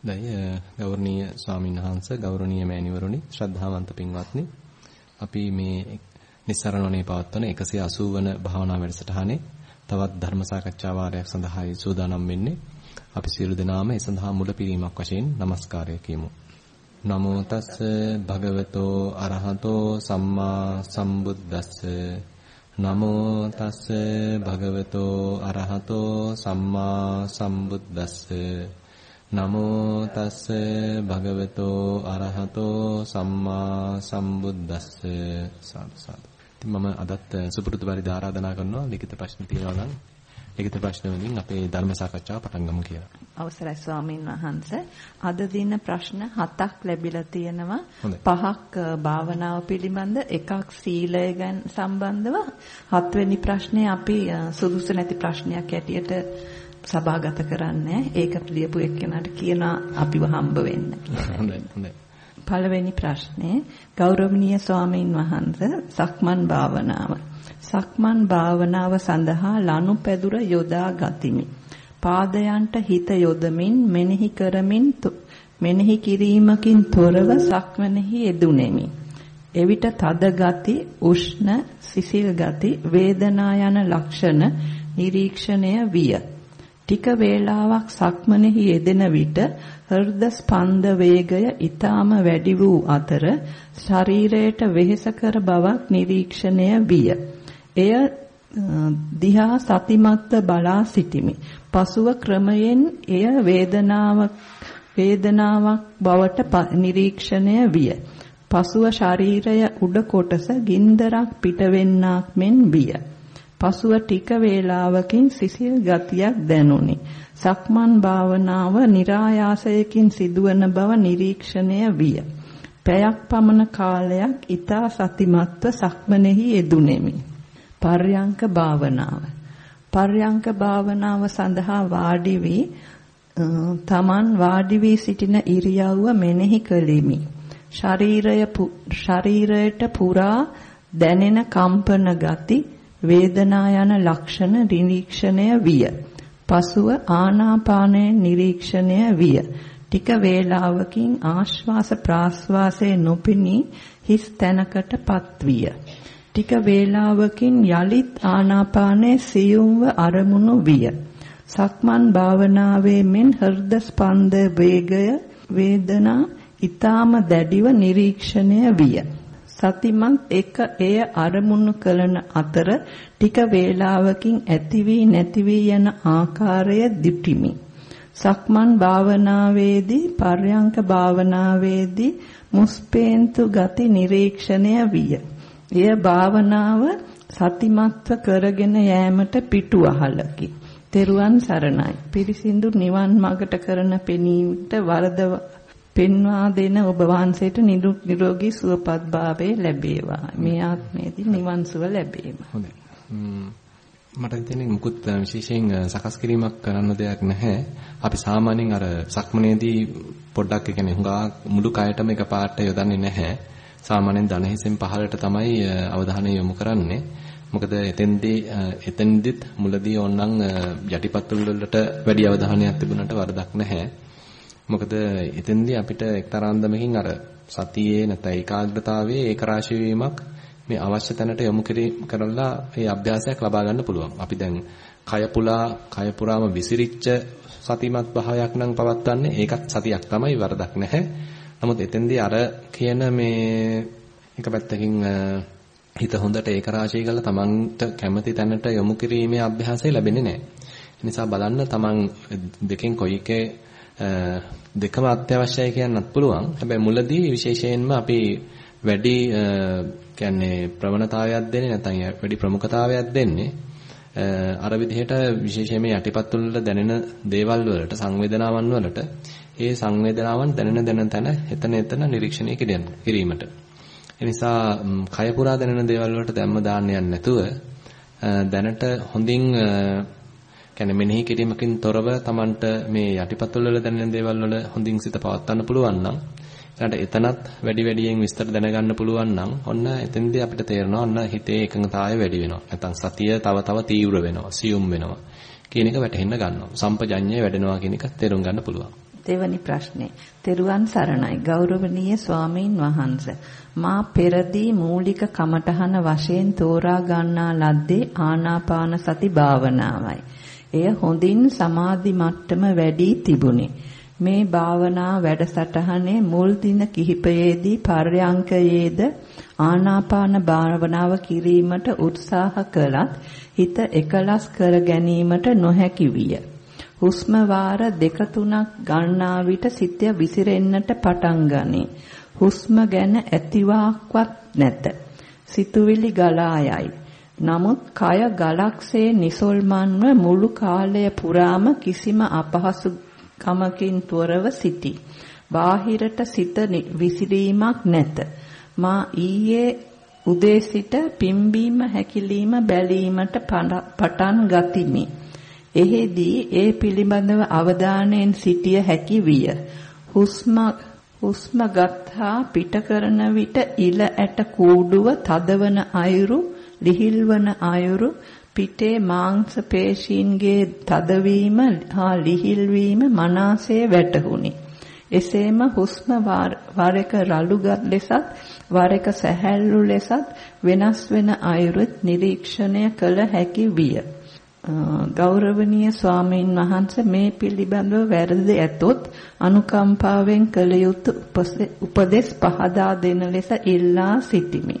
දැයි ගෞරවනීය ස්වාමීන් වහන්සේ ගෞරවනීය මෑණිවරුනි ශ්‍රද්ධාවන්ත පින්වත්නි අපි මේ නිස්සරණෝනේ පවත්වන 180 වන භාවනා වැඩසටහනේ තවත් ධර්ම සාකච්ඡා වාරයක් සඳහායි සූදානම් වෙන්නේ. අපි සියලු දෙනාම ඒ සඳහා මුලපිරීමක් වශයෙන් নমස්කාරය කියමු. නමෝ තස් භගවතෝ අරහතෝ සම්මා සම්බුද්දස්ස. නමෝ තස් භගවතෝ අරහතෝ සම්මා සම්බුද්දස්ස. නමෝ තස්ස භගවතෝ අරහතෝ සම්මා සම්බුද්දස්ස සාදු සාදු. ඉතින් මම අදත් සුපුරුදු පරිදි ආරාධනා කරනවා ලිඛිත ප්‍රශ්න තියෙනවා නම් ලිඛිත ප්‍රශ්න වලින් අපේ ධර්ම සාකච්ඡාව පටන් ගමු කියලා. අවසරයි ස්වාමින් වහන්සේ. අද දින ප්‍රශ්න හතක් ලැබිලා තියෙනවා. පහක් භාවනාව පිළිබඳ එකක් සීලය ගැන සම්බන්ධව හත්වෙනි ප්‍රශ්නේ අපි සුදුසු නැති ප්‍රශ්නයක් ඇටියට සභාගත කරන්නේ. ඒක ලියපු එක්කෙනාට කියන අපිව හම්බ වෙන්න කියලා. පළවෙනි ප්‍රශ්නේ ගෞරවනීය ස්වාමීන් වහන්සේ සක්මන් භාවනාව. සක්මන් භාවනාව සඳහා ලනුපැදුර යොදා ගතිමි. පාදයන්ට හිත යොදමින් මෙනෙහි කරමින් මෙනෙහි කිරීමකින් තොරව සක්මනෙහි යෙදුණෙමි. එවිට තද ගති, උෂ්ණ, සිසිල් ගති, වේදනා යන ලක්ෂණ නිරීක්ෂණය විය. ටික වේලාවක් සක්මනෙහි යෙදෙන විට හෘද ස්පන්ද වේගය ඊටාම වැඩි වූ අතර ශරීරයට වෙහෙසකර බවක් නිරීක්ෂණය විය. එය දිහා සතිමත්ව බලා සිටිමි. පසුව ක්‍රමයෙන් එය වේදනාවක් වේදනාවක් බවට නිරීක්ෂණය විය. පසුව ශරීරය උඩ කොටස ගින්දරක් පිටවෙන්නක් මෙන් විය. පසුව ටික වේලාවකින් සිසිල් ගතියක් දැනුනි. සක්මන් භාවනාව નિરાයාසයකින් සිදුවන බව නිරීක්ෂණය විය. පැයක් පමණ කාලයක් ඊතා සතිමත්ව සක්මනේහි යෙදුණෙමි. පර්යංක භාවනාව. පර්යංක භාවනාව සඳහා වාඩි වී තමන් වාඩි වී සිටින ඉරියව්ව මෙනෙහි කළෙමි. ශරීරය ශරීරයට පුරා දැනෙන කම්පන ගති වේදනා යන ලක්ෂණ නිරීක්ෂණය විය. පසුව ආනාපානය නිරීක්ෂණය විය. ටික වේලාවකින් ආශ්වාස ප්‍රාශ්වාසයේ නොපෙනී හිස් තැනකටපත් විය. ටික වේලාවකින් යලිත් ආනාපානයේ සියුම්ව අරමුණු විය. සක්මන් භාවනාවේ මෙන් හෘද ස්පන්ද වේගය වේදනා ඊටාම දැඩිව නිරීක්ෂණය විය. සතිමත් එක එය අරමුණු කරන අතර ටික වේලාවකින් ඇති වී නැති වී යන ආකාරය දිටිමි. සක්මන් භාවනාවේදී පර්යංක භාවනාවේදී මුස්පේන්තු ගති නිරීක්ෂණය විය. එය භාවනාව සතිමත්ව කරගෙන යෑමට පිටුවහලකි. තෙරුවන් සරණයි. පිරිසිදු නිවන් මාර්ගට කරන පෙනීමට වරද පෙන්වා දෙන ඔබ වහන්සේට නිරෝගී සුවපත් භාවය ලැබේවා. මේ ආත්මයේදී නිවන් සුව ලැබේවා. හොඳයි. මට හිතෙන්නේ මුකුත් විශේෂයෙන් සකස් කිරීමක් කරන්න දෙයක් නැහැ. අපි සාමාන්‍යයෙන් අර සක්මනේදී පොඩ්ඩක් ඒ කියන්නේ හුඟා මුළු කයටම එකපාරට යොදන්නේ නැහැ. සාමාන්‍යයෙන් දන හිසෙන් පහළට තමයි අවධානය යොමු කරන්නේ. මොකද එතෙන්දී එතෙන්දිත් මුලදී ඕනනම් යටිපතුල් වලට වැඩි අවධානයක් තිබුණාට වරදක් නැහැ. මොකද එතෙන්දී අපිට එක්තරාන්දමකින් අර සතියේ නැත්නම් ඒකාග්‍රතාවයේ ඒකරාශී වීමක් මේ අවශ්‍ය තැනට යොමු කරලා ඒ අභ්‍යාසයක් ලබා ගන්න පුළුවන්. අපි දැන් කය පුලා කය පුරාම විසිරිච්ච සතිමත් භාවයක් නම් පවත්වන්නේ ඒකත් සතියක් තමයි වරදක් නැහැ. නමුත් එතෙන්දී අර කියන මේ එක පැත්තකින් හිත හොඳට ඒකරාශී කරලා තමන්ට කැමති තැනට යොමු කිරීමේ අභ්‍යාසය ලැබෙන්නේ නැහැ. ඒ නිසා බලන්න තමන් දෙකෙන් කොයි එකේ දෙකම අත්‍යවශ්‍යයි කියන්නත් පුළුවන්. හැබැයි මුලදී විශේෂයෙන්ම අපි වැඩි කියන්නේ ප්‍රවණතාවයක් දෙන්නේ නැත්නම් වැඩි ප්‍රමුඛතාවයක් දෙන්නේ අර විදිහට විශේෂයෙන්ම යටිපතුල් වල දැනෙන දේවල් වලට සංවේදනාවන් වලට ඒ සංවේදනාවන් දැනෙන දැනෙන තැන එතන එතන නිරීක්ෂණය කිරීමට. ඒ නිසා කය පුරා දැනෙන දේවල් වලට දැම්ම දාන්න යන්නේ නැතුව දැනට හොඳින් කියන්නේ මෙනෙහි කිරීමකින් තොරව Tamanට මේ යටිපතුල් වල දැනෙන දේවල් වල හොඳින් සිත පවත්වන්න පුළුවන් නම් ඊළඟට එතනත් වැඩි වැඩියෙන් විස්තර දැනගන්න පුළුවන් නම් ඔන්න එතෙන්දී අපිට තේරෙනවා ඔන්න හිතේ එකඟතාවය වැඩි වෙනවා. නැත්නම් සතිය තව තව තීව්‍ර වෙනවා, සියුම් වෙනවා කියන එක වැටහෙන්න ගන්නවා. සම්පජඤ්ඤය වැඩෙනවා කියන එක තේරුම් ගන්න පුළුවන්. දෙවැනි ප්‍රශ්නේ. තෙරුවන් සරණයි. ගෞරවනීය ස්වාමීන් වහන්ස. මා පෙරදී මූලික කමඨහන වශයෙන් තෝරා ගන්නා ලද්දේ ආනාපාන සති භාවනාවයි. එය හොඳින් සමාධි මට්ටම වැඩි තිබුණේ. මේ භාවනා වැඩසටහනේ මුල් දින කිහිපයේදී පර්යංකයේද ආනාපාන භාවනාව කිරීමට උත්සාහ කළත් හිත එකලස් කර ගැනීමට නොහැකි විය. හුස්ම වාර දෙක තුනක් ගන්නා විට සිත විසිරෙන්නට පටන් ගනී. හුස්ම ගැන ඇතිවාක්වත් නැත. සිතුවිලි ගලා යයි. නමුත් කය ගලක්සේ නිසල්මන්ව මුළු කාලය පුරාම කිසිම අපහසුකමකින් තොරව සිටි. බාහිරට සිත විසිරීමක් නැත. මා ඊයේ උදේ සිට පිම්බීම හැකිලිම බැලීමට පටන් ගතිමි. එහෙදී ඒ පිළිබඳව අවධානයෙන් සිටිය හැකි විය. හුස්ම හුස්ම ගත්තා පිට කරන විට ඉල ඇට කූඩුව තදවන අයුරු ලිහිල්වන අයුරු පිටේ මාංශ පේශීන්ගේ තදවීම හා ලිහිල්වීම මනාසේ වැටහුණි. එසේම හුස්ම වර එක රළුගත් ලෙසත් වර එක සැහැල්ලු ලෙසත් වෙනස් වෙන අයුරුත් නිරීක්ෂණය කළ හැකි විය. ගෞරවනීය ස්වාමීන් වහන්සේ මේ පිළිබඳව වැරදි ඇතොත් අනුකම්පාවෙන් කළ යුතු උපදෙස් පහදා දෙන ලෙස ඉල්ලා සිටිමි.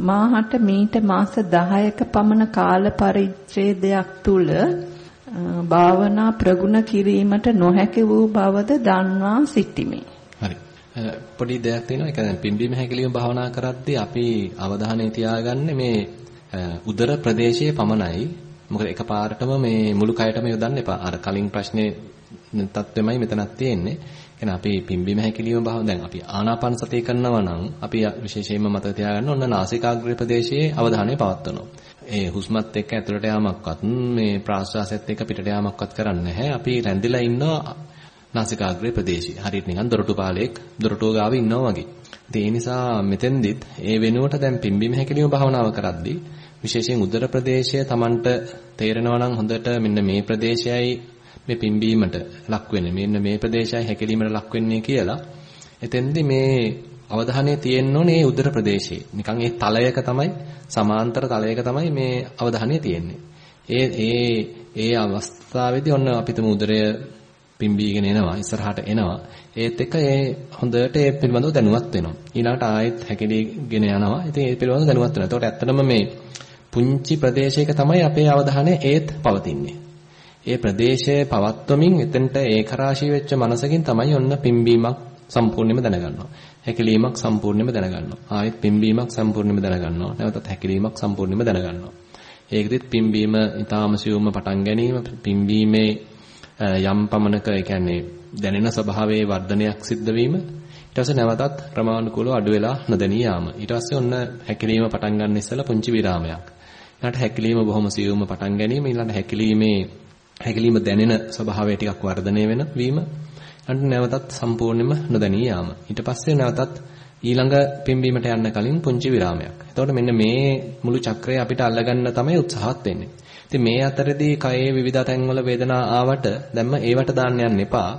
මාහට මීට මාස 10ක පමණ කාල පරිච්ඡේදයක් තුල භාවනා ප්‍රගුණ කිරීමට නොහැකි වූ බවද දන්වා සිටිමි. හරි. පොඩි දෙයක් තියෙනවා. ඒ කියන්නේ පිම්බීම හැකිලිම භාවනා කරද්දී අපි අවධානය තියාගන්නේ මේ උදර ප්‍රදේශයේ පමණයි. මොකද එකපාරටම මේ මුළු කයටම යොදන්න එපා. අර කලින් ප්‍රශ්නේ තත්ත්වෙමයි මෙතනක් තියෙන්නේ. එහෙනම් අපි පිම්බීම හැකිලිම භාවන දැන් අපි ආනාපාන සතිය කරනවා නම් අපි විශේෂයෙන්ම මතක තියාගන්න ඕන නාසිකාග්‍ර ප්‍රදේශයේ අවධානය පවත්වනවා. ඒ හුස්මත් එක්ක ඇතුළට යාමක්වත් මේ ප්‍රාශ්වාසයත් එක්ක පිටට යාමක්වත් කරන්නේ නැහැ. අපි රැඳිලා ඉන්නවා නාසිකාග්‍රේ ප්‍රදේශයේ. හරියට නිකන් දොරටු පාලයක් දොරටුව ගාව ඉන්නවා වගේ. ඒ නිසා මෙතෙන්දිත් ඒ වෙනුවට දැන් පිම්බීම හැකිලිම භාවනාව කරද්දී විශේෂයෙන් උදර ප්‍රදේශය Tamanට තේරෙනවා නම් හොඳට මෙන්න මේ ප්‍රදේශයයි මේ පිම්බීමට ලක් වෙන්නේ. මෙන්න මේ ප්‍රදේශයයි හැකිලීමට ලක් වෙන්නේ කියලා. එතෙන්දි මේ අවධානය තියෙන්න ඕනේ මේ උදර ප්‍රදේශයේ. නිකන් ඒ තලයක තමයි සමාන්තර තලයක තමයි මේ අවධානය තියෙන්නේ. ඒ ඒ ඒ අවස්ථාවේදී ඔන්න අපිට උදරය පිම්බීගෙන එනවා ඉස්සරහට එනවා. ඒත් එක්ක ඒ හොඳට ඒ පිළිබඳව දැනුවත් වෙනවා. ඊළඟට ආයෙත් හැකිලීගෙන යනවා. ඉතින් ඒ පිළිබඳව දැනුවත් වෙනවා. එතකොට ඇත්තටම මේ පුංචි ප්‍රදේශයක තමයි අපේ අවධානය ඒත් පවතින්නේ. ඒ ප්‍රදේශයේ පවත්වමින් එතෙන්ට ඒකරාශී වෙච්ච මනසකින් තමයි ඔන්න පිම්බීමක් සම්පූර්ණයෙන්ම දැනගන්නවා. හැකිලීමක් සම්පූර්ණයෙන්ම දැනගන්නවා. ආයෙත් පිම්බීමක් සම්පූර්ණයෙන්ම දැනගන්නවා. නැවතත් හැකිලීමක් සම්පූර්ණයෙන්ම දැනගන්නවා. ඒකෙදිත් පිම්බීම ඊටාම සියුම්ම පටන් ගැනීම පිම්බීමේ යම් පමණක ඒ කියන්නේ දැනෙන ස්වභාවයේ වර්ධනයක් සිද්ධ වීම ඊට පස්සේ නැවතත් ප්‍රමාණිකූලව අඩු වෙලා නොදැනී යාම. ඊට පස්සේ ඔන්න හැකිලීම පටන් ගන්න ඉස්සෙල්ලා පුංචි විරාමයක්. ඊළඟට හැකිලීම බොහොම සියුම්ම පටන් ගැනීම ඊළඟට හැකිලීමේ හැකිලීම දැනෙන ස්වභාවය ටිකක් වර්ධනය වෙන වීම අන්න නැවතත් සම්පූර්ණයෙන්ම නොදැනී යාම. ඊට පස්සේ නැවතත් ඊළඟ පිම්බීමට යන්න කලින් පුංචි විරාමයක්. එතකොට මෙන්න මේ මුළු චක්‍රය අපිට අල්ලගන්න තමයි උත්සාහත් වෙන්නේ. ඉතින් මේ අතරදී කයේ විවිධ තැන්වල වේදනා ආවට දැම්ම ඒවට දාන්න යන්න එපා.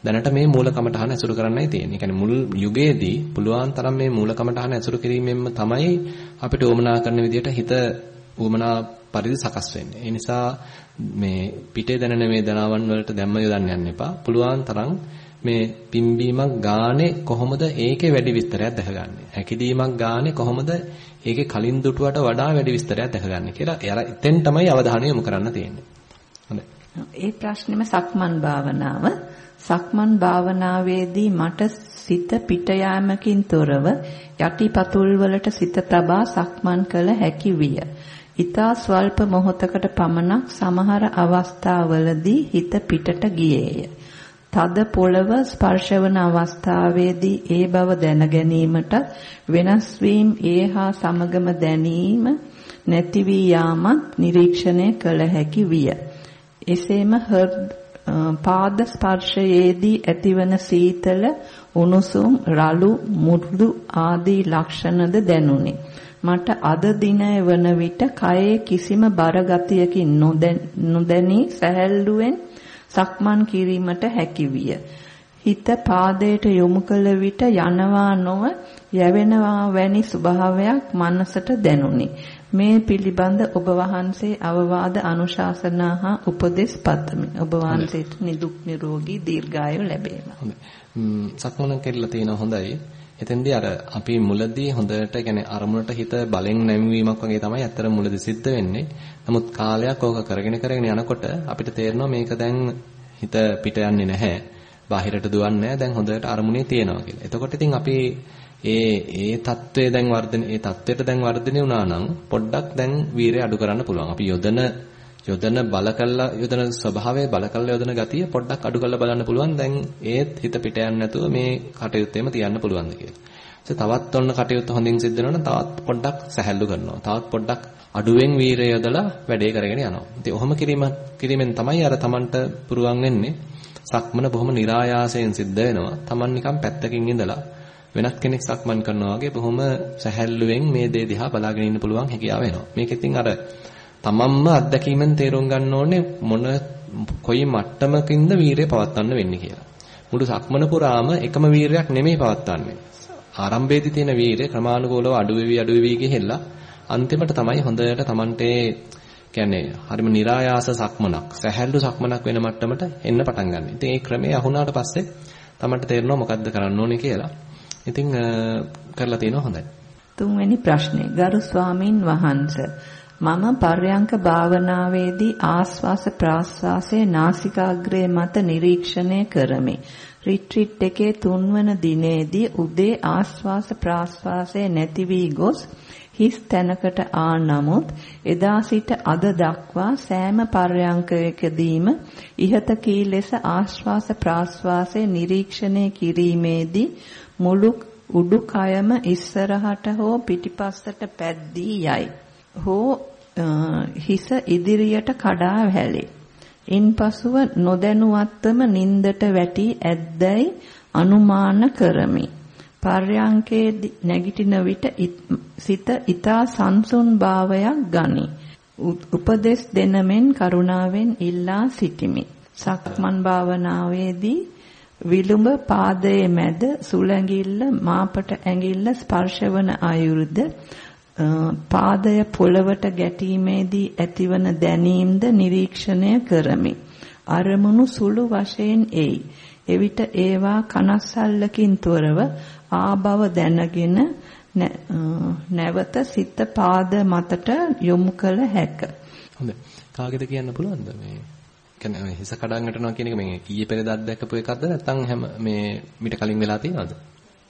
දැනට මේ මූල කමඨහන ඇසුරු කරන්නයි තියෙන්නේ. ඒ කියන්නේ මුල් යුගයේදී පුළුවන් තරම් මේ මූල කමඨහන ඇසුරු කිරීමෙන්ම තමයි අපිට උවමනා කරන විදිහට හිත උවමනා පරිදි සකස් වෙන්නේ. ඒ නිසා මේ පිටේ දැනෙන වේදනාවන් වලට දැම්ම යොදන්න යන්න එපා. පුළුවන් තරම් මේ පිම්බීමක් ගානේ කොහොමද ඒකේ වැඩි විස්තරයක් දැකගන්නේ. හැකිලීමක් ගානේ කොහොමද ඒකේ කලින් දුටුවට වඩා වැඩි විස්තරයක් දැකගන්නේ කියලා එයාලා එතෙන් තමයි අවධානය යොමු කරන්න තියෙන්නේ. හොඳයි. ඒ ප්‍රශ්නේම සක්මන් භාවනාව සක්මන් භාවනාවේදී මට සිත පිට යාමකින් තොරව යටිපතුල් වලට සිත තබා සක්මන් කළ හැකි විය. ඊතා ස්වල්ප මොහොතකට පමණක් සමහර අවස්ථාවලදී හිත පිටට ගියේය. තද පොළව ස්පර්ශවන අවස්ථාවේදී ඒ බව දැන ගැනීමට වෙනස් වීම ඒහා සමගම දැනීම නැති වී යාමත් නිරීක්ෂණය කළ හැකි විය. එසේම පාද ස්පර්ශයේදී ඇතිවන සීතල උණුසුම් රළු මුරුදු ආදී ලක්ෂණද දැනුනි. මට අද දිනය වන විට කයේ කිසිම බර ගතියකින් නොදැනී සැහැල්ලුවෙන් සක්මන් කිරීමට හැකි විය. හිත පාදයට යොමු කළ විට යනවා නොව යැවෙනවා වැනි ස්වභාවයක් මනසට දැනුනි. මේ පිළිබඳ ඔබ වහන්සේ අවවාද අනුශාසනා හා උපදෙස් පතමි. ඔබ වහන්සේට නිදුක් නිරෝගී දීර්ඝායු ලැබේවා. හොඳයි. සක්මන කෙරලා තියෙන හොඳයි. එතෙන්දී අර අපි මුලදී හොඳට يعني අරමුණට හිත බලෙන් නැමවීමක් වගේ තමයි ඇත්තට මුලදී සිද්ධ වෙන්නේ. නමුත් කාලයක් ඕක කරගෙන කරගෙන යනකොට අපිට තේරෙනවා මේක දැන් හිත පිට යන්නේ නැහැ. බාහිරට දුවන්නේ දැන් හොඳට අරමුණේ තියෙනවා කියලා. එතකොට ඉතින් අපි ඒ ඒ தત્ත්වය දැන් වර්ධනය ඒ தત્ත්වයට දැන් වර්ධනය වුණා නම් පොඩ්ඩක් දැන් වීරය අඩු කරන්න පුළුවන්. අපි යොදන යොදන බල කළා යොදන ස්වභාවය බල කළා යොදන ගතිය පොඩ්ඩක් අඩු කරලා බලන්න පුළුවන්. දැන් ඒත් හිත පිට යන්නේ නැතුව මේ කටයුත්තේම තියන්න පුළුවන්ද කියලා. තවත් ඔන්න කටයුත්ත හොඳින් සිද්ධ වෙනවනම් තවත් පොඩ්ඩක් සැහැල්ලු කරනවා. තවත් පොඩ්ඩක් අඩුවෙන් වීරය යොදලා වැඩේ කරගෙන යනවා. ඉතින් ඔහොම කිරීම කිරීමෙන් තමයි අර Tamanට පුරුවන් වෙන්නේ. සක්මන බොහොම નિરાයාසයෙන් සිද්ධ වෙනවා. Taman නිකන් පැත්තකින් ඉඳලා වෙනත් කෙනෙක් සක්මන් කරනවා වගේ බොහොම සැහැල්ලුවෙන් මේ දේ දිහා බලාගෙන ඉන්න පුළුවන් හැකියාව එනවා. මේක ඉතින් අර තමන්ම අත්දැකීමෙන් තේරුම් ගන්න ඕනේ මොන කොයි මට්ටමකින්ද වීරය පවත්වන්න වෙන්නේ කියලා. මුළු සක්මන පුරාම එකම වීරයක් නෙමෙයි පවත්වන්නේ. ආරම්භයේදී තියෙන වීරය ක්‍රමානුකූලව අඩු වෙවි අඩු වෙවි ගිහිල්ලා අන්තිමට තමයි හොඳට තමන්ට කියන්නේ හරිම નિરાයාස සක්මනක් සැහැල්ලු සක්මනක් වෙන මට්ටමට එන්න පටන් ගන්න. ඉතින් ඒ ක්‍රමය අහුණාට පස්සේ තමන්ට තේරෙනවා මොකද්ද කරන්න ඕනේ කියලා. ඉතින් කරලා තියෙනවා හොඳයි. තුන්වෙනි ප්‍රශ්නේ ගරු ස්වාමින් වහන්සේ මම පර්යංක භාවනාවේදී ආස්වාස ප්‍රාස්වාසයේ නාසිකාග්‍රේ මත නිරීක්ෂණය කරමි. රිට්‍රීට් එකේ තුන්වන දිනේදී උදේ ආස්වාස ප්‍රාස්වාසයේ නැති වී ගොස් හිස් තැනකට ආ නමුත් එදා සිට අද දක්වා සෑම පර්යංකයකදීම ඉහත කී ලෙස ආශ්වාස ප්‍රාශ්වාසයේ නිරීක්ෂණය කිරීමේදී මුළු උඩුකයම ඉස්සරහට හෝ පිටිපස්සට පැද්දී යයි. හෝ හිස ඉදිරියට කඩා හැලේ. ඉන්පසුව නොදැනුවත්වම නින්දට වැටි ඇද්දැයි අනුමාන කරමි. පර්යංකේ නැගිටින විට සිත ඊතා සංසුන් භාවයක් ගනි. උපදේශ දෙනමෙන් කරුණාවෙන් ඉල්ලා සිටිමි. සක්මන් භාවනාවේදී විලුඹ පාදයේ මැද සුළඟිල්ල මාපට ඇඟිල්ල ස්පර්ශවන ආයුරුද පාදය පොළවට ගැටීමේදී ඇතිවන දැනීමද නිරීක්ෂණය කරමි. අරමුණු සුළු වශයෙන් එයි. එවිට ඒවා කනස්සල්ලකින් තොරව ආභව දැනගෙන නැවත සිත පාද මතට යොමු කළ හැක. හොඳයි. කාගෙද කියන්න පුළුවන්ද මේ කියන්නේ හිස කඩන් යටනවා කියන එක මේ ඊයේ පෙරේදා දැක්කපු එකක්ද නැත්නම් හැම මේ මිට කලින් වෙලා තියෙනවද?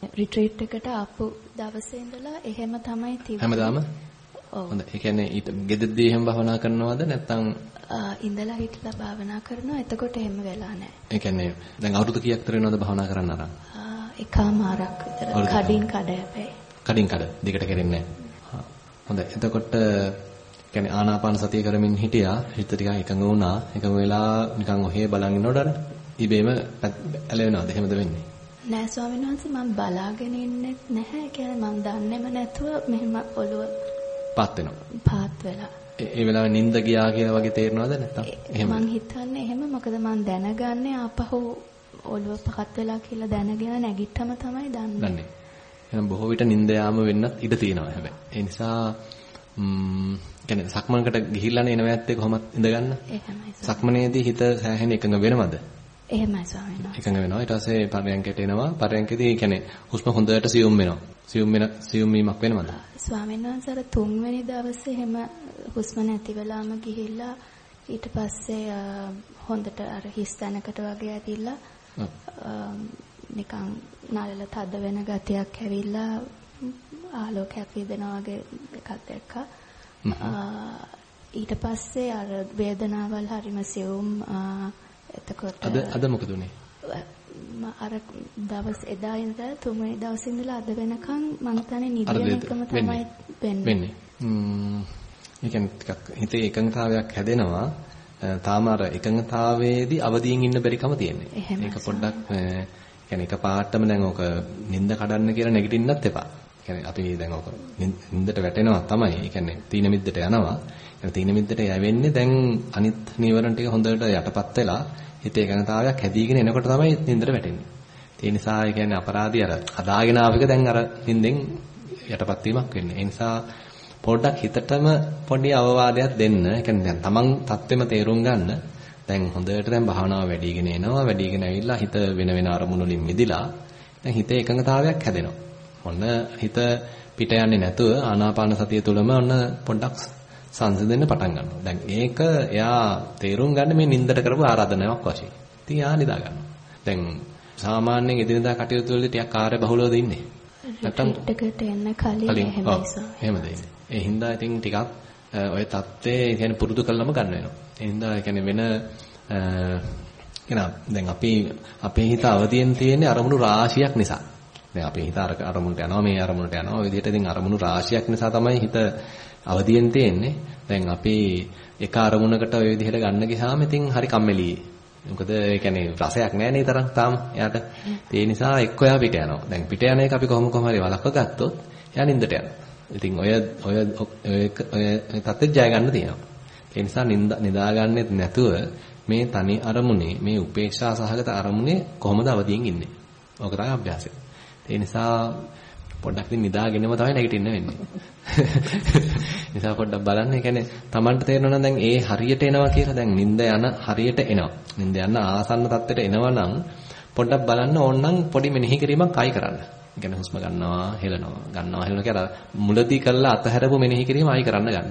රිට්‍රීට් එකට ආපු දවසේ ඉඳලා එහෙම තමයි තිබුණේ. හැමදාම? ඔව්. හොඳයි. ඒ කියන්නේ ඊට ගෙදරදී එහෙම භවනා කරනවද නැත්නම් ඉඳලා හිටලා භාවනා කරනවා. එතකොට එහෙම වෙලා නැහැ. ඒ කියන්නේ දැන් අවුරුදු කීයක් තර වෙනවද භවනා කරන්න අරන්? එකමාරක් විතර කඩින් කඩ හැබැයි. කඩින් කඩ. දිගට කරෙන්නේ නැහැ. හොඳයි. එතකොට කියන්නේ ආනාපාන සතිය කරමින් හිටියා. හිත ටිකක් එකඟ වුණා. එකඟ වෙලා නිකන් ඔහේ බලන් ඉන්නකොට අර ඉබේම ඇලවෙනවද? එහෙමද වෙන්නේ? නෑ ස්වාමීන් වහන්සේ මම බලාගෙන ඉන්නේ නැහැ. කියන්නේ මම දන්නේම නැතුව මෙහෙම ඔළුව පාත් වෙනවා. පාත් වෙලා. ඒ වෙලාවේ නිින්ද ගියා කියලා වගේ තේරෙනවද නැත්තම්? එහෙම. මං හිතන්නේ එහෙම මොකද මං දැනගන්නේ ආපහු ඔළුව පහත් වෙලා කියලා දැනගෙන නැගිට්ටම තමයි දන්නේ. දන්නේ. එහෙනම් බොහෝ විට නිින්ද යාම වෙන්නත් ඉඩ තියෙනවා හැබැයි. ඒ නිසා ම්ම් කියන්නේ සක්මනකට ගිහිල්ලා නේ එනවැත්තේ කොහොමද ඉඳගන්න? එහෙමයි. සක්මනේදී හිත සෑහෙන එකඟ වෙනවද? එහෙමයි ස්වාමීන් වහන්සේ. එකඟ වෙනවා. ඊට පස්සේ පරයන්කයට එනවා. පරයන්කදී කියන්නේ හුස්ම හොඳට සියුම් වෙනවා. සියුම් වෙන සියුම් වීමක් වෙනවද? ස්වාමීන් වහන්සේ අර තුන්වෙනි දවසේ එහෙම හුස්ම නැති වෙලාම ගිහිල්ලා ඊට පස්සේ හොඳට අර හිස් තැනකට වගේ ඇතිලා නිකන් නළල තද වෙන ගතියක් ඇවිල්ලා ආලෝකයක් විදෙනා වගේ එකක් දැක්කා. ඊට පස්සේ අර වේදනාවල් හරිම සියුම් එතකොට අද අද මොකද උනේ? අර දවස් එදා ඉඳලා තුන්වෙනි දවසේ ඉඳලා අද වෙනකන් මං හිතන්නේ නිදින එකම තමයි වෙන්නේ. වෙන්නේ. ම්ම් ඒ කියන්නේ ටිකක් හිතේ එකඟතාවයක් හැදෙනවා. තාම අර එකඟතාවයේදී අවදියෙන් ඉන්න බැරිකම තියෙන්නේ. ඒක පොඩ්ඩක් يعني එක පාටම දැන් ඕක නිින්ද කඩන්න කියලා නැගිටින්නත් එපා. يعني අපි දැන් ඕක නිින්දට වැටෙනවා තමයි. ඒ කියන්නේ තීන මිද්දට යනවා. තීන මිද්දට යැවෙන්නේ දැන් අනිත් නීවරණ ටික හොඳට යටපත් වෙලා හිතේ එකඟතාවයක් හැදීගෙන එනකොට තමයි නින්දට වැටෙන්නේ. ඒ නිසා ඒ කියන්නේ අපරාධය අර හදාගෙන ආව එක දැන් අර නින්දෙන් යටපත් වීමක් වෙන්නේ. ඒ නිසා පොඩ්ඩක් හිතටම පොඩි අවවාදයක් දෙන්න. ඒ කියන්නේ දැන් තමන් தත්වෙම තේරුම් ගන්න. දැන් හොඳට දැන් භාවනාව වැඩිගෙන එනවා. වැඩිගෙන ඇවිල්ලා හිත වෙන වෙන අරමුණු වලින් මිදිලා දැන් හිතේ එකඟතාවයක් හැදෙනවා. ඔන්න හිත පිට යන්නේ නැතුව ආනාපාන සතිය තුළම ඔන්න පොඩ්ඩක් සංසිඳෙන්න පටන් ගන්නවා. දැන් ඒක එයා තේරුම් ගන්න මේ නින්දට කරපු ආරාධනාවක් වශයෙන්. ඉතින් එයා නිදා ගන්නවා. දැන් සාමාන්‍යයෙන් එදිනදා කටයුතු වලදී ටිකක් කාර්ය බහුලවද ඉන්නේ? නැත්තම් ටිකට එන්න කලින් එහෙමද ඉන්නේ. ඒ හින්දා ඉතින් ටිකක් ඔය தත්ත්වේ කියන්නේ පුරුදු කළාම ගන්න වෙනවා. ඒ හින්දා කියන්නේ වෙන එනවා දැන් අපි අපේ හිත අවදියෙන් තියෙන්නේ අරමුණු රාශියක් නිසා. දැන් අපේ හිත අර අරමුණට යනවා මේ අරමුණට යනවා. ඔය විදිහට ඉතින් අරමුණු රාශියක් නිසා තමයි හිත අවදියෙන් තියෙන්නේ. දැන් අපි එක අරමුණකට ඔය විදිහට ගන්න ගියාම ඉතින් හරි කම්මැලි. මොකද ඒ කියන්නේ රසයක් නැහැ නේ තරම් තාම එයාට. ඒ නිසා එක්ක එයා පිට යනවා. දැන් පිට යන එක අපි කොහොම කොහම හරි වළක්ව ගත්තොත් එයා නින්දට යනවා. ඉතින් ඔය ඔය ඔය ඔය තත්ත්වෙ ජය ගන්න තියෙනවා. ඒ නිසා නිදා ගන්නෙත් නැතුව මේ තනි අරමුණේ මේ උපේක්ෂා සහගත අරමුණේ කොහොමද අවදියෙන් ඉන්නේ. ඕක තමයි අභ්‍යාසය. ඒ නිසා පොඩ්ඩක් නිදාගෙනම තමයි නැගිටින්න වෙන්නේ. නිසා පොඩ්ඩක් බලන්න. ඒ කියන්නේ Tamanට තේරෙනවා දැන් ඒ හරියට එනවා කියලා දැන් නිින්ද යන හරියට එනවා. නිින්ද යන ආසන්න තත්ත්වයට එනවා නම් පොඩ්ඩක් බලන්න ඕනනම් පොඩි මෙනෙහි කිරීමක් ආයි කරන්න. ඒ කියන්නේ හුස්ම ගන්නවා, හෙලනවා, ගන්නවා, හෙලනවා කියලා මුලදී කළා අතහැරපු මෙනෙහි කිරීම ආයි කරන්න ගන්න.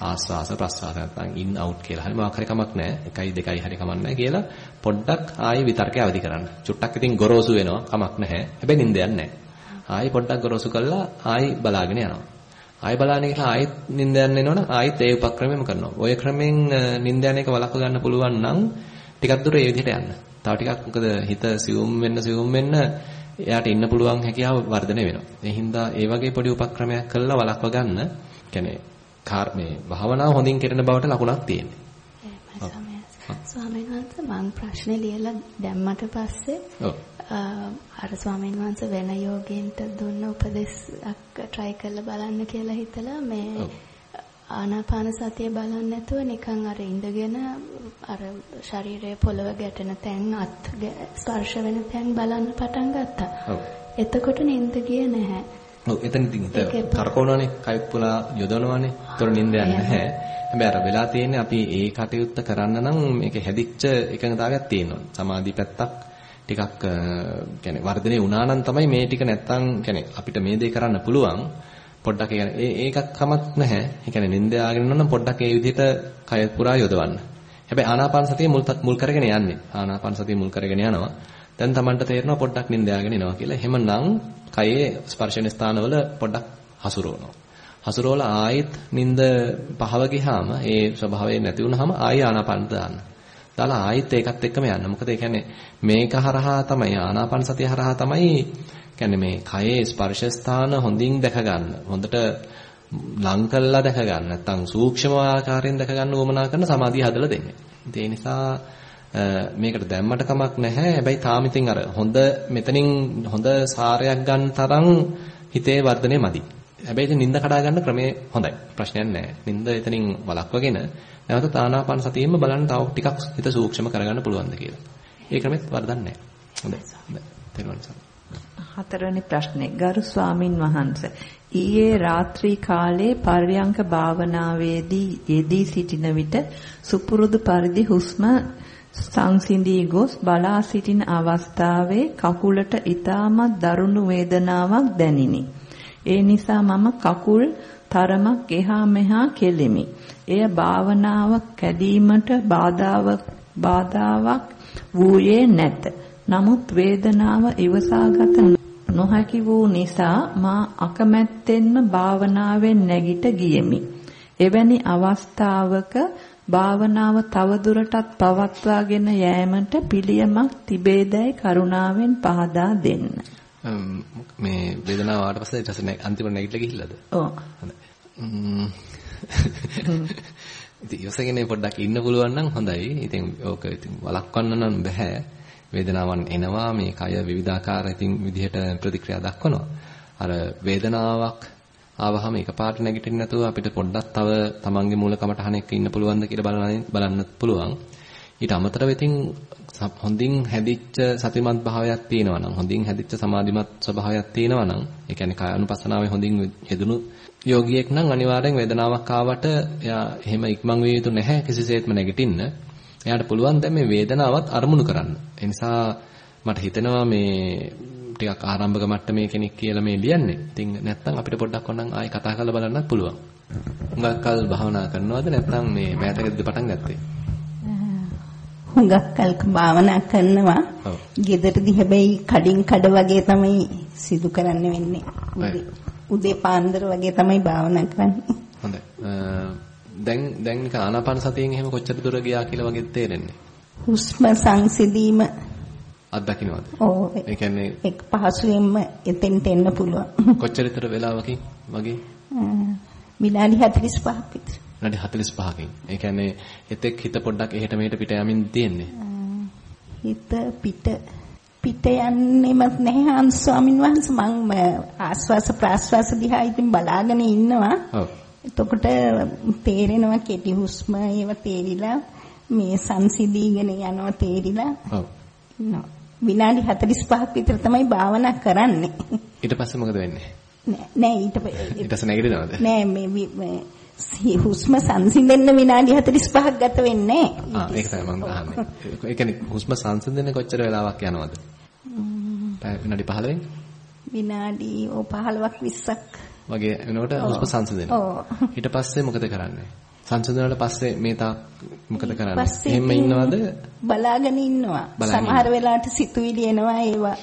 ආස්වාස ප්‍රස්වාස නැත්නම් ඉන් අවුට් කියලා. හරි මොකක් හරි කමක් නැහැ. එකයි දෙකයි හරි කමක් නැහැ කියලා පොඩ්ඩක් ආයි විතර්කය අවදි කරන්න. චුට්ටක් ඉතින් ගොරෝසු වෙනවා. කමක් නැහැ. හැබැයි නිින්ද යන්නේ නැහැ. ආයි පොඩ්ඩක් ගොරෝසු කළා ආයි බලාගෙන යනවා. ආයි බලාගෙන ඉහලා ආයෙත් නිින්ද යන්න එනවනම් ආයෙත් ඒ උපක්‍රමෙම කරනවා. ඔය ක්‍රමෙන් නිින්ද යන එක වළක්ව ගන්න පුළුවන් නම් ටිකක් දුර ඒ විදිහට යන්න. තව ටිකක් මොකද හිත සියුම් වෙන්න සියුම් වෙන්න එයාට ඉන්න පුළුවන් හැකියාව වර්ධනය වෙනවා. ඒ හින්දා ඒ වගේ පොඩි උපක්‍රමයක් කළා වළක්ව ගන්න. කියන්නේ මේ භාවනාව හොඳින් කෙරෙන බවට ලකුණක් තියෙනවා. ස්වාමීන් වහන්සේ මම ප්‍රශ්නේ ලියලා දැම්මට පස්සේ අර ස්වාමීන් වහන්සේ වෙන යෝගීන්ට දුන්න උපදෙස්ක් try කරලා බලන්න කියලා හිතලා මේ ආනාපාන සතිය බලන්න නැතුව නිකන් අර ඉඳගෙන අර ශරීරයේ පොළව ගැටෙන තැන් අත් ස්පර්ශ වෙන තැන් බලන්න පටන් ගත්තා. එතකොට නිින්ද ගියේ නැහැ. ඔව් එතන ඉතින් කරකවනවානේ කය පුලා යොදවනවානේ. ඒතර නිින්ද යන්නේ නැහැ. හැබැයි අර වෙලා තියෙන්නේ අපි ඒ කටයුත්ත කරන්න නම් මේක හැදිච්ච එකඟතාවයක් තියෙනවා. සමාධි පැත්තක් ටිකක් يعني වර්ධනය වුණා නම් තමයි මේ ටික නැත්තම් يعني අපිට මේ දේ කරන්න පුළුවන්. පොඩ්ඩක් يعني ඒකක් කමක් නැහැ. ඒ කියන්නේ නිින්ද ආගෙන නම් පොඩ්ඩක් ඒ විදිහට කය පුරා යොදවන්න. හැබැයි ආනාපාන සතිය මුල් මුල් කරගෙන යන්නේ. ආනාපාන සතිය මුල් කරගෙන යනවා. දැන් Tamanට තේරෙනවා පොඩ්ඩක් නිින්ද ආගෙන එනවා කියලා. එහෙමනම් කයේ ස්පර්ශන ස්ථානවල පොඩ්ඩක් හසුරවනවා. හසුරවලා ආයෙත් නිින්ද පහව ගියාම ඒ ස්වභාවය නැති වුනහම ආයෙ ආනාපාන දාන්න. දාලා ආයෙත් ඒකත් එක්කම යන්න. මොකද ඒ කියන්නේ මේක හරහා තමයි ආනාපාන සතිය හරහා තමයි කියන්නේ මේ කයේ ස්පර්ශ ස්ථාන හොඳින් දැක ගන්න. හොඳට ලං කළා දැක ගන්න. නැත්තම් සූක්ෂම ආකාරයෙන් දැක ගන්න උවමනා කරන සමාධිය හදලා දෙන්නේ. ඒ නිසා මේකට දැම්මට කමක් නැහැ. හැබැයි තාම ඉතින් අර හොඳ මෙතනින් හොඳ සාරයක් ගන්න තරම් හිතේ වර්ධනය මදි. හැබැයි ඉතින් නිින්ද කඩා ගන්න ක්‍රමය හොඳයි. ප්‍රශ්නයක් නැහැ. නිින්ද එතනින් වළක්වගෙන නැවත ආනාපාන සතියෙම බලන්න තව ටිකක් හිත සූක්ෂම කරගන්න පුළුවන්ද කියලා. ඒ ක්‍රමෙත් වරදන්නේ නැහැ. හතරවෙනි ප්‍රශ්නේ ගරු ස්වාමින් වහන්සේ ඊයේ රාත්‍රී කාලේ පර්යංක භාවනාවේදී යෙදී සිටින විට සුපුරුදු පරිදි හුස්ම සංසිඳී ගොස් බලා සිටින අවස්ථාවේ කකුලට ඊටමත් දරුණු වේදනාවක් දැනිනි. ඒ නිසා මම කකුල් තරමක් එහා මෙහා කෙලිමි. එය භාවනාව කැඩීමට බාධාවක් බාධාවක් වූයේ නැත. නමුත් වේදනාව ඉවසාගත නොහැකි වූ නිසා මා අකමැත්තෙන්ම භාවනාවෙන් නැගිට ගියෙමි. එවැනි අවස්ථාවක භාවනාව තවදුරටත් පවත්වාගෙන යෑමට පිළියමක් තිබේදයි කරුණාවෙන් පහදා දෙන්න. මේ වේදනාව ආවට පස්සේ ඊට පස්සේ අන්තිමට නැගිටලා ගිහිල්ලාද? ඔව්. ඉතින් ඉවසගෙන පොඩ්ඩක් ඉන්න පුළුවන් නම් හොඳයි. ඉතින් ඕක ඉතින් වළක්වන්න නම් බෑ. වේදනාවන් එනවා මේ කය විවිධාකාර ඉතින් විදිහට ප්‍රතික්‍රියා දක්වනවා. අර වේදනාවක් ආවහම එකපාරට නැගිටින්න නැතුව අපිට පොඩ්ඩක් තව තමන්ගේ මූල කමටහන එක්ක ඉන්න පුළුවන්ද කියලා බලන්න බලන්න පුළුවන්. ඊට අමතරව ඉතින් හොඳින් හැදිච්ච සතිමත් භාවයක් තියෙනවා නම් හොඳින් හැදිච්ච සමාධිමත් ස්වභාවයක් තියෙනවා නම් ඒ කියන්නේ කාය අනුපස්සනාවේ හොඳින් යෙදුණු යෝගියෙක් නම් අනිවාර්යෙන් වේදනාවක් ආවට එයා එහෙම ඉක්මන් විය යුතු නැහැ කිසිසේත්ම නැගිටින්න. එයාට පුළුවන් දැන් මේ වේදනාවත් අරමුණු කරන්න. ඒ නිසා මට හිතෙනවා මේ ටිකක් ආරම්භක මට්ටමේ කෙනෙක් කියලා මේ ලියන්නේ. ඉතින් නැත්තම් අපිට පොඩ්ඩක් ඕනනම් ආයෙ කතා කරලා බලන්නත් පුළුවන්. හුඟක් කල් භාවනා කරනවද නැත්නම් මේ මෑතකදී පටන් ගත්තේ? හුඟක් කල් භාවනා කරනවා. ගෙදරදී හැබැයි කඩින් කඩ වගේ තමයි සිදු කරන්න වෙන්නේ. උදේ පාන්දර වගේ තමයි භාවනා කරන්නේ. හොඳයි. දැන් දැන් නිකන් ආනාපාන සතියෙන් එහෙම කොච්චර දුර ගියා කියලා වගේ තේරෙන්නේ? හුස්ම සංසිඳීම අත්දකින්නවද? ඔව්. ඒ කියන්නේ එක් පහසුවෙන්ම එතෙන්ට එන්න පුළුවන්. කොච්චර විතර වෙලාවකින් වගේ? විනාඩි 45ක් විතර. විනාඩි 45කින්. ඒ කියන්නේ එතෙක් හිත පොඩ්ඩක් එහෙට මෙහෙට පිට යමින් තියෙන්නේ. හිත පිට පිට යන්නේමත් නැහැ හංස ස්වාමින් වහන්සේ මම ආස්වාස ප්‍රාස්වාස දිහා ඉතින් බලාගෙන ඉන්නවා. ඔව්. එතකොට තේරෙනවා කෙටි හුස්ම ඒව තේරිලා මේ සංසිඳීගෙන යනවා තේරිලා. ඔව්. විනාඩි 45ක් විතර තමයි භාවනා කරන්නේ. ඊට පස්සේ මොකද වෙන්නේ? නෑ ඊට ඊට පස්සේ නැගිටිනවද? නෑ මේ හුස්ම සංසිඳෙන්න විනාඩි 45ක් ගත වෙන්නේ ආ ඒක තමයි මම අහන්නේ. ඒ කියන්නේ හුස්ම සංසිඳෙන්න කොච්චර වෙලාවක් යනවද? විනාඩි 15න්? විනාඩි 15ක් 20ක් වගේ වෙනකොට හුස්ම සංසිඳෙනවා. ඊට පස්සේ මොකද කරන්නේ? සංසන්දනවල පස්සේ මේ තාක් මොකද කරන්නේ? එහෙම ඉන්නවද? බලාගෙන ඉන්නවා. සමහර වෙලාවට සිතුවිලි එනවා ඒවා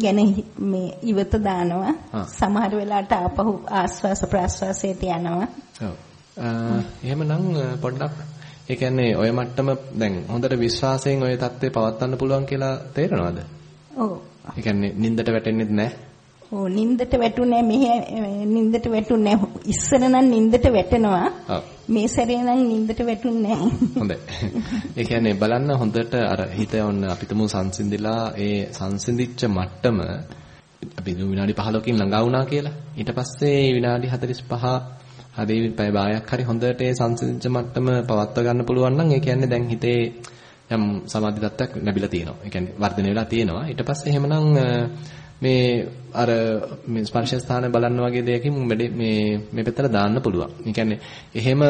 ගැන මේ ඉවත දානවා. සමහර වෙලාවට ආපහු ආස්වාස ප්‍රාස්වාසයට යනවා. ඔව්. එහෙමනම් පොඩ්ඩක් ඒ කියන්නේ ඔය මට්ටම දැන් හොඳට විශ්වාසයෙන් ඔය தත්ත්වේ පවත්වන්න පුළුවන් කියලා තේරෙනවද? ඔව්. ඒ කියන්නේ නින්දට වැටෙන්නෙත් නැහැ. ඔව් නින්දට වැටුනේ මෙහෙ නින්දට වැටුනේ ඉස්සර නම් නින්දට වැටෙනවා. මේ සැරේ නම් නින්දට වැටුන්නේ හොඳයි. ඒ කියන්නේ බලන්න හොඳට අර හිත යොන්න අපිටම සංසිඳිලා ඒ සංසිඳිච්ච මට්ටම අපි විනාඩි 15කින් ළඟා වුණා කියලා. ඊට පස්සේ විනාඩි 45 හදේ පැය භාගයක් හරි හොඳට ඒ සංසිඳිච්ච මට්ටම පවත්වා ගන්න පුළුවන් නම් ඒ කියන්නේ දැන් හිතේ යම් සමාධි තත්ත්වයක් ලැබිලා තියෙනවා. ඒ කියන්නේ වර්ධනය වෙලා තියෙනවා. ඊට පස්සේ එහෙමනම් මේ අර මේ ස්පර්ශ ස්ථාන බලන්න වගේ දෙයකින් මේ මේ පැත්තට දාන්න පුළුවන්. ඒ කියන්නේ එහෙම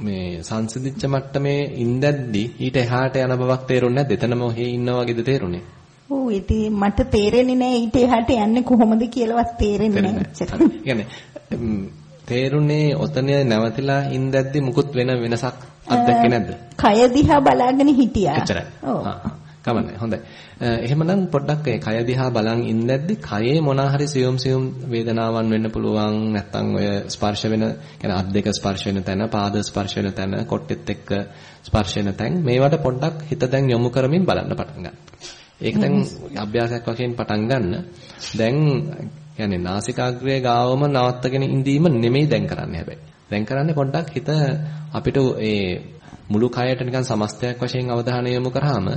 මේ සංසිඳිච්ච මට්ටමේ ඉඳද්දි ඊට එහාට යන බවක් තේරුන්නේ නැද්ද? එතනම ඔහේ ඉන්නා වගේද තේරුනේ? ඔව් ඉතින් මට තේරෙන්නේ නැහැ ඊට එහාට යන්නේ කොහොමද කියලාවත් තේරෙන්නේ නැහැ. තේරුනේ ඔතන නැවතිලා ඉඳද්දි මුකුත් වෙන වෙනසක් අත්දැකේ නැද්ද? කය දිහා බලාගෙන හිටියා. එච්චරයි. ඔව්. කමන්නේ. හොඳයි. එහෙමනම් පොඩ්ඩක් ඒ කය දිහා බලන් ඉන්නද්දි කයේ මොනා හරි සියුම් සියුම් වේදනාවන් වෙන්න පුළුවන්. නැත්තම් ඔය ස්පර්ශ වෙන, يعني අත් දෙක ස්පර්ශ වෙන තැන, පාද ස්පර්ශ වෙන තැන, කොට්ටෙත් එක්ක ස්පර්ශ වෙන තැන් මේවට පොඩ්ඩක් හිත දැන් යොමු කරමින් බලන්න පටන් ගන්න. ඒක දැන් අභ්‍යාසයක් වශයෙන් පටන් ගන්න. දැන් يعني නාසිකාග්‍රයේ ගාවම නවත්තගෙන ඉඳීම නෙමෙයි දැන් කරන්නේ හැබැයි. දැන් කරන්නේ පොඩ්ඩක් හිත අපිට ඒ මුළු කයට නිකන් සමස්තයක් වශයෙන් අවධානය යොමු කරාම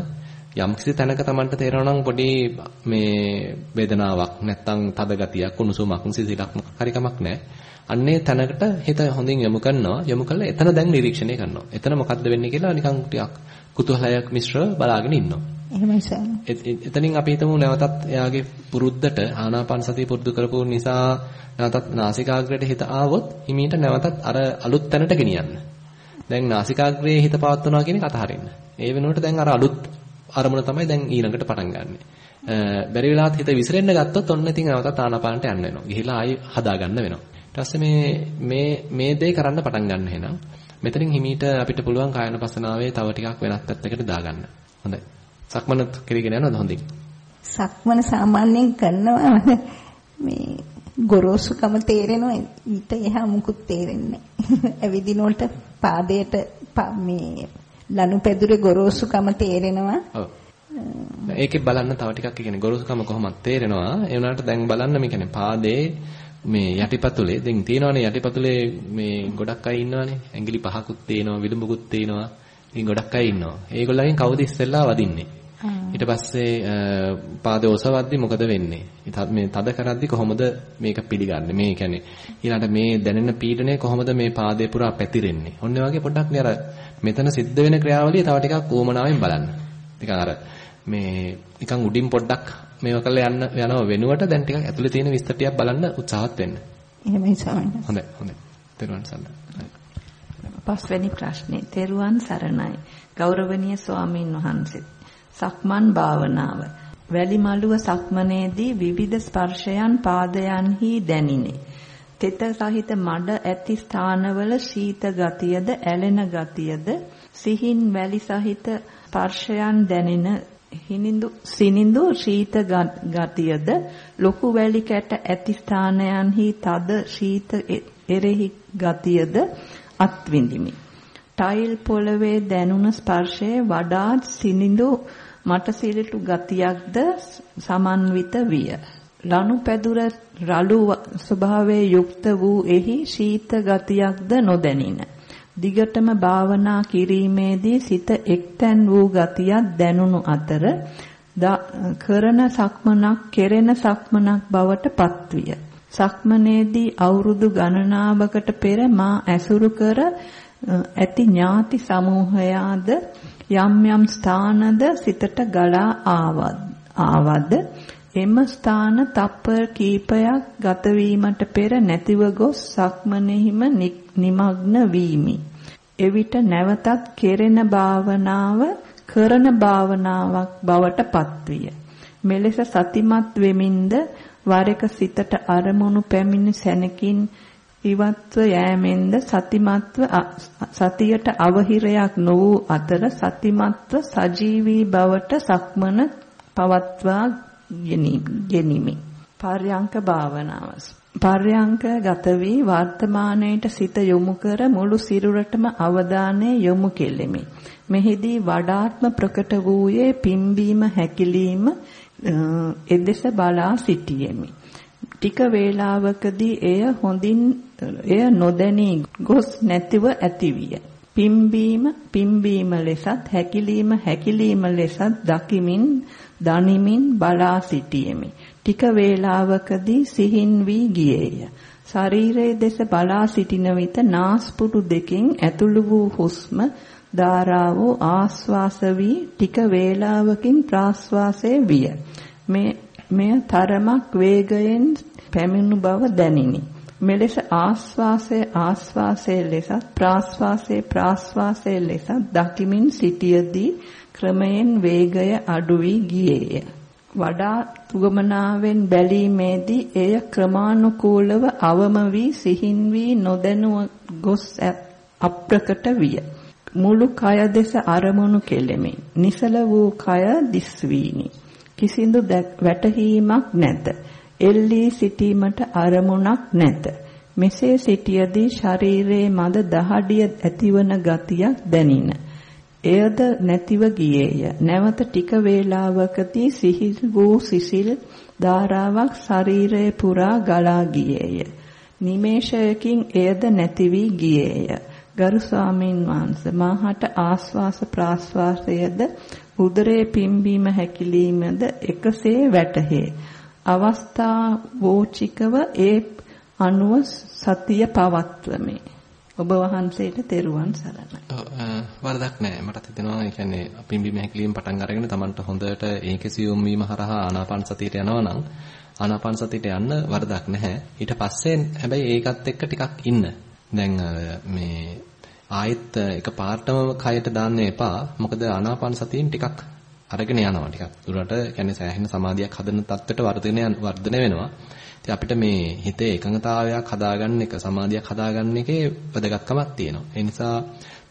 යම්කිසි තැනක Tamanට තේරෙනවා නම් පොඩි මේ වේදනාවක් නැත්තම් තද ගතියක් කුණුසුමක් සිසිලක් හරි කමක් නැහැ. අන්නේ තැනකට හිත හොඳින් යොමු කරනවා. යොමු කළා එතන දැන් නිරීක්ෂණය කරනවා. එතන මොකද්ද වෙන්නේ කියලා නිකන් ටිකක් කුතුහලයක් මිශ්‍රව බලාගෙන ඉන්නවා. එහෙමයි සර්. එතනින් අපි හිතමු නැවතත් එයාගේ පුරුද්දට ආනාපාන සතිය පුරුදු කරපු නිසා නැවතත් නාසිකාග්‍රයට හිත ආවොත් හිමීට නැවතත් අර අලුත් තැනට ගෙනියන්න. දැන් නාසිකාග්‍රයේ හිත පවත්වනවා කියන එක අතහරින්න. ඒ වෙනුවට දැන් අර අලුත් අරමුණ තමයි දැන් ඊළඟට පටන් ගන්නෙ. බැරි වෙලාවත් හිත විසිරෙන්න ගත්තොත් ඔන්න ඉතින් නැවතත් ආනාපානට යන්න වෙනවා. ගිහිලා ආයි හදා ගන්න වෙනවා. ඊට පස්සේ මේ මේ මේ දේ කරන්න පටන් ගන්න එහෙනම් මෙතනින් හිමීට අපිට පුළුවන් කායනපසනාවේ තව ටිකක් වෙනත් පැත්තකට දාගන්න. හොඳයි. සක්මනත් කෙරීගෙන යනවද හොඳින්? සක්මන සාමාන්‍යයෙන් කරනවා මේ ගොරෝසුකම තේරෙනවා ඊට එහා මුකුත් තේරෙන්නේ නැහැ. ඇවිදිනකොට පාදයට මේ ලනුපැදුරේ ගොරෝසුකම තේරෙනවා. ඔව්. ඒකේ බලන්න තව ටිකක් කියන්නේ ගොරෝසුකම කොහොමද තේරෙනවා. ඒ වුණාට දැන් බලන්න මේ කියන්නේ පාදේ මේ යටිපතුලේ දැන් තියෙනවානේ යටිපතුලේ මේ ගොඩක් අය ඉන්නවානේ. ඇඟිලි පහකුත් තියෙනවා, විලුඹකුත් තියෙනවා. ඉතින් ගොඩක් අය ඉන්නවා. ඒගොල්ලන්ගෙන් කවුද ඉස්සෙල්ලා වදින්නේ? ඊට පස්සේ පාදේ ඔසවද්දි මොකද වෙන්නේ? මේ තද කරද්දි කොහොමද මේක පිළිගන්නේ? මේ කියන්නේ ඊළඟට මේ දැනෙන පීඩනය කොහොමද මේ පාදේ පුරා පැතිරෙන්නේ? ඔන්න වගේ පොඩ්ඩක් නේ අර මෙතන සිද්ධ වෙන ක්‍රියාවලිය තව ටිකක් ඌමනාවෙන් බලන්න. නිකන් අර මේ නිකන් උඩින් පොඩ්ඩක් මේව කරලා යන්න යනව වෙනුවට දැන් ටිකක් ඇතුලේ තියෙන විස්තර ටිකක් බලන්න උත්සාහත් වෙන්න. එහෙමයි ස්වාමීනි. හොඳයි හොඳයි. තෙරුවන් සරණයි. පස්වෙනි ප්‍රශ්නේ තෙරුවන් සරණයි. ගෞරවනීය ස්වාමින් වහන්සේ. සක්මන් භාවනාව. වැලිමලුව සක්මනේදී විවිධ ස්පර්ශයන් පාදයන්හි දැනිනේ. තෙත සහිත මඩ ඇති ස්ථානවල ශීත ගතියද ඇලෙන ගතියද සිහින් වැලි සහිත ස්පර්ශයන් දැනෙන හිනිඳු සිනිඳු ශීත ගතියද ලොකු වැලි කැට ඇති ස්ථානයන්හි තද ශීත එරෙහි ගතියද අත්විඳිමි. ටයිල් පොළවේ දැනුණ ස්පර්ශයේ වඩාත් සිනිඳු මට සිලිටු ගතියක්ද සමන්විත විය. ලනු පැදුර රළු ස්වභාවයේ යුක්ත වූ එහි ශීත ගතියක්ද නොදැනින. දිගටම භාවනා කිරීමේදී සිත එක්තැන් වූ ගතියක් දැනුණු අතර කරන සක්මනක් කෙරෙන සක්මනක් බවට පත්විය. සක්මනේදී අවුරුදු ගණනාවකට පෙර මා ඇසුරු කර ඇති ඥාති සමූහයාද යම් යම් ස්ථානද සිතට ගලා ආවද එම ස්ථාන තප්පර කීපයක් ගත වීමට පෙර නැතිව ගොස් සක්මනේහිම නිමග්න වීමි. එවිට නැවතත් කෙරෙන භාවනාව කරන භාවනාවක් බවට පත්විය. මෙලෙස සතිමත් වෙමින්ද වර එක සිතට අරමුණු පැමිණ සැනකින් ඉවත්ව යෑමෙන්ද සතිමත්ව සතියට අවහිරයක් නො වූ අතර සතිමත්ව සජීවී බවට සක්මන පවත්වා ගෙනිමි. පර්යංක භාවනාව. පර්යංක ගත වී වර්තමානයේට සිත යොමු කර මුළු සිරුරටම අවධානය යොමු කෙලෙමි. මෙහිදී වඩාත්ම ප්‍රකට වූයේ පිම්බීම හැකිලිම එදෙස බලා සිටියෙමි. ටික වේලාවකදී එය හොඳින් එය නොදැනී ගොස් නැතිව ඇතිවිය. පිම්බීම පිම්බීම ලෙසත් හැකිලීම හැකිලීම ලෙසත් දකිමින් දනිමින් බලා සිටියෙමි. ටික වේලාවකදී සිහින් වී ගියේය. ශරීරයේ දෙස බලා සිටින විට නාස්පුඩු දෙකෙන් ඇතුළු වූ හුස්ම ධාරාව ආස්වාස වී ටික වේලාවකින් ප්‍රාස්වාසයේ විය. මේ මෙය තරමක් වේගයෙන් පැමිණු බව දැනිනි. මෙලෙස ආස්වාසය ආස්වාසයේ ලෙසත් ප්‍රාස්වාසයේ ප්‍රාස්වාසයේ ලෙසත් දකිමින් සිටියදී ක්‍රමයෙන් වේගය අඩු වී ගියේය. වඩා උගමනාවෙන් බැලීමේදී එය ක්‍රමානුකූලව අවම වී සිහින් වී නොදැනුව ගොස් අප්‍රකට විය. මුළු කය දෙස අරමුණු කෙලෙමි. නිසල වූ කය දිස්වීනි. කිසිඳු වැටහීමක් නැත. එල්ලී සිටීමට අරමුණක් නැත. මෙසේ සිටියදී ශරීරයේ මද දහඩිය ඇතිවන ගතියක් දැනින. එයද නැතිව ගියේය. නැවත ටික වේලාවකදී සිහිල් වූ සිසිල් ධාරාවක් ශරීරය පුරා ගලා ගියේය. නිමේෂයකින් එයද නැති වී ගියේය. ගරු ස්වාමීන් වහන්සේ මාහට ආස්වාස ප්‍රාස්වාසයද උදරයේ පිම්බීම හැකිලීමද එකසේ වැටහේ. අවස්ථාවෝචිකව ඒ අනුව සතිය පවත්වමි. ඔබ වහන්සේට තෙරුවන් සරණයි. ඔව් වරදක් නැහැ. මටත් හිතෙනවා ඒ කියන්නේ පිම්බීම හැකිලීම පටන් අරගෙන Tamanට හොඳට ඒකේ සියුම් වීම හරහා ආනාපාන සතියට යනවා නම් ආනාපාන සතියට යන්න වරදක් නැහැ. ඊට පස්සේ හැබැයි ඒකත් එක්ක ටිකක් ඉන්න. දැන් මේ ආයෙත් එක පාර්ටම කයට දාන්න එපා. මොකද ආනාපාන සතියෙන් ටිකක් අරගෙන යනවා ටිකක්. දුරට කියන්නේ සෑහෙන සමාධියක් හදන තත්ත්වයට වර්ධනය වර්ධනය වෙනවා. ඉතින් අපිට මේ හිතේ එකඟතාවයක් හදාගන්න එක සමාධියක් හදාගන්න එකේ වැදගත්කමක් තියෙනවා. ඒ නිසා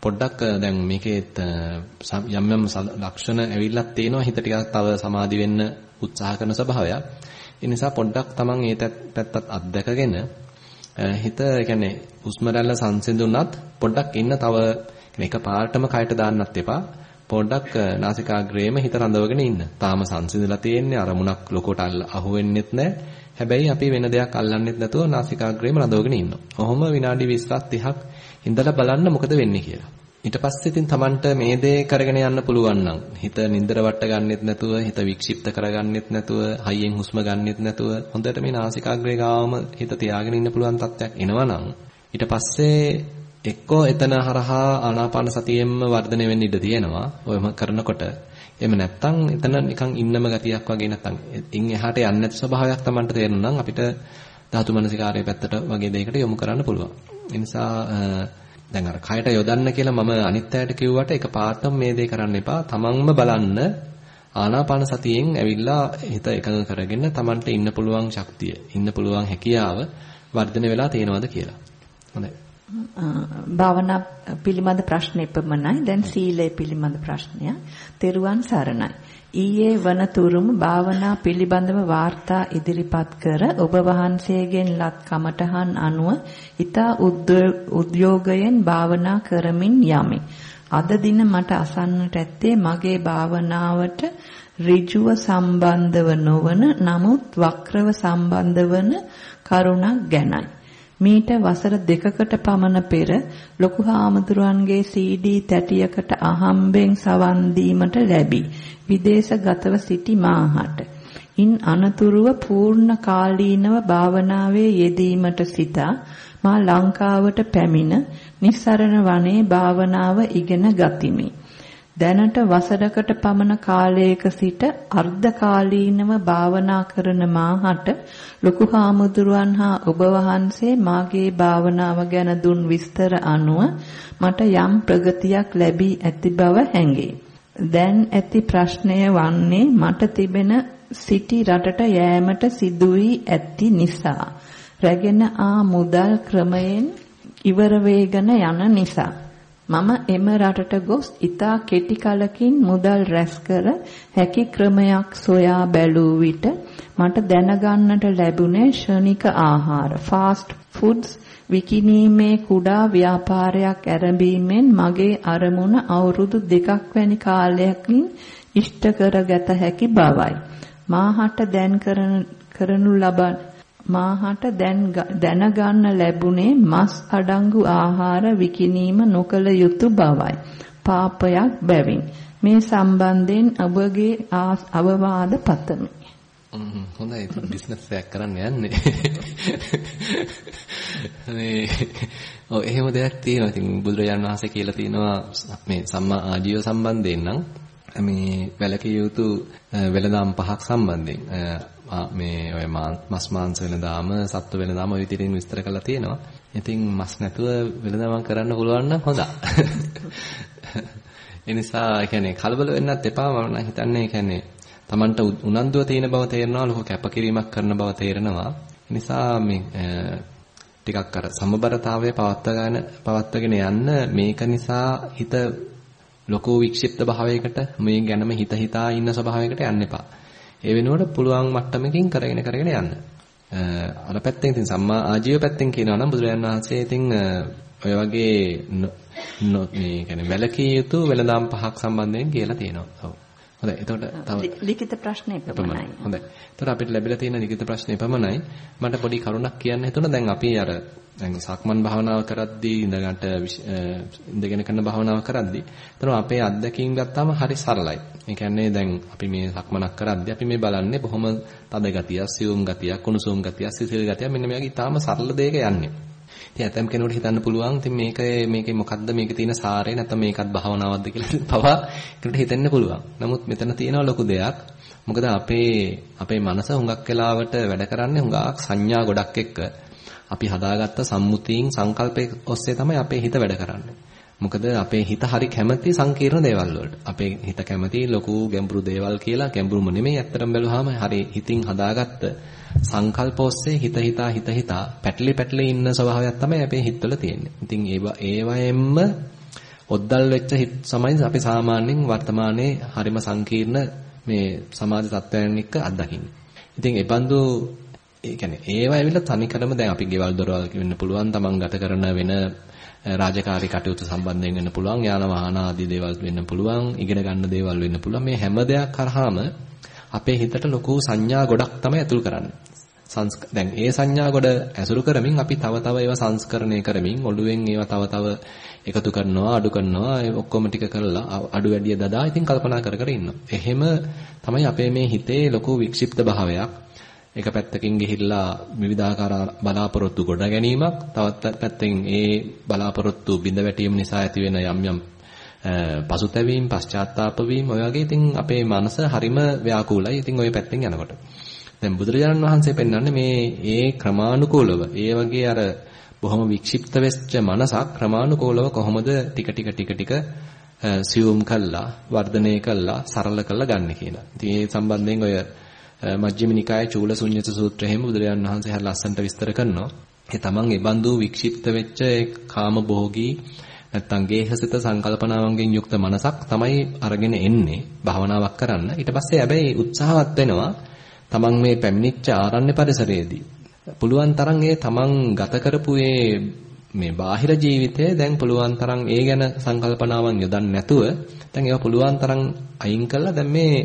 පොඩ්ඩක් දැන් මේකේ යම් යම් ලක්ෂණ ඇවිල්ලක් තියෙනවා හිත ටිකක් තව සමාධි වෙන්න උත්සාහ කරන ස්වභාවයක්. ඒ නිසා පොඩ්ඩක් Taman ඒ පැත්තත් අත්දැකගෙන හිත කියන්නේ හුස්ම රැල්ල සංසිඳුණත් පොඩ්ඩක් ඉන්න තව එක පාර්ටම කයට දාන්නත් එපා. පොඩ්ඩක් නාසිකාග්‍රේම හිත රඳවගෙන ඉන්න. තාම සංසිඳලා තියෙන්නේ අරමුණක් ලොකොට අහු වෙන්නෙත් නැහැ. හැබැයි අපි වෙන දෙයක් අල්ලන්නෙත් නැතුව නාසිකාග්‍රේම රඳවගෙන ඉන්නවා. ඔහොම විනාඩි 20ක් 30ක් ඉඳලා බලන්න මොකද වෙන්නේ කියලා. ඊට පස්සේ ඉතින් Tamanට මේ දේ කරගෙන යන්න පුළුවන් නම් හිත නින්දර වට ගන්නෙත් නැතුව හිත වික්ෂිප්ත කරගන්නෙත් නැතුව හයියෙන් හුස්ම ගන්නෙත් නැතුව හොඳට මේ නාසිකාග්‍රේ ගාවම හිත තියාගෙන ඉන්න පුළුවන් තත්ත්වයක් එනවනම් ඊට පස්සේ එක්කෝ එතන හරහා ආනාපාන සතියෙම වර්ධනය වෙන්න ඉඩ තියෙනවා. ඔයම කරනකොට එහෙම නැත්නම් එතන නිකන් ඉන්නම ගතියක් වගේ නැත්නම් ඉන් එහාට යන්නේ නැති ස්වභාවයක් Tamanට තේරෙනවා නම් අපිට ධාතු මනසිකාරයේ පැත්තට වගේ දෙයකට යොමු කරන්න පුළුවන්. ඒ නිසා දැන් අර කයට යොදන්න කියලා මම අනිත් අයට කිව්වට එක පාටම මේ දේ කරන්න එපා. තමන්ම බලන්න ආනාපාන සතියෙන් ඇවිල්ලා හිත එකඟ කරගෙන තමන්ට ඉන්න පුළුවන් ශක්තිය, ඉන්න පුළුවන් හැකියාව වර්ධනය වෙලා තියෙනවද කියලා. හොඳයි. භාවනා පිළිබඳ ප්‍රශ්න එපමණයි. දැන් සීලය පිළිබඳ ප්‍රශ්නය. තෙරුවන් සරණයි. ඊයේ වනතුරුම භාවනා පිළිබඳව වාර්තා ඉදිරිපත් කර ඔබ වහන්සේගෙන් ලත් කමඨහන් අනුව ඊතා උද්‍යෝගයෙන් භාවනා කරමින් යමි. අද දින මට අසන්නට ඇත්තේ මගේ භාවනාවට ඍජුව සම්බන්ධව නොවන නමුත් වක්‍රව සම්බන්ධ වන කරුණක් ගැනයි. මීට වසර දෙකකට පමණ පෙර ලොකු හාමුදුරුවන්ගේ CD තැටියකට අහම්බෙන් සවන් දීමට ලැබී විදේශගතව සිටි මාහට ඉන් අනතුරුව පූර්ණ කාලීනව භාවනාවේ යෙදීමට සිතා මා ලංකාවට පැමිණ නිස්සරණ වනයේ භාවනාව ඉගෙන ගතිමි. දැනට වසරකට පමණ කාලයක සිට අර්ධකාලීනව භාවනා කරන මාහට ලොකු හාමුදුරුවන් හා ඔබ වහන්සේ මාගේ භාවනාව ගැන දුන් විස්තර අනුව මට යම් ප්‍රගතියක් ලැබී ඇති බව හැඟේ. දැන් ඇති ප්‍රශ්නය වන්නේ මට තිබෙන සිටි රටට යෑමට සිදු වී ඇති නිසා රැගෙන ආ මුදල් ක්‍රමයෙන් ඉවර වේගන යන නිසා මම එම රටට ගොස් ඊතා කෙටි කලකින් මුදල් රැස් කර හැකි ක්‍රමයක් සොයා බැලූ විට මට දැනගන්නට ලැබුණේ ෂණික ආහාර ෆාස්ට් ෆුඩ්ස් විකිණීමේ කුඩා ව්‍යාපාරයක් ආරම්භීමෙන් මගේ අරමුණ අවුරුදු දෙකක් වැනි කාලයකින් ඉෂ්ට කරගත හැකි බවයි. මාහට දැන් කරනු ලබන මාහට දැනගන්න ලැබුණේ මස් අඩංගු ආහාර විකිණීම නොකළ යුතු බවයි. පාපයක් බැවින්. මේ සම්බන්ධයෙන් ඔබගේ අවවාද පතමි. හොඳයි ඉතින් බිස්නස් එකක් කරන්න යන්නේ. මේ ඔව් එහෙම දෙයක් තියෙනවා. ඉතින් බුදුරජාණන් වහන්සේ කියලා තියෙනවා මේ සම්මා ආජීව සම්බන්ධයෙන් නම් මේ වැලකිය යුතු වෙළඳාම් පහක් සම්බන්ධයෙන් මේ ඔය මස් මාංශ වෙළඳාම, සත්ත්ව වෙළඳාම ඔය විදිහටින් විස්තර කරලා තියෙනවා. ඉතින් මස් නැතුව වෙළඳාම් කරන්න පුළුවන් නම් හොඳයි. ඒ නිසා කියන්නේ කලබල වෙන්නත් එපා මම හිතන්නේ කියන්නේ Tamanට උනන්දුව තියෙන බව තේරෙනවා ලොකු කැපකිරීමක් කරන බව තේරෙනවා. ඒ නිසා මේ ටිකක් අර සමබරතාවය පවත්වාගෙන පවත්වාගෙන යන්න මේක නිසා හිත ලොකු වික්ෂිප්ත භාවයකට මේ ගැනම හිත හිතා ඉන්න ස්වභාවයකට යන්න එපා. ඒ වෙනුවට පුළුවන් මට්ටමකින් කරගෙන කරගෙන යන්න. අර පැත්තෙන් ඉතින් සම්මා ආජීව පැත්තෙන් කියනවා නම් බුදුරජාණන් වහන්සේ ඉතින් ඔය වගේ මේ කියන්නේ වැලකී යුතු වෙළඳාම් පහක් සම්බන්ධයෙන් කියලා තියෙනවා. ඔව්. හොඳයි. එතකොට තව ලිඛිත ප්‍රශ්න එපමණයි. හොඳයි. එතකොට අපිට ලැබිලා තියෙන ලිඛිත ප්‍රශ්න එපමණයි. මට පොඩි කරුණක් කියන්න හිතුණා. දැන් අපි අර දැන් සක්මන් භාවනාව කරද්දී ඉඳගන්ට ඉඳගෙන කරන භාවනාව කරද්දී එතන අපේ අත්දැකීම් ගත්තාම හරි සරලයි. ඒ කියන්නේ දැන් අපි මේ සක්මනක් කරද්දී අපි මේ බලන්නේ බොහොම තද ගතිය, සියුම් ගතිය, කුණුසුම් ගතිය, සිසිල් ගතිය මෙන්න මේ වගේ ඊටාම සරල දෙයක යන්නේ. ඉතින් ඇතම් කෙනෙකුට හිතන්න පුළුවන් ඉතින් මේක මේකේ මොකද්ද මේකේ තියෙන සාරය නැත්නම් මේකත් භාවනාවක්ද කියලා පවා කෙනෙකුට හිතෙන්න පුළුවන්. නමුත් මෙතන තියෙනවා ලොකු දෙයක්. මොකද අපේ අපේ මනස හුඟක් වෙලාවට වැඩ කරන්නේ හුඟක් සංඥා ගොඩක් එක්ක අපි හදාගත්ත සම්මුතීන් සංකල්පයේ ඔස්සේ තමයි අපේ හිත වැඩ කරන්නේ. මොකද අපේ හිත හරි කැමති සංකීර්ණ දේවල් වලට. අපේ හිත කැමති ලොකු ගැඹුරු දේවල් කියලා ගැඹුරුම නෙමෙයි ඇත්තටම බැලුවාම හරි හිතින් හදාගත්ත සංකල්ප ඔස්සේ හිත හිතා හිත හිතා පැටලි පැටලි ඉන්න ස්වභාවයක් තමයි අපේ හිතවල තියෙන්නේ. ඉතින් ඒවා ඒවයෙන්ම ඔද්දල් වෙච්ච හිත සමයි අපි සාමාන්‍යයෙන් වර්තමානයේ හරිම සංකීර්ණ මේ සමාජ තත්ත්වයන් එක්ක අත්දකින්නේ. ඉතින් ඒ බඳු ඒ කියන්නේ ඒවා ඇවිල්ලා තනිකරම දැන් අපි ගෙවල් දොරවල් වෙන්න පුළුවන් තමන් ගත කරන වෙන රාජකාරී කටයුතු සම්බන්ධයෙන් වෙන්න පුළුවන් යාන වාහන ආදී දේවල් වෙන්න පුළුවන් ඉගෙන ගන්න දේවල් වෙන්න පුළුවන් මේ හැම දෙයක් කරාම අපේ හිතට ලොකු සංඥා ගොඩක් තමයි ඇතුල් කරන්නේ දැන් ඒ සංඥා ගොඩ ඇසුරු කරමින් අපි තව තව ඒවා සංස්කරණය කරමින් ඔළුවෙන් ඒවා තව තව එකතු කරනවා අඩු කරනවා ඒ ඔක්කොම ටික කරලා අඩු වැඩි දදා ඉතින් කල්පනා කර කර ඉන්නවා. එහෙම තමයි අපේ මේ හිතේ ලොකු වික්ෂිප්ත භාවයක් එක පැත්තකින් ගිහිල්ලා විවිධාකාර බලාපොරොත්තු ගොඩ ගැනීමක් තවත් පැත්තකින් ඒ බලාපොරොත්තු බිඳ වැටීම නිසා ඇතිවෙන යම් යම් පසුතැවීම්, පශ්චාත්තාප වීම ඔය වගේ ඉතින් අපේ මනස හරිම ව්‍යාකූලයි. ඉතින් ওই පැත්තෙන් යනකොට. දැන් බුදුරජාණන් වහන්සේ පෙන්වන්නේ මේ ඒ ක්‍රමානුකූලව ඒ වගේ අර බොහොම වික්ෂිප්ත වෙච්ච මනසක් ක්‍රමානුකූලව කොහොමද ටික ටික ටික ටික සියුම් කළා වර්ධනය කළා සරල කළා ගන්න කියලා. ඉතින් ඒ සම්බන්ධයෙන් ඔය මජ්ක්‍ධිම නිකායේ චූලසුඤ්ඤත සූත්‍රය හැම බුදුරජාණන් වහන්සේ හරිය ලස්සනට විස්තර කරනවා. ඒ තමන් ඒ බඳු වික්ෂිප්ත වෙච්ච ඒ කාම භෝගී නැත්තම් ගේහසිත සංකල්පනාවන්ගෙන් යුක්ත මනසක් තමයි අරගෙන එන්නේ භාවනාවක් කරන්න. ඊට පස්සේ හැබැයි උත්සාහවත් වෙනවා තමන් මේ පැමිණිච්ච ආරණ්‍ය පරිසරයේදී පුළුවන් තරම් ඒ තමන් ගත කරපු මේ බාහිර ජීවිතය දැන් පුළුවන් තරම් ඒ ගැන සංකල්පනාවන් යොදන්නේ නැතුව දැන් ඒවා පුළුවන් තරම් අයින් කළා දැන් මේ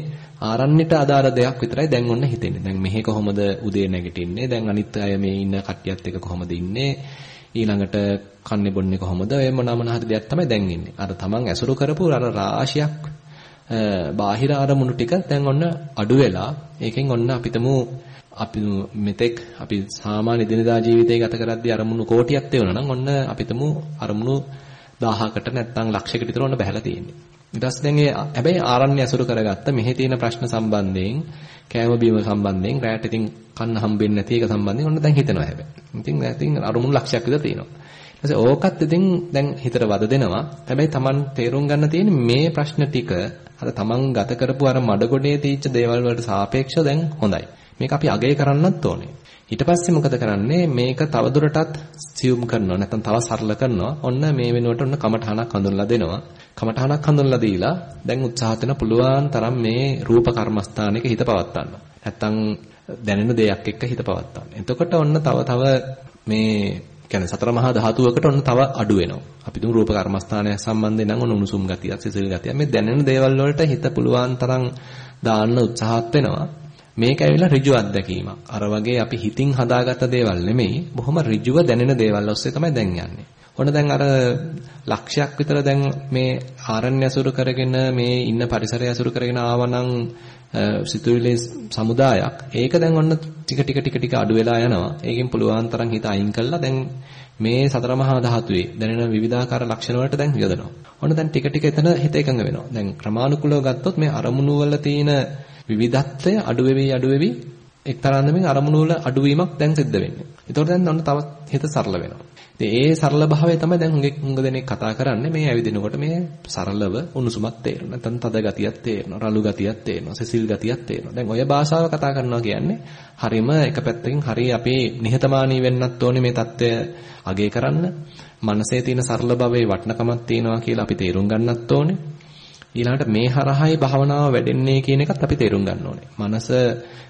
ආරණ්‍යට අදාළ දෙයක් විතරයි දැන් ඔන්න හිතෙන්නේ. දැන් මෙහි කොහොමද උදේ නැගිටින්නේ? දැන් අනිත් අය මේ ඉන්න කට්ටියත් එක්ක කොහොමද ඉන්නේ? ඊළඟට කන්නේ බොන්නේ කොහොමද? ඔය මොන මොන හරි දෙයක් තමයි දැන් ඉන්නේ. අර තමන් ඇසුරු කරපු අර රාශියක් බාහිර අරමුණු ටික දැන් ඔන්න අඩු වෙලා ඒකෙන් ඔන්න අපිටම අපි මෙතෙක් අපි සාමාන්‍ය දිනදා ජීවිතය ගත කරද්දී අරමුණු කෝටියක් තේවුණා නම් ඔන්න අපිටම අරමුණු 1000කට නැත්නම් ලක්ෂයකට විතර ඔන්න බහැලා තියෙන්නේ. ඊට පස්සේ දැන් ඒ හැබැයි ආරණ්‍ය අසුරු කරගත්ත මෙහි තියෙන ප්‍රශ්න සම්බන්ධයෙන් කෑම බීම සම්බන්ධයෙන් රැයට ඉතින් කන්න හම්බෙන්නේ නැති එක සම්බන්ධයෙන් ඔන්න දැන් හිතනවා හැබැයි. ඉතින් ඉතින් අරමුණු ලක්ෂයක් විතර තියෙනවා. ඊට පස්සේ ඕකත් ඉතින් දැන් හිතට වද දෙනවා. හැබැයි Taman තේරුම් ගන්න තියෙන්නේ මේ ප්‍රශ්න ටික අර Taman ගත කරපු අර මඩගොඩේ තීච්ච දේවල් වලට සාපේක්ෂව දැන් හොඳයි. මේක අපි අගය කරන්නත් ඕනේ. ඊට පස්සේ මොකද කරන්නේ මේක තවදුරටත් සියුම් කරනවා නැත්නම් තව සරල කරනවා. ඔන්න මේ වෙනුවට ඔන්න කමඨහනක් හඳුන්ලා දෙනවා. කමඨහනක් හඳුන්ලා දීලා දැන් උත්සාහ කරන පුළුවන් තරම් මේ රූප කර්මස්ථානයක හිත පවත්වන්න. නැත්නම් දැනෙන දෙයක් එක්ක හිත පවත්වන්න. එතකොට ඔන්න තව තව මේ කියන්නේ සතර මහා ධාතුවකට ඔන්න තව අඩු වෙනවා. අපි දුම් රූප කර්මස්ථානය සම්බන්ධයෙන් නම් ඔන්න උණුසුම් ගතියක්, සිසිල් ගතියක්. මේ දැනෙන දේවල් වලට හිත පුළුවන් තරම් දාන්න උත්සාහත් වෙනවා. මේක ඇවිල්ලා ඍජු අත්දැකීමක්. අර වගේ අපි හිතින් හදාගත්ත දේවල් නෙමෙයි. බොහොම ඍජුව දැනෙන දේවල් ඔස්සේ තමයි දැන් යන්නේ. ඔන්න දැන් අර ලක්ෂයක් විතර දැන් මේ ආරණ්‍ය අසුරු කරගෙන මේ ඉන්න පරිසරය අසුරු කරගෙන ආවනම් සිතුවිලි සමුදායක් ඒක දැන් ඔන්න ටික ටික ටික ටික අඩු වෙලා යනවා. ඒකෙන් පුළුවන් තරම් හිත අයින් කළා දැන් මේ සතර මහා ධාතුවේ දැනෙන විවිධාකාර ලක්ෂණ වලට දැන් යොදනවා. ඔන්න දැන් ටික ටික එතන හිත එකඟ වෙනවා. දැන් ක්‍රමානුකූලව ගත්තොත් මේ අරමුණු වල තියෙන විවිධත්වය අඩු වෙවි අඩු වෙවි එක්තරාන්දමෙන් අරමුණු වල අඩුවීමක් දැන් සිද්ධ වෙන්නේ. ඒතකොට දැන් ඔන්න තවත් හිත සරල වෙනවා. ඉතින් ඒ සරල භාවය තමයි දැන් හුඟ හුඟ දෙනෙක් කතා කරන්නේ මේ ඇවිදිනකොට මේ සරලව උණුසුමක් තේරෙනවා. නැත්නම් තද ගතියක් තේරෙනවා, රළු ගතියක් තේරෙනවා, සිසිල් ගතියක් තේරෙනවා. දැන් ඔය භාෂාව කතා කරනවා කියන්නේ හරීම එක පැත්තකින් හරිය අපේ නිහතමානී වෙන්නත් ඕනේ මේ தত্ত্বය අගය කරන්න. මනසේ තියෙන සරල භාවයේ වටිනකමක් තියෙනවා කියලා අපි තේරුම් ගන්නත් ඕනේ. ඊළඟට මේ හරහායි භාවනාව වැඩෙන්නේ කියන එකත් අපි තේරුම් ගන්න ඕනේ. මනස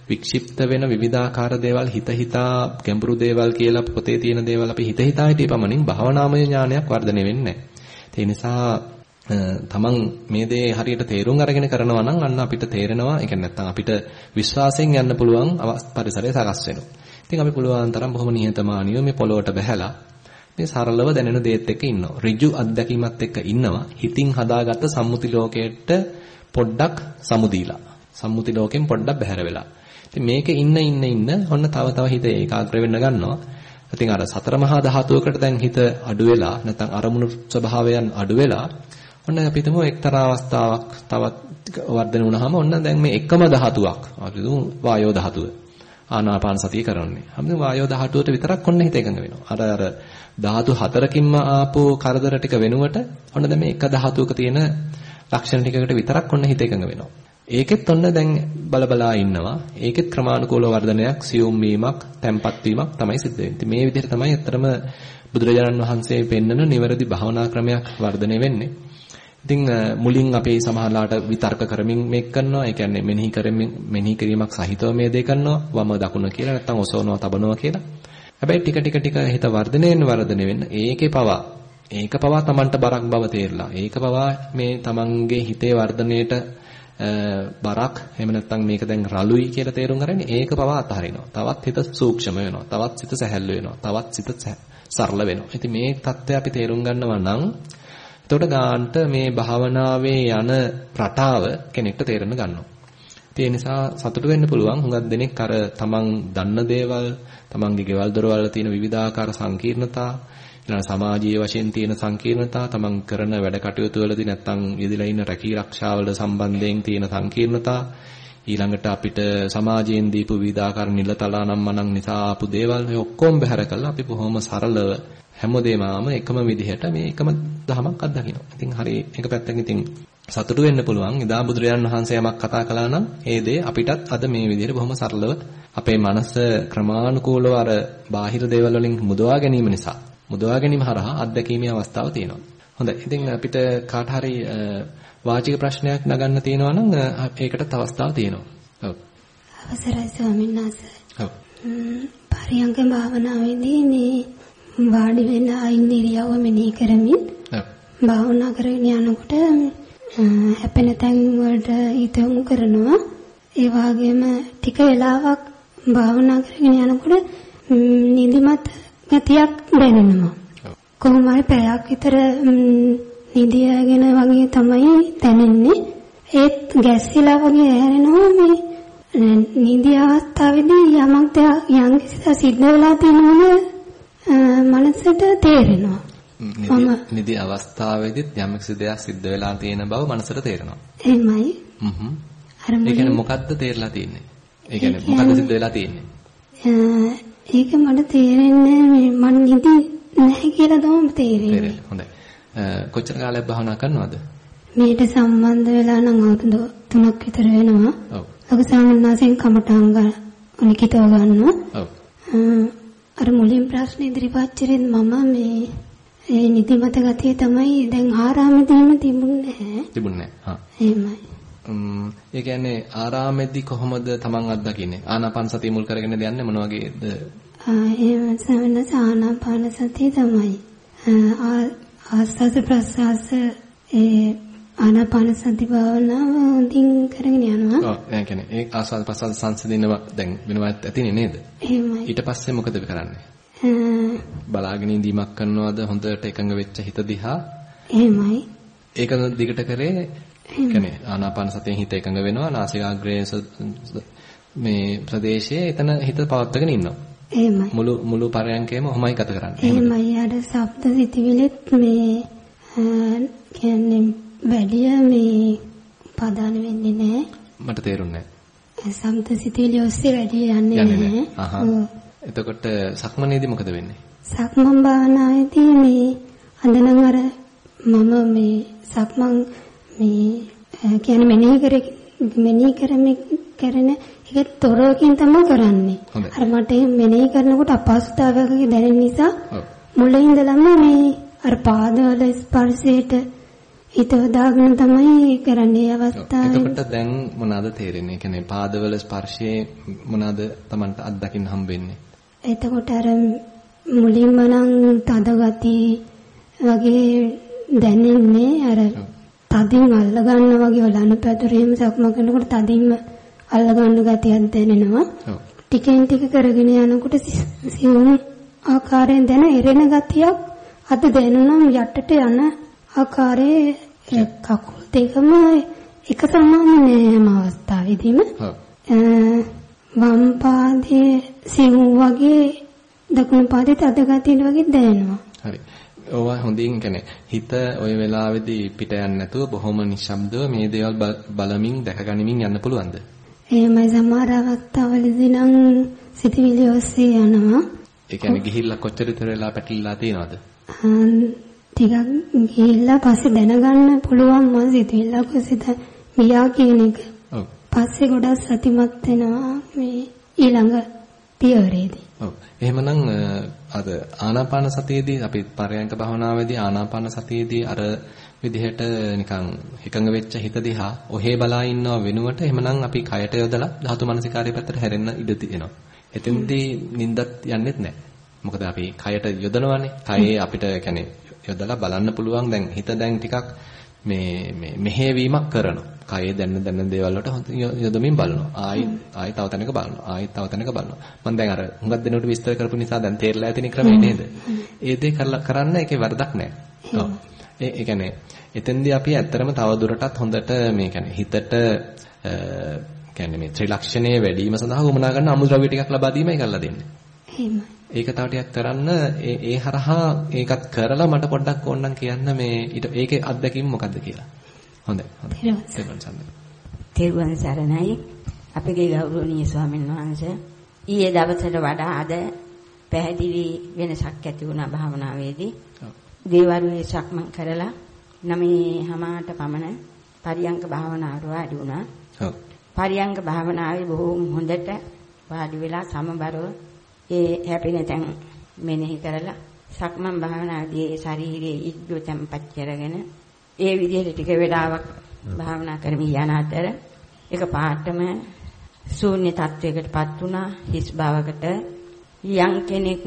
වික්ෂිප්ත වෙන විවිධාකාර දේවල් හිත හිතා ගැඹුරු දේවල් කියලා පොතේ තියෙන දේවල් අපි හිත හිතා හිටිය පමණින් භාවනාමය ඥානයක් වර්ධනය වෙන්නේ නැහැ. නිසා තමන් මේ දේ හරියට තේරුම් අරගෙන කරනවා නම් අන්න අපිට තේරෙනවා. ඒ කියන්නේ නැත්තම් අපිට විශ්වාසයෙන් යන්න පුළුවන් පරිසරය සකස් වෙනවා. ඉතින් අපි පුළුවන් තරම් බොහොම නිහතමානීව මේ පොළොවට බහැලා මේ සරලව දැනෙන දේත් එක්ක ඉන්නවා. ඍජු අත්දැකීමත් එක්ක ඉන්නවා. හිතින් හදාගත්ත සම්මුති ලෝකයට පොඩ්ඩක් සමුදීලා. සම්මුති ලෝකෙන් පොඩ්ඩක් බැහැර වෙලා. ඉතින් මේකේ ඉන්න ඉන්න ඉන්න ඔන්න තව තව හිත ඒකාග්‍ර වෙන්න ගන්නවා. ඉතින් අර සතර මහා ධාතුවකට දැන් හිත අඩු වෙලා නැත්නම් අරමුණු ස්වභාවයන් අඩු වෙලා ඔන්න අපි හිතමු එක්තරා අවස්ථාවක් තවත් වර්ධනය වුණාම ඔන්න දැන් මේ එකම ධාතුවක් අපි හිතමු වායෝ ධාතුව ආනාපාන සතිය කරන්නේ. අපි වායෝ ධාතුවට විතරක් ඔන්න හිත එකඟ වෙනවා. අර අර ධාතු හතරකින්ම ආපෝ කරදර ටික වෙනුවට ඔන්න දැන් මේ එක ධාතුවක තියෙන ලක්ෂණ ටිකකට විතරක් ඔන්න හිත එකඟ වෙනවා. ඒකෙත් ඔන්න දැන් බලබලා ඉන්නවා. ඒකෙත් ක්‍රමානුකූල වර්ධනයක්, සියුම් වීමක්, තැම්පත් වීමක් තමයි සිද්ධ වෙන්නේ. මේ විදිහට තමයි අත්‍තරම බුදුරජාණන් වහන්සේ පෙන්නන නිවැරදි භාවනා ක්‍රමයක් වර්ධනය වෙන්නේ. ඉතින් මුලින් අපි සමහරලාට විතර්ක කරමින් මේක කරනවා. ඒ කියන්නේ මෙනෙහි කරමින් මෙනෙහි කිරීමක් සහිතව මේ දේ කරනවා. වම දකුණ කියලා නැත්නම් ඔසවනවා තබනවා කියලා. හැබැයි ටික ටික ටික හිත වර්ධනයෙන් වර්ධනය වෙන්න ඒකේ පවා ඒක පවා Tamanට බරක් බව තේරලා ඒක පවා මේ Tamanගේ හිතේ වර්ධනයේට බරක් එහෙම නැත්නම් මේක දැන් රළුයි කියලා තේරුම් ගන්න ඒක පවා අතහරිනවා. තවත් හිත සූක්ෂම වෙනවා. තවත් සිත සැහැල්ලු වෙනවා. තවත් සිත සරල වෙනවා. ඉතින් මේ தත්ත්වය අපි තේරුම් ගන්නවා නම් එතකොට ගාන්ට මේ භාවනාවේ යන රටාව කෙනෙක්ට තේරෙන්න ගන්නවා. ඒ නිසා සතුටු වෙන්න පුළුවන්. හුඟක් දෙනෙක් අර තමන් දන්න දේවල්, තමන්ගේ ගෙවල් දොරවල් තියෙන විවිධාකාර සංකීර්ණතා, ඊළඟ සමාජීය වශයෙන් තියෙන සංකීර්ණතා, තමන් කරන වැඩ කටයුතු වලදී නැත්තම් යෙදලා ඉන්න රැකී ආරක්ෂාවල සම්බන්ධයෙන් තියෙන සංකීර්ණතා, ඊළඟට අපිට සමාජයෙන් දීපු විවිධාකාර නිලතලා නම් මනං නිසා ආපු දේවල් මේ ඔක්කොම බැහැර කළා අපි බොහොම සරලව හැමදේම එකම විදිහට මේ එකම දහමක් අත්දකිනවා. ඉතින් හරි එක පැත්තකින් ඉතින් සතුටු වෙන්න පුළුවන්. ඉදා බුදුරජාණන් වහන්සේ යමක් කතා කළා නම් ඒ දේ අපිටත් අද මේ විදිහට බොහොම සරලව අපේ මනස ක්‍රමානුකූලව අර බාහිර දේවල් වලින් මුදවා ගැනීම නිසා මුදවා ගැනීම හරහා අත්දැකීමේ අවස්ථාව තියෙනවා. හොඳයි. ඉතින් අපිට කාට හරි වාචික ප්‍රශ්නයක් නගන්න තියෙනවා නම් ඒකටත් අවස්ථාව තියෙනවා. ඔව්. අවසරයි ස්වාමීන් වහන්සේ. ඔව්. පරියංග භාවනාවේදී මේ වාඩි වෙලා ඉන්න ඉරියව්ව මෙනෙහි කරමින් ඔව්. භාවනා කරගෙන යනකොට හැපෙන තැන් වලට හිත යොමු කරනවා. ඒ වගේම ටික වෙලාවක් භාවනා කරගෙන යනකොට නිදිමත ගතියක් දැනෙනවා. කොහොම හරි පැයක් විතර නිදියාගෙන වගේ තමයි දැනෙන්නේ. ඒත් ගැස්සිලා වගේ ඇහැරෙනවා මේ නිදි අවස්ථාවේදී යමක් දෙයක් යම් කිසි සිද්ධ වෙලා තියෙනවනේ මනසට තේරෙනවා. නිදි අවස්ථාවේදීත් යම් කිසි දෙයක් සිද්ධ වෙලා තියෙන බව මනසට තේරෙනවා. එහෙමයි. හ්ම්. ඒ කියන්නේ මොකද්ද තේරලා තියෙන්නේ? ඒ කියන්නේ මොකද්ද සිද්ධ වෙලා තියෙන්නේ? ඒක මට තේරෙන්නේ මම නිදි නැහැ කියලා තමයි තේරෙන්නේ. හොඳයි. කොච්චර කාලයක් භාවනා කරනවද? මේට සම්බන්ධ වෙලා නම් අවුරුදු 3ක් විතර වෙනවා. ඔව්. ලොකු සාමණේරයන් කමටහන් ගන්න නිකිතව ගන්නවා. ඔව්. අර මුලින් ප්‍රශ්න ඉදිරිපත් කරේ මම මේ ඒ නිදිමත ගතිය තමයි දැන් ආරාමදීම තිබුණේ නැහැ. තිබුණේ නැහැ. හා. එහෙමයි. ඒ කියන්නේ ආරාමෙද්දි කොහොමද Taman අත්දකින්නේ? ආනාපාන සතිය මුල් කරගෙන යන්නේ මොන වගේද? එහෙම සමන ආනාපාන සතිය තමයි. ආස්වාද ප්‍රසආස ඒ ආනාපාන සති භාවනාව හොඳින් කරගෙන යනවා. ඔව් ඒ කියන්නේ ඒ ආස්වාද ප්‍රසආස සංසිඳිනව දැන් වෙනවත් ඇතිනේ නේද? එහෙමයි. ඊට පස්සේ මොකද කරන්නේ? බලාගෙන ඉඳීමක් කරනවද හොඳට එකඟ වෙච්ච හිත දිහා? එහෙමයි. ඒක දිගට කරේ කියන්නේ ආනාපාන සතියෙන් හිත එකඟ වෙනවා නාසිකාග්‍රයේ මේ ප්‍රදේශයේ එතන හිත පවත්වාගෙන ඉන්නවා. එහෙමයි. මුළු මුළු පරයන්කේම ඔහොමයි ගත කරන්නේ. එහෙමයි. අර ශබ්ද සිතිවිලිත් මේ කියන්නේ වැඩි මේ පදාන වෙන්නේ නැහැ. මට තේරුන්නේ නැහැ. ශබ්ද සිතිවිලි ඔස්සේ වැඩි යන්නේ නැහැ. එතකොට සක්මනේදී මොකද වෙන්නේ? සක්මන් භාවනාවේදී මේ අඳනම අර මම මේ සක්මන් මේ කියන්නේ මෙනෙහි කර මෙනෙහි කරමින් කරන ඒක තොරවකින් තමයි කරන්නේ. අර මට මෙනෙහි කරනකොට අපහසුතාවයක් දැනෙන නිසා මුලින් ඉඳලම මේ අර පාදවල ස්පර්ශයට හිත දාගෙන තමයි කරන්නේ අවස්ථාවේ. එතකොට දැන් මොනවාද තේරෙන්නේ? කියන්නේ පාදවල ස්පර්ශයේ මොනවාද Tamanට අත්දකින්න හම්බෙන්නේ? එතකොට අර මුලින්ම නම් තද ගති වගේ දැනෙන්නේ අර තදින් අල්ල ගන්න වගේ ඔලන පැදුරේම සක්ම කරනකොට තදින්ම අල්ල ගන්න ගතියක් දැනෙනවා. ටිකෙන් ටික කරගෙන යනකොට සිවුම් ආකාරයෙන් දැන එරෙන ගතියක් අද දැනුනම් යටට යන ආකාරයේ කකුල් දෙකම එක සමාන නෑ හැම අවස්ථාවෙදීම. වම් පාදයේ සිවුම් වගේ දකුණු පාදයේ තද ගතිය වගේ දැනෙනවා. හරි. ඕවා හොඳින් කියන්නේ හිත ওই වෙලාවේදී පිට යන්නේ නැතුව බොහොම නිශ්ශබ්දව මේ දේවල් බලමින් දැකගනිමින් යන්න පුළුවන්ද? එහෙමයි සමහර අවස්ථාවලදී නම් සිතවිලි ඔස්සේ යනවා. ඒ කියන්නේ ගිහිල්ලා කොච්චර විතර වෙලා පැටලිලා තියෙනවද? ටිකක් ගිහිල්ලා පස්සේ දැනගන්න පුළුවන් මම සිතවිල්ල කොහෙද ගියා කියන එක. ඔව්. පස්සේ ගොඩක් සතිමත් වෙනවා මේ ඊළඟ පියවරේදී. ඔව්. එහෙමනම් අද ආනාපාන සතියේදී අපි පරයන්ක භාවනාවේදී ආනාපාන සතියේදී අර විදිහට නිකන් එකඟ වෙච්ච හිත දිහා ඔහේ බලා ඉන්නව වෙනුවට එහෙමනම් අපි කයට යොදලා ධාතු මනසිකාරය පැත්තට හැරෙන්න ඉඩ තියෙනවා. එතෙන්දී නිින්දත් යන්නෙත් නැහැ. මොකද අපි කයට යොදනවානේ. කයේ අපිට يعني යොදලා බලන්න පුළුවන් දැන් හිත දැන් ටිකක් මේ මේ මෙහෙවීමක් කරනවා. කයේ දැන්න දැන්න දේවල් වලට යොදමින් බලනවා. ආයි ආයි තව තැනක බලනවා. ආයි තව තැනක බලනවා. මම දැන් අර හුඟක් දෙනකොට විස්තර කරපු නිසා දැන් තේරලා ඇතිනේ ක්‍රමය නේද? ඒ දේ කරන්න ඒකේ වරදක් නැහැ. ඔව්. ඒ කියන්නේ එතෙන්දී අපි ඇත්තරම තව දුරටත් හොඳට මේ කියන්නේ හිතට කියන්නේ මේ ත්‍රිලක්ෂණයේ වැඩිම සඳහා උමනා ගන්න අමුද්‍රව්‍ය ටිකක් ලබා දීමයි කරලා දෙන්නේ. ඒක තව ටිකක් කරන්න ඒ ඒ හරහා ඒකත් කරලා මට පොඩ්ඩක් ඕනනම් කියන්න මේ ඒකේ අත්දැකීම මොකද්ද කියලා. හොඳයි. හොඳයි. තෙරුවන් සරණයි. අපගේ ගෞරවනීය ස්වාමීන් වහන්සේ ඊයේ දවසට වඩා අද පැහැදිලි වෙනසක් ඇති වුණා භාවනාවේදී. දේවරුවේ සක්මන් කරලා නමේ හමාට පමණ පරියංග භාවනාවට වාඩි වුණා. ඔව්. පරියංග භාවනාවේ බොහෝම හොඳට වාඩි වෙලා සමබරව ඒ හැපෙන තැන් මෙනෙහි කරලා සක්මන් භාවනාවේදී ඒ ශරීරයේ ඉද්දු තැම්පත් කරගෙන ඒ විදිහට ටික වෙලාවක් භාවනා කරමින් යන අතර එක පාටම ශූන්‍ය තත්වයකටපත් වුණා හිස් භාවකට යම් කෙනෙක්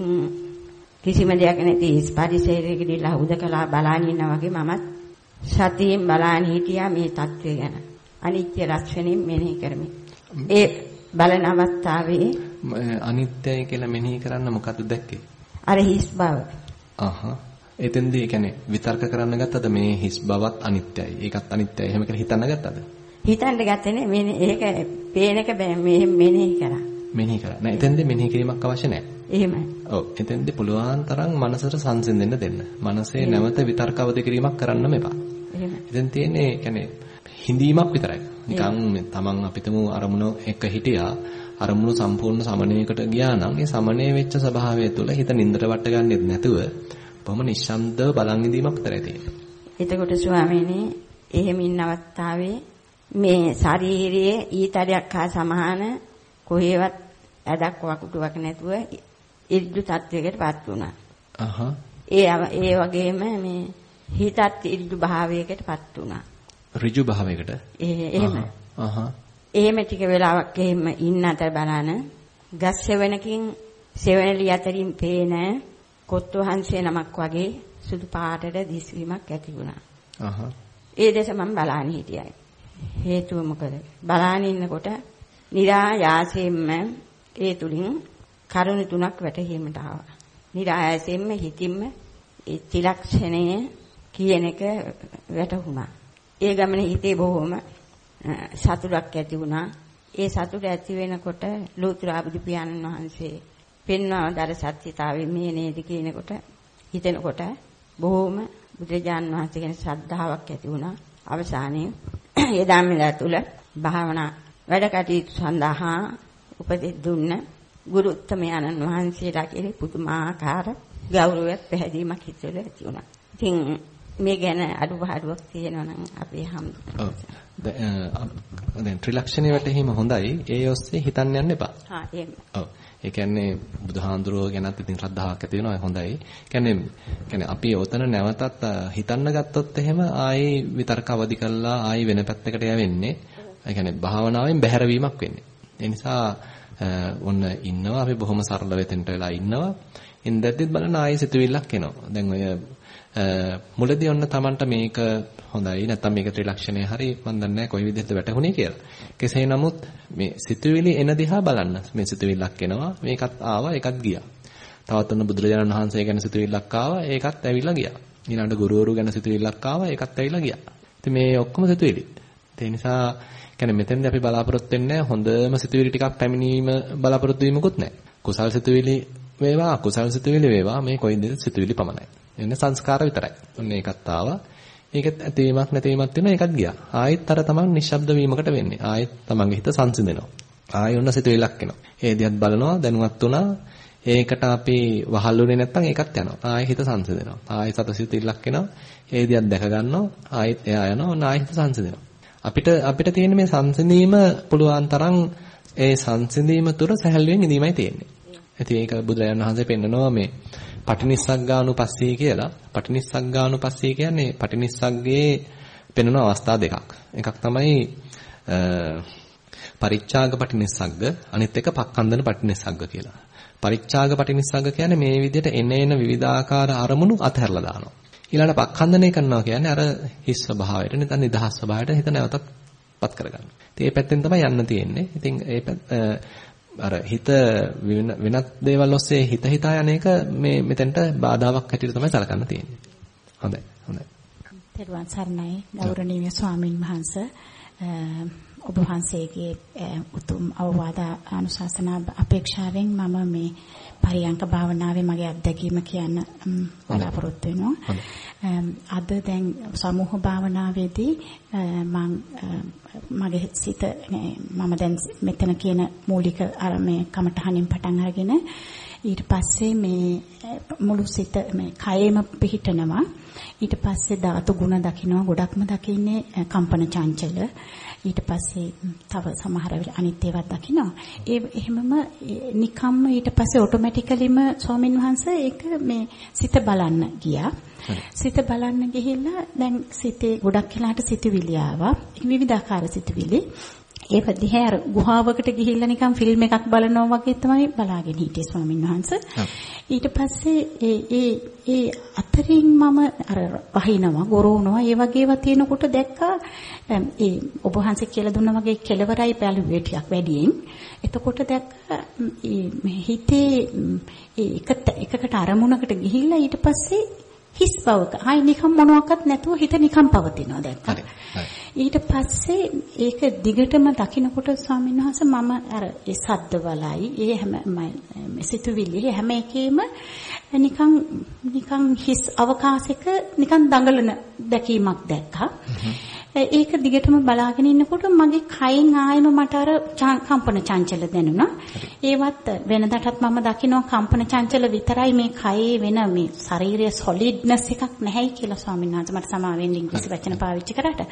කිසිම දෙයක් නැති පරිසරයකදීලා උදකලා බලාගෙන ඉන්නා වගේ මමත් සතියෙන් බලාගෙන හිටියා මේ தત્ත්වය ගැන. අනිත්‍ය ලක්ෂණයෙන් මෙනෙහි කරමින්. ඒ බලන අවස්ථාවේ අනිත්‍යයි කියලා මෙනෙහි කරන්න මොකද්ද දැක්කේ? අර හිස් බව. අහහ. එතෙන්දී කියන්නේ විතර්ක කරන්න ගත්තද මේ හිස් බවත් අනිත්‍යයි. ඒකත් අනිත්‍යයි. එහෙම කියලා හිතන්න ගත්තද? හිතන්න ගත්තේ නේ මේ ඒක පේනක මේ මෙනෙහි කරා. මෙනෙහි කරා. නෑ එතෙන්දී මෙනෙහි කිරීමක් අවශ්‍ය නෑ. එහෙමයි. ඔව් එතෙන්දී පුළුවන් තරම් මනසට සංසිඳෙන්න දෙන්න. මනසේ නැවත විතර්ක අවදි කිරීමක් කරන්න මෙපා. එහෙමයි. එතෙන් තියෙන්නේ කියන්නේ හිඳීමක් විතරයි. නිකන් තමන් අපිටම අරමුණ එක හිටියා අරමුණු සම්පූර්ණ සමනයකට ගියා නම් ඒ සමනය වෙච්ච ස්වභාවය තුළ හිත නින්දට වට ගන්නෙත් නැතුව බොහොම නිශ්ශබ්දව බලන් ඉඳීමක් විතරයි තියෙන්නේ. එතකොට ස්වාමීනි එහෙම ඉන්න අවස්ථාවේ මේ ශාරීරියේ ඊතරයක් හා සමාන කොහේවත් ඇඩක් වකුටුවක් නැතුව ඉර්ධු තත්වයකටපත් වුණා. අහහ. ඒ ඒ වගේම මේ හිතත් ඉර්ධු භාවයකටපත් වුණා. ඍජු භාවයකට? එහෙම. අහහ. එහෙම ටික වෙලාවක් එහෙම ඉන්න අතර බලන ගස් සෙවණකින් සෙවණලි අතරින් පේන කොත්තු හංසය නමක් වගේ සුදු පාටට දිස්වීමක් ඇති වුණා. අහහ. ඒ දෙස මම බලාගෙන හිටියයි. හේතුව මොකද? බලාගෙන ඉන්නකොට નિરાයාසයෙන්ම ඒ තුලින් කරුණ තුනක් වැටහීමට ආවා. નિરાයාසයෙන්ම හිතින්ම ඒ ත්‍රිලක්ෂණය කියන එක වැටහුණා. ඒ ගමනේ හිතේ බොහොම සතුටක් ඇති වුණා. ඒ සතුට ඇති වෙනකොට ලෝතුරා බුදු පියාණන් වහන්සේ පෙන්වා දර සත්‍යතාවය මේ නේද කියනකොට හිතෙනකොට බොහොම බුදුරජාන් වහන්සේ ගැන ශ්‍රද්ධාවක් ඇති වුණා. අවසානයේ ඒ ධම්මලා තුල භාවනා වැඩ කටයුතු සඳහා උපදෙස් දුන්න ගුරු උත්තමයන්න් වහන්සේලා කෙරෙහි පුදුමාකාර ගෞරවයක් පැහැදීමක් හිතෙල ඇති වුණා. ඉතින් මේ ගැන අඩුපාඩුවක් තියෙනවා නම් අපේ හම්. ඔව්. දැන් ත්‍රිලක්ෂණේ වැටහීම හොඳයි. ඒ ඔස්සේ හිතන්න යන්න එපා. හා එහෙම. ඔව්. ඒ කියන්නේ බුදුහාඳුරෝ ගැනත් ඉතින් ශ්‍රද්ධාවක් ඇති වෙනවා හොඳයි. කියන්නේ කියන්නේ අපි ඔතන නැවතත් හිතන්න ගත්තොත් එහෙම ආයේ විතර්ක අවදි කළා ආයේ වෙන පැත්තකට යවෙන්නේ. ඒ කියන්නේ භාවනාවෙන් බැහැරවීමක් වෙන්නේ. ඒ නිසා ඔන්න ඉන්නවා අපි බොහොම සරල වෙතෙන්ට වෙලා ඉන්නවා. ඉඳද්දිත් බලන ආයේ සිතුවිල්ලක් එනවා. දැන් ඔය මුලදී ඔන්න Tamanට මේක හොඳයි නැත්නම් මේක ත්‍රිලක්ෂණය හරි මම දන්නේ නැහැ කොයි විදිහට වැටහුනේ කියලා. කෙසේ නමුත් මේ සිතුවිලි එන දිහා බලන්න. මේ සිතුවිල්ලක් එනවා මේකත් ආවා ඒකත් ගියා. තවත් ඔන්න බුදුරජාණන් වහන්සේ ගැන සිතුවිල්ලක් ආවා ඒකත් ඇවිල්ලා ගියා. ඊළඟට ගුරුවරු ගැන සිතුවිල්ලක් ආවා ඒකත් ඇවිල්ලා ගියා. ඉතින් මේ ඔක්කොම සිතුවිලි. ඒ නිසා කියන්නේ මෙතෙන්දී අපි බලාපොරොත්තු වෙන්නේ හොඳම සිතුවිලි ටිකක් පැමිණීම බලාපොරොත්තු වීමකුත් නැහැ. කුසල් සිතුවිලි වේවා අකුසල් සිතුවිලි වේවා මේ කොයි දෙයක් සිතුවිලි පමණයි. එන්නේ සංස්කාර විතරයි. ඔන්න ඒකත් ආවා. ඒකත් ඇතිවීමක් නැතිවීමක් තියෙනවා ඒකත් ගියා. ආයෙත් අර තමන් නිශ්ශබ්ද වීමකට වෙන්නේ. ආයෙත් තමන්ගේ හිත සංසිඳෙනවා. ආයෙ ඔන්න සිතුවිල්ලක් එනවා. ඒ දිහත් බලනවා දැනුවත් වුණා. ඒකට අපි වහල්ුනේ නැත්නම් ඒකත් යනවා. ආයෙ හිත සංසිඳෙනවා. ආයෙ සත සිතුවිල්ලක් එනවා. ඒ දිහත් දැක ගන්නවා. ආයෙත් එයා යනවා. ඔන්න ආයෙ හිත සංසිඳෙනවා. අපිට අපිට තියෙන මේ සංසිඳීම පුළුවන් තරම් ඒ සංසිඳීම තුර සැහැල්ලුවෙන් ඉඳීමයි තියෙන්නේ. ඉතින් ඒක බුදුරජාණන් වහන්සේ පෙන්නනවා මේ පටිනිස්සග්ගානුපස්සී කියලා. පටිනිස්සග්ගානුපස්සී කියන්නේ පටිනිස්සග්ගේ පෙන්වන අවස්ථා දෙකක්. එකක් තමයි පරිච්ඡාග පටිනිස්සග්ග අනිත් එක පක්ඛන්දන පටිනිස්සග්ග කියලා. පරිච්ඡාග පටිනිස්සග්ග කියන්නේ මේ විදිහට එන එන විවිධාකාර අරමුණු අතහැරලා දානවා. ඊළඟ පක්ඛන්දනය කරනවා කියන්නේ අර හිස් ස්වභාවයට නැත්නම් නිදහස් ස්වභාවයට හිත නැවතත් පත් කරගන්න. ඉතින් මේ පැත්තෙන් තමයි යන්න තියෙන්නේ. ඉතින් ඒ අර හිත වෙනත් දේවල් ඔස්සේ හිත හිතා යන එක මේ මෙතෙන්ට බාධාවක් හැටියට තමයි සලකන්න තියෙන්නේ. හොඳයි. හොඳයි. තෙරුවන් සරණයි ගෞරවනීය ස්වාමින් වහන්සේ ඔබ වහන්සේගේ උතුම් අවවාද අනුශාසනා අපේක්ෂාවෙන් මම මේ පරියංක භාවනාවේ මගේ අත්දැකීම කියන්න බලාපොරොත්තු වෙනවා. අද දැන් සමූහ භාවනාවේදී මම මගේ සිත මම දැන් මෙතන කියන මූලික මේ කමඨහනින් පටන් අරගෙන ඊට පස්සේ මේ මුළු සිත මේ කයෙම පිහිටනවා. ඊට පස්සේ ධාතු ගුණ දකින්නවා ගොඩක්ම දකින්නේ කම්පන චංචල ඊට පස්සේ තව සමහර වෙලාවට අනිත් ඒවාත් දකින්නවා ඒ එහෙමම නිකම්ම ඊට පස්සේ ඔටෝමැටිකලිම ස්වාමින් වහන්සේ ඒක මේ සිත බලන්න ගියා. සිත බලන්න ගිහිල්ලා දැන් සිතේ ගොඩක් වෙලාට සිතුවිලි ආවා. විවිධාකාර සිතුවිලි. ඒක දිහා අර ගුහාවකට ගිහිල්ලා නිකන් ෆිල්ම් එකක් බලනවා වගේ තමයි බලාගෙන හිටියේ ස්වාමීන් වහන්සේ. ඊට පස්සේ ඒ ඒ ඒ අතරින් මම අර වහිනවා, ගොරවනවා, ඒ වගේවා තියෙනකොට දැක්කා ඒ ඔබ වහන්සේ කියලා දුන්නා වගේ කෙලවරයි බැලුවේ ටිකක් වැඩියෙන්. එතකොට දැක්කා හිතේ ඒ එකකට අරමුණකට ගිහිල්ලා ඊට පස්සේ හිස් බවක ආයි නිකම් මොනවාක්වත් නැතුව හිත නිකම් පවතිනවා දැක්කා. ඊට පස්සේ ඒක දිගටම දකිනකොට ස්වාමීන් වහන්සේ මම අර ඒ සද්ද වලයි ඒ හැම සිතුවිලි හැම එකේම නිකන් නිකන් හිස් අවකාශයක නිකන් දඟලන දැකීමක් දැක්කා. ඒක දිගටම බලාගෙන ඉන්නකොට මගේ කයින් ආයෙම මට අර කම්පන චංචල දැනුණා. ඒවත් වෙනදටත් මම දකිනවා කම්පන චංචල විතරයි මේ කයේ වෙන මේ ශාරීරික සොලිඩ්නස් එකක් නැහැයි කියලා ස්වාමීන් වහන්සේ මට සමාවෙන් ඉංග්‍රීසි වචන පාවිච්චි කරාට.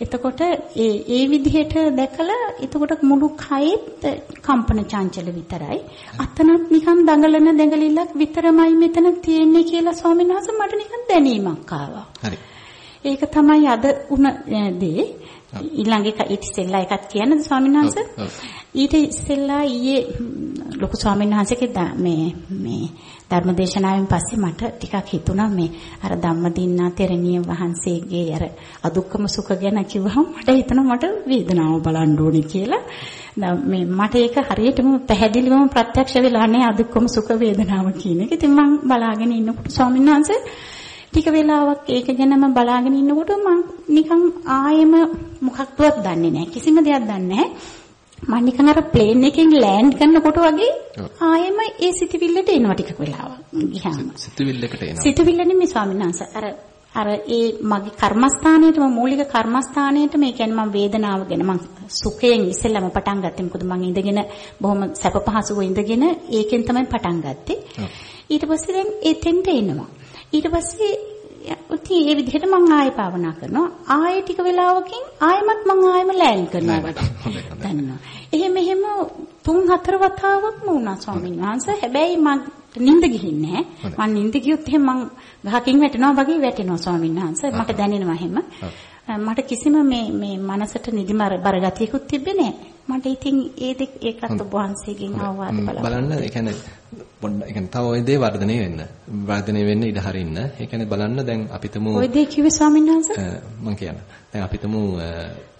එතකොට ඒ ඒ විදිහට දැකලා එතකොට මුළු කයෙත් කම්පන චංචල විතරයි. අතනත් නිකන් දඟලන දඟලිල්ලක් විතරමයි මෙතන තියෙන්නේ කියලා ස්වාමීන් වහන්සේ මට නිකන් දැනීමක් ආවා. හරි. ඒක තමයි අද උන දේ. ඊළඟ එක ඊට ඉස්සෙල්ලා එකක් කියන්නද ස්වාමීන් වහන්සේ? ඊට ඉස්සෙල්ලා ඊයේ ලොකු ස්වාමීන් වහන්සේගේ මේ මේ ධර්මදේශනාවෙන් පස්සේ මට ටිකක් හිතුණා මේ අර ධම්මදින්නා තෙරණිය වහන්සේගේ අර අදුක්කම සුඛ ගැන කිව්වහම මට හිතුණා මට වේදනාව බලන්න ඕනේ කියලා. මේ මට ඒක හරියටම පැහැදිලිවම ප්‍රත්‍යක්ෂ වෙලා නැහැ අදුක්කම සුඛ වේදනාව කියන එක. ඉතින් මම බලාගෙන ඉන්නකොට ස්වාමීන් වහන්සේ ටික වෙලාවක් ඒක ගැනම බලාගෙන ඉන්නකොට මම නිකන් ආයෙම මොකක්වත් දන්නේ නැහැ. කිසිම දෙයක් දන්නේ නැහැ. මම නිකන් අර ප්ලේන් එකෙන් ලෑන්ඩ් කරනකොට වගේ ආයෙම ඒ සිතවිල්ලට එනවා ටිකක් වෙලාවක්. ගියාම. සිතවිල්ලකට එනවා. සිතවිල්ල නෙමෙයි ස්වාමීන් වහන්සේ. අර අර ඒ මගේ කර්මස්ථානයේටම මූලික කර්මස්ථානයේට මේ කියන්නේ මම වේදනාව ගැන මම සුඛයෙන් ඉස්සෙල්ලාම පටන් ගත්තේ මොකද මම ඉඳගෙන බොහොම සැප පහසුව ඉඳගෙන ඒකෙන් තමයි පටන් ගත්තේ ඊට පස්සේ දැන් එතෙන්ට එනවා ඊට පස්සේ උති ඒ විදිහට මම ආයෙ භාවනා කරනවා. ආයෙ ටික වෙලාවකින් ආයෙමත් මම ආයෙම ලෑන් කරනවා. දන්නවා එහෙම එහෙම තුන් හතර වතාවක්ම වුණා ස්වාමීන් වහන්සේ. හැබැයි මම නිින්ද ගිහින් නැහැ. මම නිින්ද ගියොත් එහෙම මං ගහකින් වැටෙනවා වගේ වැටෙනවා ස්වාමීන් වහන්සේ. මට දැනෙනවා එහෙම මට කිසිම මේ මේ මනසට නිදිමර බර ගතියකුත් තිබ්බේ නැහැ මට ඉතින් ඒ දෙක ඒකත් ඔබ වහන්සේගෙන් අවවාද බලන්න ඒ කියන්නේ පොඩ්ඩ ඒ කියන්නේ තව ওই දේ වර්ධනය වෙන්න වර්ධනය වෙන්න ඉඩ හරින්න ඒ කියන්නේ බලන්න දැන් අපිටම ওই දේ කිව්වේ ස්වාමීන් වහන්සේ මම කියන දැන් අපිටම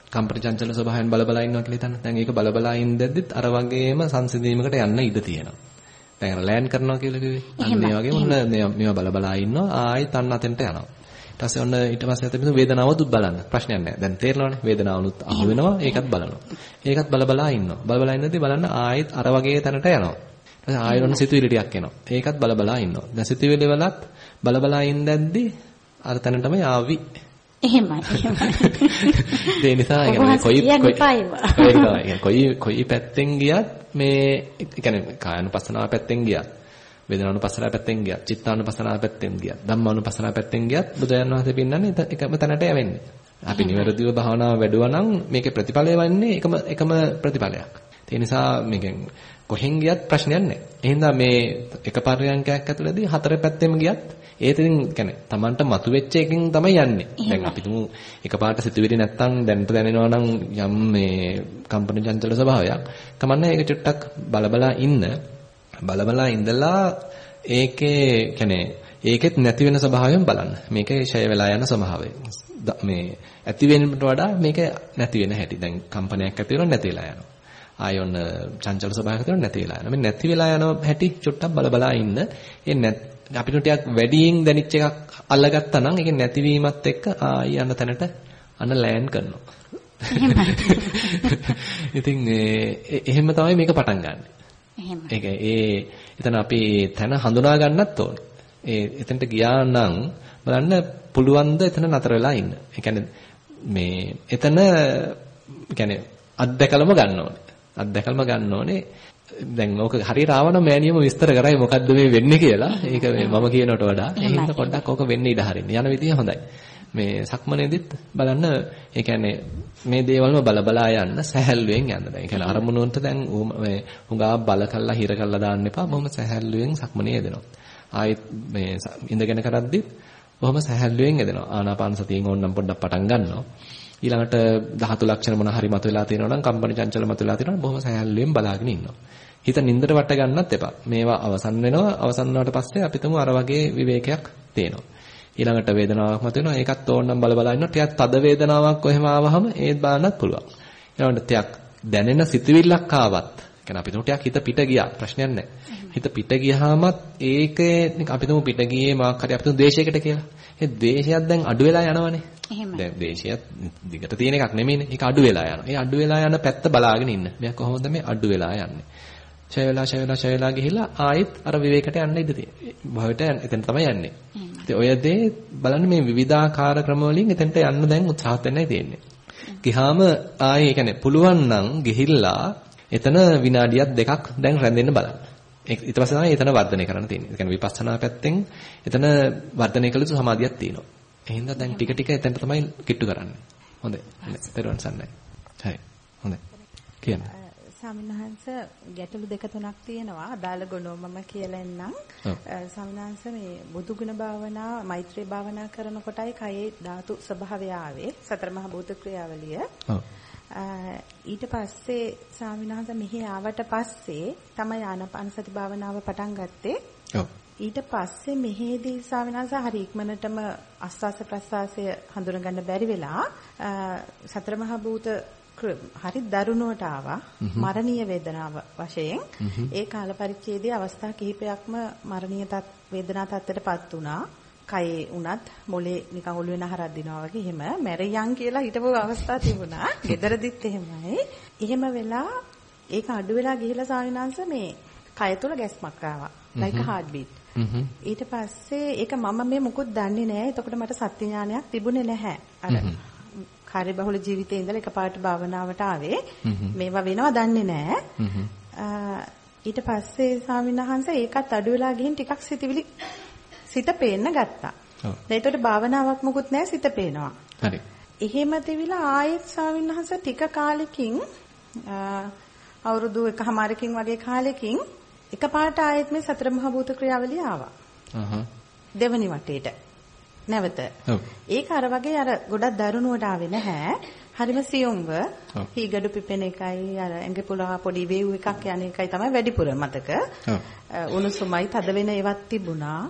කම්පන චංචල ස්වභාවයෙන් බල බල ඉන්නවා කියලා හිතන්න දැන් ඒක බල බල ඉඳද්දිත් අර වගේම සංසිඳීමකට යන්න ඉඩ තියෙනවා දැන් අර ලෑන්ඩ් කරනවා කියලා කිව්වේ අන්න ඒ වගේ ඔන්න මේවා බල බල ඉන්නවා ආයෙත් අන්න අතෙන්ට යනවා ඊට පස්සේ ඔන්න ඊට පස්සේ අතේ වේදනාවත් බලන්න ප්‍රශ්නයක් නැහැ. දැන් තේරෙනවනේ වේදනාවනුත් අහු වෙනවා ඒකත් බලනවා. ඒකත් බල බලා ඉන්නවා. බල බලා ඉන්නදී බලන්න ආයෙත් අර වගේ තැනට යනවා. ඊට පස්සේ ආයෙත් ඔන්න සිතුවිලි ටිකක් එනවා. ඒකත් බල බලා ඉන්නවා. දැන් සිතුවිලි වලත් බල බලා ඉඳද්දී අර තැනටම ආවි. එහෙමයි එහෙමයි. ඒ නිසා කොයි කොයි කොයි කොයි පැත්තෙන් ගියත් මේ කියන්නේ කායනුපස්සනාව පැත්තෙන් ගියත් වේදනානුපස්සනාව පැත්තෙන් ගියත්, චිත්තානුපස්සනාව පැත්තෙන් ගියත්, ධම්මානුපස්සනාව පැත්තෙන් ගියත් බුදුරජාණන් වහන්සේ පෙන්වන්නේ එකම තැනට යවෙන්නේ. අපි නිවැරදිව භාවනාව වැඩුවා නම් මේකේ ප්‍රතිඵලය වන්නේ එකම එකම ප්‍රතිඵලයක්. ඒ නිසා මේකෙන් කොහෙන් ගියත් ප්‍රශ්නයක් නැහැ. එහෙනම් මේ එක පර්යංකයක් ඇතුළතදී හතර පැත්තෙම ගියත් ඒතෙන් කියන්නේ Tamanට මතුවෙච්ච එකකින් තමයි යන්නේ. දැන් අපි තුමු එකපාරට සිතුවිලි නැත්තම් දැනට දැනෙනවා නම් යම් මේ කම්පන චංචල ස්වභාවයක්. කමන්නේ ඒක චුට්ටක් බලබලා ඉන්න බලබලා ඉඳලා ඒකේ කියන්නේ ඒකෙත් නැති වෙන ස්වභාවයෙන් බලන්න. මේකේ ෂය වෙලා යන ස්වභාවය. මේ ඇති වෙනට වඩා මේක නැති වෙන හැටි. දැන් කම්පනයක් ඇති වෙනව නැති වෙලා යනවා. ආයොන චංචල ස්වභාවයක් තියෙනවා නැති වෙලා යනවා. මේ නැති වෙලා යන හැටි චුට්ටක් බලබලා ඉන්න. ඒ අපිට ටිකක් වැඩියෙන් දැනිච්ච එකක් අල්ලගත්තා නම් ඒක නැතිවීමත් එක්ක ආයි යන තැනට අන්න ලෑන්ඩ් කරනවා. ඉතින් එහෙම තමයි මේක පටන් ගන්න. එහෙමයි. ඒක ඒ එතන අපි තන හඳුනා ගන්නත් ඕන. ඒ එතනට ගියා නම් බලන්න පුළුවන් ද එතන නතර වෙලා ඉන්න. ඒ කියන්නේ මේ එතන කියන්නේ අත්දැකලම ගන්න ඕනේ. අත්දැකලම ගන්න ඕනේ. දැන් ඕක හරියට ආවනම් මෑනියම විස්තර කරයි මොකද්ද මේ වෙන්නේ කියලා. ඒක මේ මම කියනට වඩා එහෙනම් පොඩ්ඩක් ඕක වෙන්න ඉඩ හරින්න. යන විදිය හොඳයි. මේ සක්මනේදිත් බලන්න ඒ කියන්නේ මේ දේවල්ම බල බලා යන්න සැහැල්ලුවෙන් යන්න. දැන් ඒ කියන්නේ අරමුණුන්ට දැන් මේ හුඟා බල කළා හිර කළා දාන්න එපා. බොහොම සැහැල්ලුවෙන් සක්මනේ යෙදෙනවා. ආයෙත් මේ ඉඳගෙන කරද්දිත් බොහොම සැහැල්ලුවෙන් යෙදෙනවා. ආනාපාන සතියෙන් ඕනනම් පොඩ්ඩක් පටන් ගන්නවා. ඊළඟට ධාතු ලක්ෂණ මොන හරි මතුවලා තියෙනවා නම් කම්පන චංචල මතුවලා තියෙනවා බොහොම සැහැල්ලුවෙන් බලාගෙන ඉන්නවා. හිත නින්දට වට ගන්නත් එපා. මේවා අවසන් වෙනවා. අවසන් වුණාට පස්සේ අපි තුමු අර වගේ විවේකයක් තේනවා. ඊළඟට වේදනාවක් මතුවෙනවා. ඒකත් ඕනනම් බල බල ඉන්නවා. ටිකක් තද වේදනාවක් කොහෙම ආවහම ඒත් බලන්නත් පුළුවන්. ඊළඟට ටිකක් දැනෙන සිතුවිල්ලක් ආවත් කියන්නේ අපි තුමු ටිකක් හිත පිට ගියා. ප්‍රශ්නයක් නැහැ. හිත පිට ගියාමත් ඒකේ අපි තුමු පිට ගියේ මාක් හරි අපි තුමු ද්වේෂයකට කියලා. ඒ ද්වේෂයක් දැන් අඩු වෙලා යනවනේ. එහෙමයි. දැන් ද්වේෂයත් දිගට තියෙන එකක් නෙමෙයිනේ. ඒක අඩු වෙලා යනවා. ඒ අඩු වෙලා යන පැත්ත බලාගෙන ඉන්න. මෙයා කොහොමද මේ අඩු වෙලා යන්නේ? ඡය වෙලා ඡය වෙලා ඡය වෙලා ගිහිල්ලා ආයෙත් අර විවේකයට යන්න ඉඩ තියෙනවා. භවයට එතන තමයි යන්නේ. ඉතින් ඔය දේ බලන්න මේ විවිධාකාර ක්‍රම වලින් එතනට යන්න දැන් උත්සාහත් වෙන්නයි තියෙන්නේ. ගිහාම ආයේ ඒ කියන්නේ පුළුවන් නම් ගිහිල්ලා එතන විනාඩියක් දෙකක් දැන් රැඳෙන්න බලන්න. ඊට පස්සේ තමයි එතන වර්ධනය කරන්න තියෙන්නේ. ඒ කියන්නේ විපස්සනා පැත්තෙන් එතන වර්ධනය කළ යුතු සමාධියක් තියෙනවා. එහෙනම් දැන් ටික ටික එතනට තමයි කිට්ටු කරන්නේ. හොඳයි. පෙරවන් සන්නයි. හරි. හොඳයි. කියන්න. ස්වාමින්වහන්ස ගැටලු දෙක තුනක් තියෙනවා. අදාළ ගුණෝමම කියලා එන්නම්. ස්වාමින්වහන්ස මේ බුදුගුණ භාවනා, මෛත්‍රී භාවනා කරනකොටයි කයේ ධාතු ස්වභාවය ආවේ. සතර මහා භූත ක්‍රියාවලිය. ඊට පස්සේ ස්වාමින්වහන්ස මෙහි ආවට පස්සේ තමයි ආනාපාන සති භාවනාව පටන් ගත්තේ. ඊට පස්සේ මෙහෙදී ස්වාමිනාස හරි ඉක්මනටම ආස්වාස ප්‍රස්වාසය හඳුනගන්න බැරි වෙලා සතර මහා භූත හරි දරුණුවට ආවා මරණීය වේදනාව වශයෙන් ඒ කාල පරිච්ඡේදයේ අවස්ථා කිහිපයක්ම මරණීය තත් වේදනා තත්ත්වයටපත් වුණා කයේ උනත් මොලේ නිකන් ඔළුවේ නහරක් දිනවා වගේ එහෙම මැරියන් කියලා හිටපු අවස්ථා තිබුණා. ගෙදරදිත් එහෙමයි. එහෙම වෙලා ඒක අඩු වෙලා ගිහිලා සාවිනාංශ මේ කය තුල ගැස්මක් ආවා. like a heartbeat. ඊට පස්සේ ඒක මම මේ මුකුත් දන්නේ නැහැ. එතකොට මට සත්‍ය ඥානයක් තිබුණේ නැහැ. අර කාර්යබහුල ජීවිතේ ඉඳලා එකපාරට භාවනාවට ආවේ. මේවා වෙනවා දන්නේ නැහැ. ඊට පස්සේ ස්වාමීන් වහන්සේ ඒකත් අඩු වෙලා ගිහින් ටිකක් සිතිවිලි සිත පේන්න ගත්තා. දැන් ඒකට භාවනාවක් මුකුත් නැහැ සිත පේනවා. හරි. එහෙම තිවිලා ආයෙත් ස්වාමීන් වහන්සේ ටික කාලෙකින් අවුරුදු එකහමාරකින් වගේ කාලෙකින් එකපාරට ආයෙත් මේ සතර මහා භූත ක්‍රියාවලිය ආවා. දෙවනි වටේට. නැවත. ඒක අර වගේ අර ගොඩක් දරුණුවට ආවේ නැහැ. හරිම සියුම්ව හීගඩු පිපෙන එකයි අර ඇඟ පුලා පොඩි වේව් එකක් යන එකයි තමයි වැඩිපුර මතක. උණුසුමයි තද වෙන ඒවත් තිබුණා.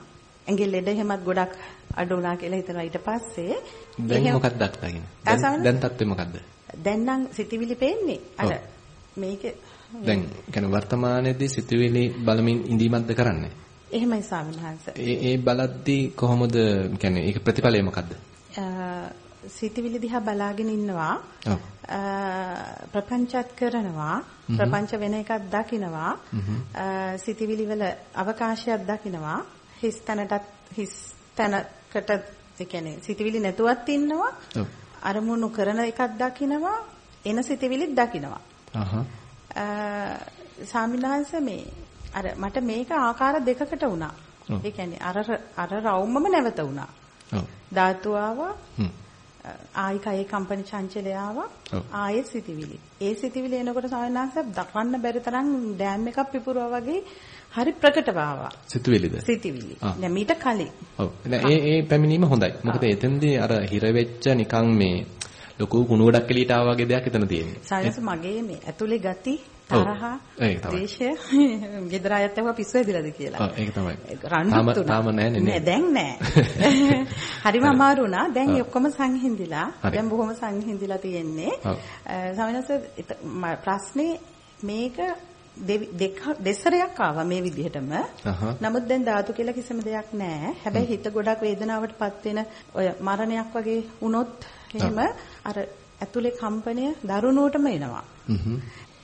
ඇඟේ ලෙඩ හැමත් ගොඩක් අඩු වුණා කියලා හිතනවා ඊට පස්සේ. දැන් මොකක්ද දක්වගෙන? දැන් තත්ත්වය මොකද්ද? දැන් නම් සිතිවිලි පේන්නේ. අර මේක දැන් කියන්නේ වර්තමානයේදී සිතුවිලි බලමින් ඉඳීමක්ද කරන්නේ? එහෙමයි ස්වාමීන් වහන්සේ. ඒ ඒ බලද්දී කොහොමද කියන්නේ ඒක ප්‍රතිඵලය මොකද්ද? සිතුවිලි දිහා බලාගෙන ඉන්නවා. ප්‍රපංචත් කරනවා. ප්‍රපංච වෙන එකක් දකිනවා. සිතුවිලි වල අවකාශයක් දකිනවා. හිස් තැනටත් හිස් තැනකට ඒ කියන්නේ සිතුවිලි නැතුවත් ඉන්නවා. අරමුණු කරන එකක් දකිනවා. එන සිතුවිලිත් දකිනවා. අහහ සාමිලාංශ මේ අර මට මේක ආකාර දෙකකට වුණා. ඒ කියන්නේ අර අර රවුමම නැවත වුණා. ඔව්. ධාතු ආවා. ආයි කයේ කම්පන චංචලය ආවා. ආයෙත් සිටිවිලි. ඒ සිටිවිලි එනකොට සාමිලාංශ දක්වන්න බැරි තරම් ඩෑම් එකක් පිපුරුවා වගේ හරි ප්‍රකටව ආවා. සිතුවිලිද? සිතුවිලි. දැන් මීට කලින්. ඔව්. ඒ ඒ පැමිණීම හොඳයි. මොකද එතෙන්දී අර හිර වෙච්ච නිකන් මේ ලොකු කුණු ගොඩක් එළියට ආවා වගේ දෙයක් එතන තියෙන්නේ. සායස මගේ මේ ඇතුලේ ගති තරහ ද්වේෂය ගෙදර අයත් ඇහුවා පිස්සු ඇදිලාද කියලා. ඔව් ඒක තමයි. තාම තාම නැහැ නේ. දැන් නැහැ. හරිම අමාරු වුණා. දැන් ඔක්කොම සංහිඳිලා. දැන් බොහොම සංහිඳිලා තියෙන්නේ. සමිනස ප්‍රශ්නේ මේක දෙසරයක් ආවා මේ විදිහටම. නමුත් දැන් ධාතු කියලා කිසිම දෙයක් නැහැ. හැබැයි හිත ගොඩක් වේදනාවටපත් වෙන ඔය මරණයක් වගේ වුණොත් එහෙම අර ඇතුලේ කම්පනය දරුණුවටම එනවා.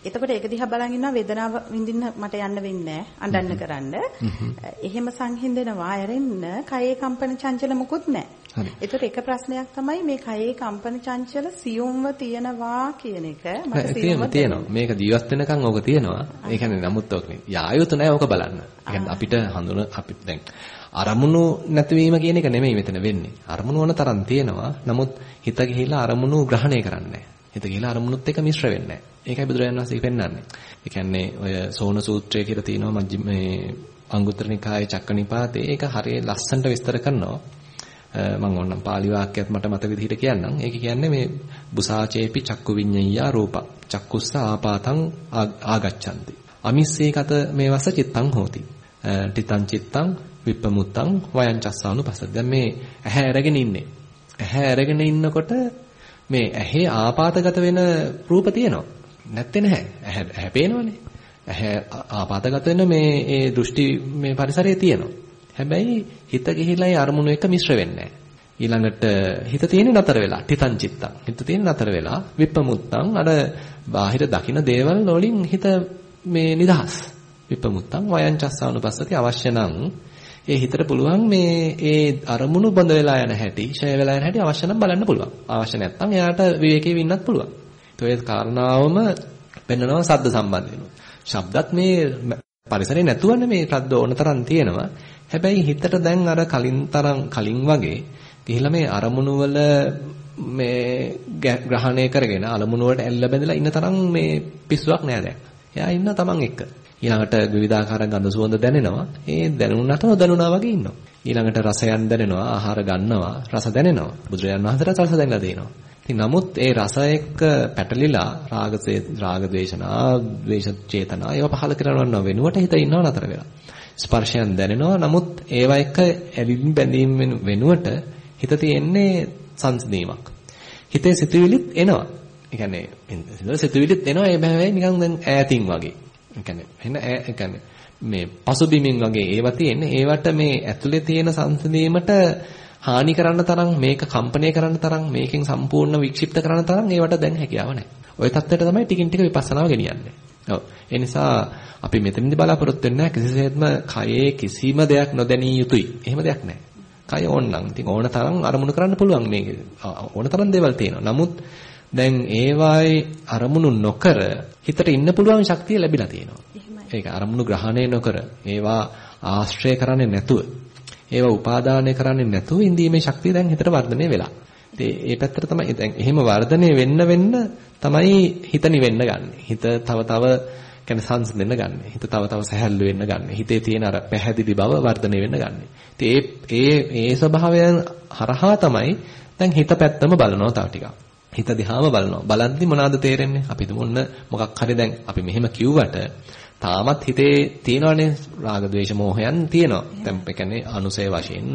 එතකොට ඒක දිහා බලන් ඉන්නවා වේදනාව විඳින්න මට යන්න වෙන්නේ අඬන්න කරන්න. එහෙම සංහිඳනවා ඇරෙන්න කයේ කම්පන චංචල මුකුත් නැහැ. ඒතර එක ප්‍රශ්නයක් තමයි මේ කයේ කම්පන චංචල සියුම්ව තියනවා කියන එක මට සියුම්ව තියෙනවා. මේක ජීවත් වෙනකන් ඕක තියෙනවා. ඒ කියන්නේ නමුත් ඕක යායුතු නැහැ ඕක බලන්න. ඒ කියන්නේ අපිට හඳුන අපි දැන් අරමුණු නැතිවීම කියන එක නෙමෙයි මෙතන වෙන්නේ. අරමුණු වන තරම් තියෙනවා. නමුත් හිත ගිහිලා අරමුණු ග්‍රහණය කරන්නේ නැහැ. හිත ගිහිලා අරමුණුත් එක්ක මිශ්‍ර වෙන්නේ නැහැ. ඒකයි බුදුරජාණන් වහන්සේ පෙන්වන්නේ. ඒ කියන්නේ ඔය සෝන සූත්‍රය කියලා තියෙනවා මජ්ජි මේ අංගුත්තර නිකායේ චක්කනිපාතේ ඒක හරිය ලස්සනට විස්තර කරනවා. මම ඕනම් පාලි වාක්‍යයක් මට මත විදිහට කියන්නම්. ඒක කියන්නේ මේ බුසාචේපි චක්කු විඤ්ඤයියා රූපං චක්කුස්ස ආපාතං ආගච්ඡanti. අමිස්සේ ගත මේ වස චිත්තං හෝති. ටිතං චිත්තං විප්පමුත්තං වයන්චස්සානුපසද. දැන් මේ ඇහැ අරගෙන ඉන්නේ. ඇහැ අරගෙන ඉන්නකොට මේ ඇහි ආපాతගත වෙන රූප තියෙනවා. නැත්තේ නැහැ. ඇහැ ඇහැ පේනවනේ. ඇහැ ආපాతගත වෙන මේ ඒ දෘෂ්ටි මේ පරිසරයේ තියෙනවා. හැබැයි හිත ගිහිලා ඒ අරමුණු එක මිශ්‍ර වෙන්නේ ඊළඟට හිත තියෙන්නේ නතර වෙලා තිතං චිත්තං. හිත තියෙන්නේ නතර වෙලා විප්පමුත්තං අර බාහිර දකින දේවල් වලින් හිත මේ නිදහස්. විප්පමුත්තං වයං චස්සානුපස්සති අවශ්‍ය නම් ඒ හිතට පුළුවන් මේ ඒ අරමුණු බඳ වෙලා යන හැටි, ෂය වෙලා යන හැටි අවශ්‍ය නම් බලන්න පුළුවන්. අවශ්‍ය නැත්නම් එයාට විවේකීව ඉන්නත් පුළුවන්. ඒ කාරණාවම පෙන්නනවා සද්ද සම්බන්ධ වෙනවා. ශබ්දත් මේ පරිසරේ නැතුවනේ මේ ශබ්ද ඕනතරම් තියෙනවා. හැබැයි හිතට දැන් අර කලින් තරම් කලින් වගේ ගිහිලා මේ අරමුණු වල මේ ග්‍රහණය කරගෙන අරමුණු වලට ඇල්ල බැඳලා ඉන්න තරම් මේ පිස්සුවක් නෑ දැන්. එයා ඉන්න තමන් එක්ක. ඊළඟට විවිධාකාර ගඳ සුවඳ දැනෙනවා. ඒ දැනුණාට නොදැනුණා වගේ ඉන්නවා. ඊළඟට රසයන් දැනෙනවා, ආහාර ගන්නවා, රස දැනෙනවා. බුදුරජාණන් වහන්සේට රස දැනලා දෙනවා. ඉතින් නමුත් ඒ රස එක්ක පැටලිලා රාගසේ රාග දේශනා, ද්වේෂ චේතනා ඒවා පහල කරනව වෙනුවට හිත ඉන්නව නතර වෙලා. ස්පර්ශයන් දැනෙනවා. නමුත් ඒවා එක්ක ඇලින් බැඳීම් වෙනුවට හිත තියෙන්නේ සංසිඳීමක්. හිතේ සිතුවිලිත් එනවා. ඒ කියන්නේ සිතුවිලිත් එනවා ඒ බෑවයි නිකන් දැන් ඈතින් වගේ. ඒ කියන්නේ එන ඒ කියන්නේ මේ පසුබිමින් වගේ ඒවා තියෙන්නේ ඒවට මේ ඇතුලේ තියෙන සංසිඳීමට හානි කරන්න තරම් මේක කම්පණය කරන්න තරම් මේකෙන් සම්පූර්ණ වික්ෂිප්ත කරන්න තරම් ඒවට දැන් හැකියාව නැහැ. ওই தත්ත්වයට තමයි ටිකින් ටික විපස්සනාව ගෙනියන්නේ. ඔව්. ඒ නිසා අපි මෙතනදී බලාපොරොත්තු වෙන්නේ කිසිසේත්ම කයේ කිසිම දෙයක් නොදැනී යුතුයි. එහෙම දෙයක් නැහැ. කය ඕනනම් ඉතින් ඕන තරම් අරමුණු කරන්න පුළුවන් මේක. ඕන තරම් දේවල් තියෙනවා. නමුත් දැන් ඒවායේ අරමුණු නොකර හිතට ඉන්න පුළුවන් ශක්තිය ලැබිලා තියෙනවා. ඒක අරමුණු ග්‍රහණය නොකර ඒවා ආශ්‍රය කරන්නේ නැතුව ඒවා උපාදානය කරන්නේ නැතුව ඉඳීමේ ශක්තිය දැන් හිතට වර්ධනය වෙලා. ඉතින් ඒ පැත්තට තමයි දැන් එහෙම වර්ධනය වෙන්න වෙන්න තමයි හිත නිවෙන්න ගන්න. හිත තව තව කියන්නේ සංසිඳෙන්න ගන්න. හිත තව තව සැහැල්ලු වෙන්න ගන්න. හිතේ තියෙන අර පැහැදිලි බව වර්ධනය වෙන්න ගන්න. ඉතින් ඒ ඒ ඒ ස්වභාවයන් හරහා තමයි දැන් හිත පැත්තම බලනවා තව ටිකක්. හිත දිහාම බලනවා. බලද්දි මොනවද තේරෙන්නේ? අපි දුන්න මොකක් හරි දැන් අපි මෙහෙම කිව්වට තාමත් හිතේ තියෙනවනේ රාග ద్వේෂ මෝහයන් තියෙනවා. දැන් ඒ කියන්නේ අනුසය වශයෙන්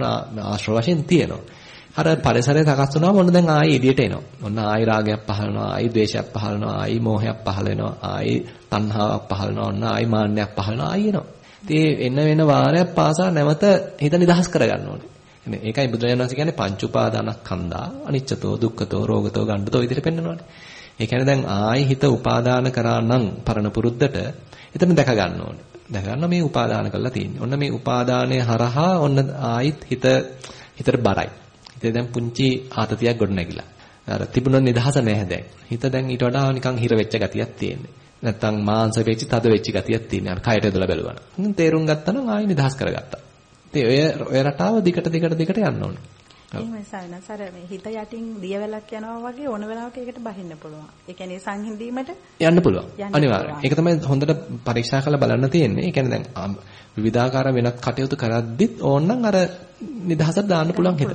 ආශ්‍රව වශයෙන් තියෙනවා. අර පරිසරය සකස් වුණාම ඔන්න දැන් ආයි එළියට එනවා. ඔන්න ආයි රාගයක් පහළ වෙනවා, ආයි ද්වේෂයක් පහළ වෙනවා, ආයි මෝහයක් පහළ වෙනවා, ආයි තණ්හාවක් පහළ වෙනවා, ඔන්න ආයි මාන්නයක් පහළ වෙනවා, ආයි එනවා. ඉතින් එන වෙන වාරයක් පාසා නැවත හිත නිදහස් කරගන්න ඕනේ. එනේ ඒකයි බුදුරජාණන් වහන්සේ කියන්නේ පංච උපාදානස්කන්ධා අනිච්චතෝ දුක්ඛතෝ රෝගතෝ ගණ්ඩතෝ විදිහට පෙන්නනවානේ. ඒ කියන්නේ දැන් ආයි හිත උපාදාන කරා නම් පරණ පුරුද්දට එතන දැක ගන්න ඕනේ. දැක ගන්න මේ උපාදාන කරලා තියෙන්නේ. ඔන්න මේ උපාදානය හරහා ඔන්න ආයිත් හිත හිතට බරයි. හිතේ දැන් පුංචි ආතතියක් ගොඩ නැගිලා. අර තිබුණ නිදහස නැහැ දැන්. හිත දැන් ඊට වඩා නිකන් හිර වෙච්ච ගතියක් තියෙන්නේ. නැත්තම් මාංශ වෙච්ච තද වෙච්ච ගතියක් තියෙන්නේ. අර කයට දොල බැලුවා. තේරුම් ගත්තා නම් ආයි නිදහස් කරගත්තා. ඉතින් ඔය ඔය රටාව දිගට දිගට දිගට යන්න ඕනේ. එහෙමයි සාවිනස් අර මේ හිත යටින් දියවැලක් යනවා වගේ ඕන වෙලාවක ඒකට බහින්න පුළුවන්. ඒ කියන්නේ සංහිඳීමට යන්න පුළුවන්. අනිවාර්යයෙන්. ඒක තමයි හොඳට පරීක්ෂා කරලා බලන්න තියෙන්නේ. ඒ කියන්නේ දැන් විවිධාකාර වෙනත් කටයුතු කරද්දිත් ඕනනම් අර නිදහසට දාන්න පුළුවන් හිත.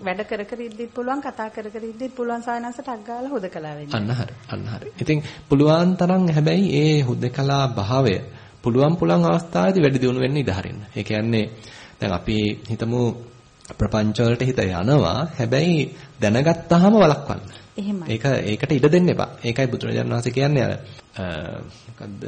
වැඩ කර කර ඉද්දිත් පුළුවන් කතා කර කර ඉද්දිත් පුළුවන් සාවිනස්ට ටක් ගාලා හුදකලා වෙන්න. අන්න හරි. අන්න හරි. ඉතින් පුළුවන් තරම් හැබැයි ඒ හුදකලා භාවය පුළුවන් පුළුවන් අවස්ථාවේදී වැඩි දියුණු වෙන්න ඉඩ හරින්න. ඒ කියන්නේ දැන් අපි හිතමු ප්‍රපංච වලට හිත යනවා. හැබැයි දැනගත්තාම වළක්වන්න. එහෙමයි. ඒක ඒකට ඉඩ දෙන්න එපා. ඒකයි බුදුරජාණන් වහන්සේ කියන්නේ අර මොකද්ද?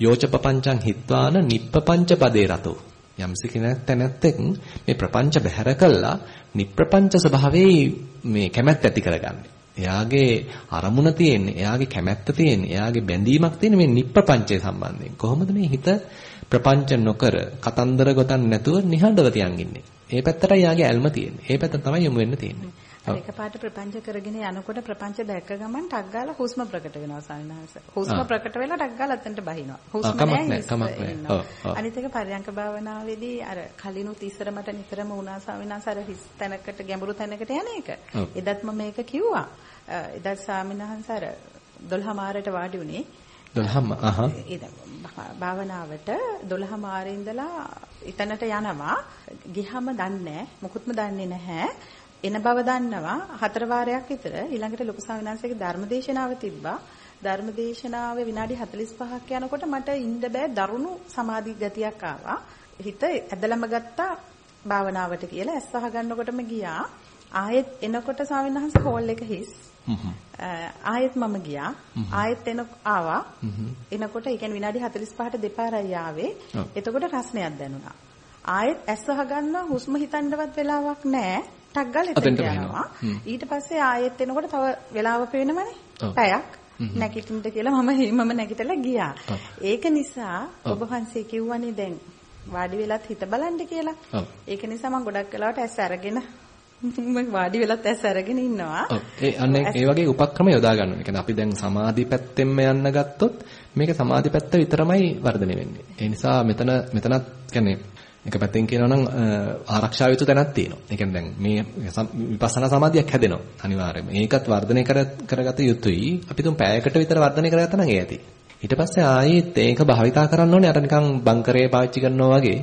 යෝච පපංචං හිත්වාන නිප්පපංච පදේ රතෝ. යම්සි කෙනෙක් තැනැත්තෙක් මේ ප්‍රපංච බැහැර කළා නිප්‍රපංච ස්වභාවයේ මේ කැමැත්ත ඇති කරගන්නේ. එයාගේ අරමුණ තියෙන්නේ, එයාගේ කැමැත්ත තියෙන්නේ, එයාගේ බැඳීමක් තියෙන්නේ මේ නිප්‍රපංචය සම්බන්ධයෙන්. කොහොමද මේ හිත ප්‍රපංච නොකර කතන්දර ගොතන් නැතුව නිහඬව තියන් ඉන්නේ. ඒ පැත්තටයි යාගේ ඇල්ම තියෙන්නේ. ඒ පැත්ත තමයි යොමු වෙන්න තියෙන්නේ. එකපාරට ප්‍රපංච කරගෙන යනකොට ප්‍රපංච දැක්ක ගමන් ටක් ගාලා හුස්ම ප්‍රකට වෙනවා සාවිනාස. හුස්ම ප්‍රකට වෙලා ටක් ගාලා අතනට බහිනවා. හුස්ම නෑ. අනිත් එක පරියංක භාවනාවේදී අර කලිනුත් ඉස්සර මට නිතරම වුණා සාවිනාස අර හිස් තැනකට ගැඹුරු තැනකට යන එක. එදත් මම මේක කිව්වා. එදත් සාමිනහන්ස අර 12 මාරට වාඩි උනේ 12 අහ. භාවනාවට 12 මාරේ ඉඳලා එතනට යනවා. ගිහම දන්නේ මොකුත්ම දන්නේ නැහැ. එන බව දන්නවා. හතර වාරයක් විතර ඊළඟට ලොකු ස්වාමීනාංශගේ ධර්මදේශනාව තිබ්බා. ධර්මදේශනාවේ විනාඩි 45ක් යනකොට මට ඉන්න බෑ දරුණු සමාධි ගතියක් ආවා. හිත ඇදලම ගත්තා භාවනාවට කියලා ඇස් වහ ගන්නකොටම ගියා. ආයෙත් එනකොට ස්වාමීනාංශ හෝල් එක හිස්. ආයෙත් මම ගියා. ආයෙත් එන ආවා. එනකොට ඒ කියන්නේ විනාඩි 45ට දෙපාරයි ආවේ. එතකොට රස්නයක් දැනුණා. ආයෙත් ඇස් වහගන්නවා හුස්ම හිතන්නවත් වෙලාවක් නැහැ. ටක් ගාලා එතනට යනවා. ඊට පස්සේ ආයෙත් එනකොට තව වෙලාව පේනවනේ. පැයක්. නැගිටින්න කියලා මම මම නැගිටලා ගියා. ඒක නිසා ඔබ වහන්සේ කිව්වනේ දැන් වාඩි වෙලත් හිත බලන්න කියලා. ඒක නිසා මම ගොඩක් වෙලාවට ඇස් අරගෙන මම වාඩි වෙලත් ඇස් අරගෙන ඉන්නවා. ඔව්. ඒ අන්න ඒ වගේ උපක්‍රම යොදා ගන්න ඕනේ. කියන්නේ අපි දැන් සමාධි පැත්තෙන්ම යන්න ගත්තොත් මේක සමාධි පැත්ත විතරමයි වර්ධනය වෙන්නේ. ඒ නිසා මෙතන මෙතනත් කියන්නේ එක පැත්තෙන් කියනවා නම් ආරක්ෂා යුතු තැනක් තියෙනවා. ඒ කියන්නේ දැන් මේ විපස්සනා සමාධියක් හැදෙනවා අනිවාර්යයෙන්ම. ඒකත් වර්ධනය කර කරගත යුතුයි. අපි තුන් පැයකට විතර වර්ධනය කරගත්තා නම් ඒ ඇති. ඊට පස්සේ ආයෙත් ඒක භාවිතා කරන්න ඕනේ අර නිකන් බංකරේ පාවිච්චි කරනවා වගේ.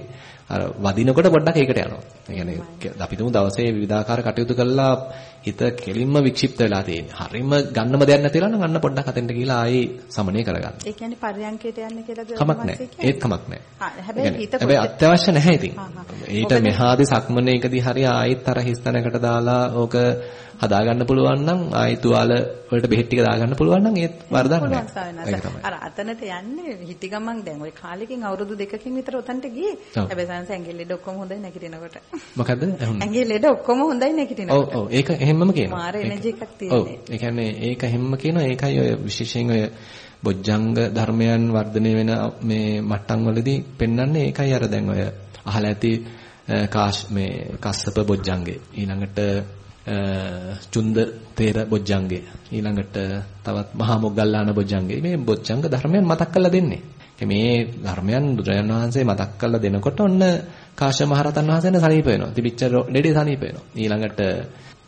අර වදිනකොට පොඩ්ඩක් ඒකට යනවා. ඒ කියන්නේ අපි තුමු දවසේ විවිධාකාර කටයුතු කළා හිත කෙලින්ම වික්ෂිප්ත වෙලා තියෙන්නේ. හරියම ගන්නම දෙයක් නැතිලා නම් අන්න පොඩ්ඩක් අතෙන්ට ගිහලා ආයේ සමනය කරගන්න. ඒ කියන්නේ පර්යංකයට යන්න කියලාද කමක් නැහැ. ඒත් කමක් නැහැ. හැබැයි හිත හැබැයි අත්‍යවශ්‍ය නැහැ ඉතින්. ඊට මෙහාදී සක්මනේකදී හරි ආයෙත් අර හිස්තැනකට දාලා ඕක හදාගන්න පුළුවන් නම් ආයි තුවාල වලට බෙහෙත් ටික දාගන්න පුළුවන් නම් ඒත් වරදක් නැහැ. අර අතනට යන්නේ හිටි ගමන් දැන් ওই කාලෙකින් අවුරුදු දෙකකින් විතර උතන්ට ගියේ. හැබැයි සංස ඇඟිලි ලෙඩ ඔක්කොම හොඳයි නැගිටිනකොට. මොකද්ද? ඇඟිලි ලෙඩ ඔක්කොම හොඳයි නැගිටිනකොට. ඔව් ඔව් ඒක එහෙම්මම කියනවා. මාර එනර්ජි එකක් තියෙන්නේ. ඔව් ඒ කියන්නේ ඒක එහෙම්ම කියනවා ඒකයි ඔය විශේෂයෙන් ඔය බොජ්ජංග ධර්මයන් වර්ධනය වෙන මේ මට්ටම් වලදී පෙන්වන්නේ ඒකයි අර දැන් ඔය අහලා ඇති කාශ් මේ කස්සප බොජ්ජංගේ ඊළඟට චුන්ද තේර බොජ්ජංගේ ඊළඟට තවත් මහා මොග්ගල්ලාන බොජ්ජංගේ මේ බොජ්ජංග ධර්මයන් මතක් කරලා දෙන්නේ. මේ ධර්මයන් බුදුරජාණන් වහන්සේ මතක් කරලා දෙනකොට ඔන්න කාශ්‍යප මහරහතන් වහන්සේට සනීප වෙනවා. තිබිච්ච ලෙඩේ සනීප වෙනවා. ඊළඟට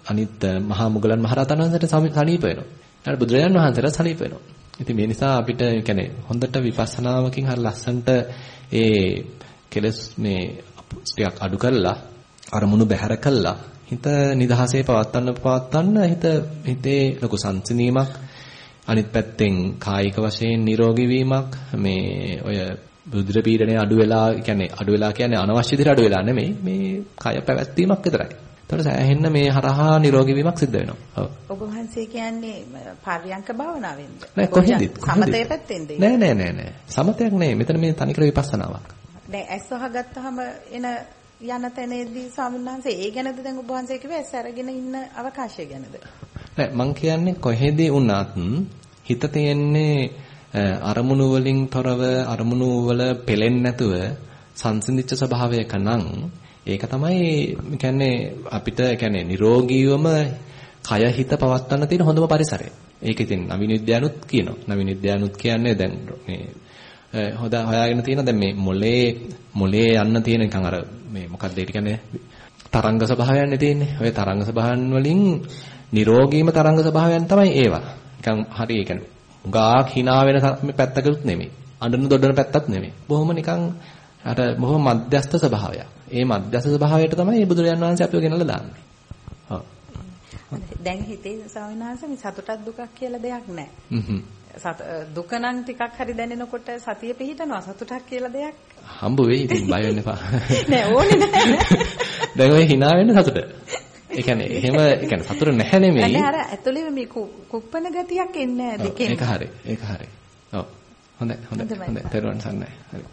අනිත් මහා මුගලන් මහරහතන් වහන්සේට සනීප වෙනවා. ඊට බුදුරජාණන් වහන්සේට සනීප වෙනවා. ඉතින් මේ නිසා අපිට කියන්නේ හොඳට විපස්සනාවකින් හරි ලස්සන්ට ඒ කෙලස් මේ ටිකක් අඩු කරලා අරමුණු බැහැර කළා හිත නිදහසේ පවත්වන්න පවත්වන්න හිත හිතේ ලොකු සංසිනීමක් අනිත් පැත්තෙන් කායික වශයෙන් නිරෝගී වීමක් මේ ඔය බුද්ධ පීඩනය අඩු වෙලා කියන්නේ අඩු වෙලා කියන්නේ අනවශ්‍ය විදිහට අඩු වෙලා නෙමෙයි මේ කය පැවැත්වීමක් විතරයි. ඒතකොට සෑහෙන්න මේ හරහා නිරෝගී වීමක් සිද්ධ වෙනවා. ඔව්. ඔබ වහන්සේ කියන්නේ පර්යංක භාවනාවෙන්ද? නෑ කොහෙන්ද? සමතේ පැත්තෙන්ද? නෑ නෑ නෑ නෑ. සමතයක් නෙමෙයි. මෙතන මේ තනිකර විපස්සනාවක්. දැන් ඇස් වහගත්තාම එන යන තැනේදී ස්වාමීන් වහන්සේ ඒ ගැනද දැන් ඔබ වහන්සේ කිව්වේ ඇස් අරගෙන ඉන්න අවකාශය ගැනද? නෑ මං කියන්නේ කොහෙදී වුණත් හිත තියෙන්නේ අරමුණු වලින් තොරව අරමුණු වල පෙලෙන්නේ නැතුව සංසිඳිච්ච ස්වභාවයක නම් ඒක තමයි කියන්නේ අපිට කියන්නේ නිරෝගීවම කය හිත පවත්වන්න තියෙන හොඳම පරිසරය. ඒක ඉතින් නවීන විද්‍යානුත් කියනවා. නවීන විද්‍යානුත් කියන්නේ දැන් මේ හොද හොයාගෙන තියෙන දැන් මේ මොලේ මොලේ යන්න තියෙන නිකන් අර මේ මොකක්ද ඒක කියන්නේ තරංග ස්වභාවයන්නේ තියෙන්නේ. ඔය තරංග ස්වභාවයන් වලින් නිරෝගීම තරංග ස්වභාවයන් තමයි ඒවා. නිකන් හරි ඒ කියන්නේ උගාක් hina වෙන පැත්තකලුත් නෙමෙයි. අඬන දොඩන පැත්තත් නෙමෙයි. බොහොම නිකන් අර බොහොම මධ්‍යස්ථ ස්වභාවයක්. ඒ මධ්‍යස්ථ ස්වභාවයට තමයි බුදුරජාණන් වහන්සේ අපිව ගෙනල්ලා දාන්නේ. ඔව්. දැන් හිතේ ස්වාමීන් වහන්සේ මේ සතුටක් දුකක් කියලා දෙයක් නැහැ. දුක නම් ටිකක් හරි දැනෙනකොට සතිය පිහිටනවා. සතුටක් කියලා දෙයක්? හම්බ වෙයි. ඉතින් බය වෙන්න එපා. නෑ ඕනේ නෑ. දැන් ඔය hina වෙන්න සතුට. ඒ කියන්නේ එහෙම ඒ කියන්නේ සතුට නැහැ නෙමෙයි. නෑ අර ඇතුළේ මේ කුප්පන ගතියක් එන්නේ නෑ දෙකෙන්. ඒක හරි ඒක හරි. ඔව්. හොඳයි හොඳයි හොඳයි. තෙරුවන් සරණයි. හරි.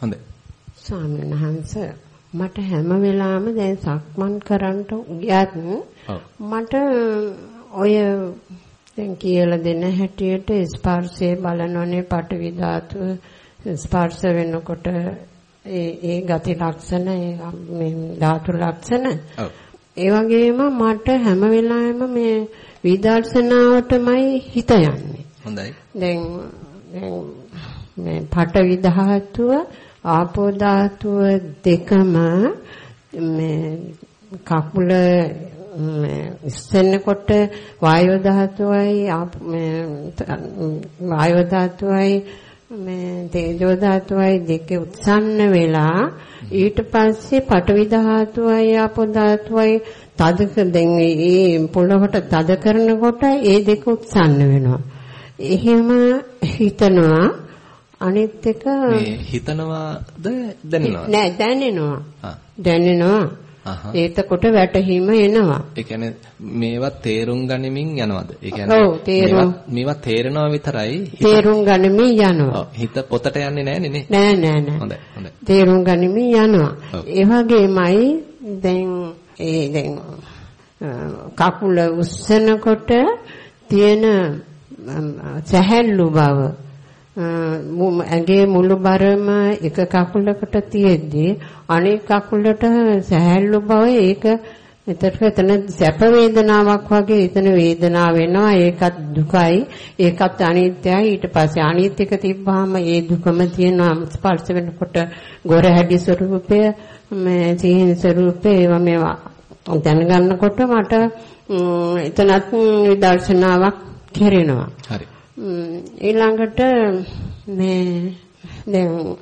හොඳයි ස්වාමීන් වහන්සේ මට හැම වෙලාවෙම දැන් සක්මන් කරන්න ගියත් මට ඔය දැන් කියලා දෙන හැටියට ස්පර්ශයේ බලනෝනේ පටවි ධාතුව ස්පර්ශ වෙනකොට ඒ ඒ ගති ලක්ෂණ මේ ධාතු ලක්ෂණ ඒ වගේම මට හැම වෙලාවෙම මේ විදර්ශනාවටමයි හිත යන්නේ. හොඳයි. දැන් මේ පඨවි ධාතුව ආපෝ ධාතුව දෙකම මේ කකුල ඉස්සෙන්නකොට වායෝ ධාතුවයි වායෝ ධාතුවයි මේ තේජෝ ධාතුවයි දෙකේ උත්සන්න වෙලා ඊට පස්සේ පඨවි ධාතුවයි ආපෝ ධාතුවයි තද දැන් මේ පොළොවට තද කරනකොට ඒ දෙක උත්සන්න වෙනවා. එහෙම හිතනවා අනිත් එක මේ හිතනවාද දැනෙනවද? නෑ දැනෙනවා. දැනෙනවා. ඒතකොට වැටහීම එනවා. ඒ කියන්නේ මේවා තේරුම් ගනිමින් යනවද? ඒ කියන්නේ මේවා තේරෙනවා විතරයි තේරුම් ගනිමින් යනවා. හිත පොතට යන්නේ නෑනේ නේ. නෑ නෑ නෑ. හොඳයි හොඳයි. තේරුම් ගනිමින් යනවා. ඒ වගේමයි දැන් ඒ දැන් කකුල උස්සනකොට තියෙන සැහැල්ලු බව ඇඟේ මුළු බරම එක කකුලකට තියෙද්දී අනෙක් කකුලට සැහැල්ලු බව ඒක. එතකොට එතන සැප වේදනාවක් වගේ එතන වේදනාව වෙනවා. ඒකත් දුකයි. ඒකත් අනිත්‍යයි. ඊට පස්සේ අනිත්‍යක තිබ්බාම ඒ දුකම තියෙනවා. ස්පර්ශ වෙනකොට ගොර හැඩි ස්වરૂපය මේ සීහින ස්වરૂපය ඒවා මේවා දැනගන්නකොට මට එතනත් විදර්ශනාවක් කෙරෙනවා. හරි. ඊළඟට මේ දැන්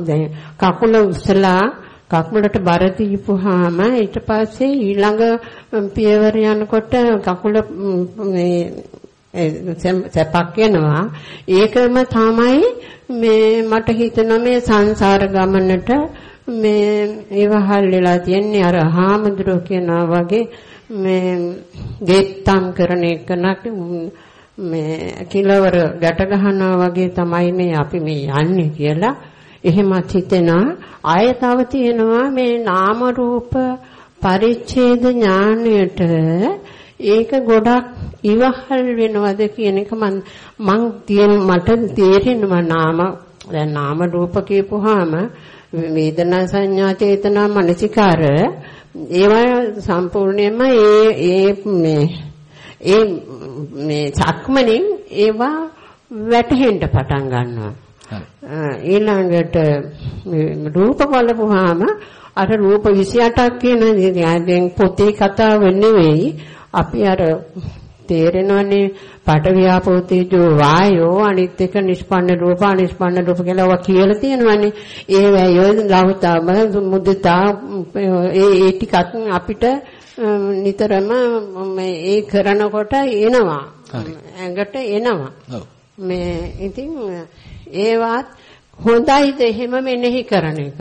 දැන් කකුල උස්සලා කකුලට බර දීපුවාම ඊට පස්සේ ඊළඟ පියවර යනකොට කකුල මේ සැපක් යනවා ඒකම තමයි මේ මට හිතෙනවා මේ සංසාර ගමනට මේ ඒවහල් වෙලා තියන්නේ. අර හාමුදුරුවෝ කියනවා වගේ මේ ගෙත්තම් කරන එක මේ කිලවර ගැට ගන්නවා වගේ තමයි මේ අපි මේ යන්නේ කියලා එහෙමත් හිතෙනවා. ආය තව තියෙනවා මේ නාම රූප පරිච්ඡේද ඥාණයට ඒක ගොඩක් ඉවහල් වෙනවද කියන එක මම මං තියෙන මට තේරෙනවා නාම දැන් නාම රූප කියපුවාම වේදනා සංඥා චේතනා මනසිකාර ඒවා සම්පූර්ණයෙන්ම ඒ ඒ මේ ඒ මේ සක්මණෙන් ඒවා වැටහෙන්න පටන් ගන්නවා. ඊළඟට රූප බලපුවාම අර රූප 28ක් කියන දැන් පොතේ කතාව නෙවෙයි. අපි අර තේරෙනවනේ පටවියාපෝ තේජෝ වායෝ අනිත් එක නිෂ්පන්න රූප අනිෂ්පන්න රූප කියලා ඔවා කියලා තියෙනවනේ. ඒ වැයෝ ලෞතම මුදිතා ඒ ඒ ටිකත් අපිට නිතරම මේ ඒ කරනකොට එනවා. ඇඟට එනවා. මේ ඉතින් ඒවත් හොඳයිද එහෙම මෙනෙහි කරන එක?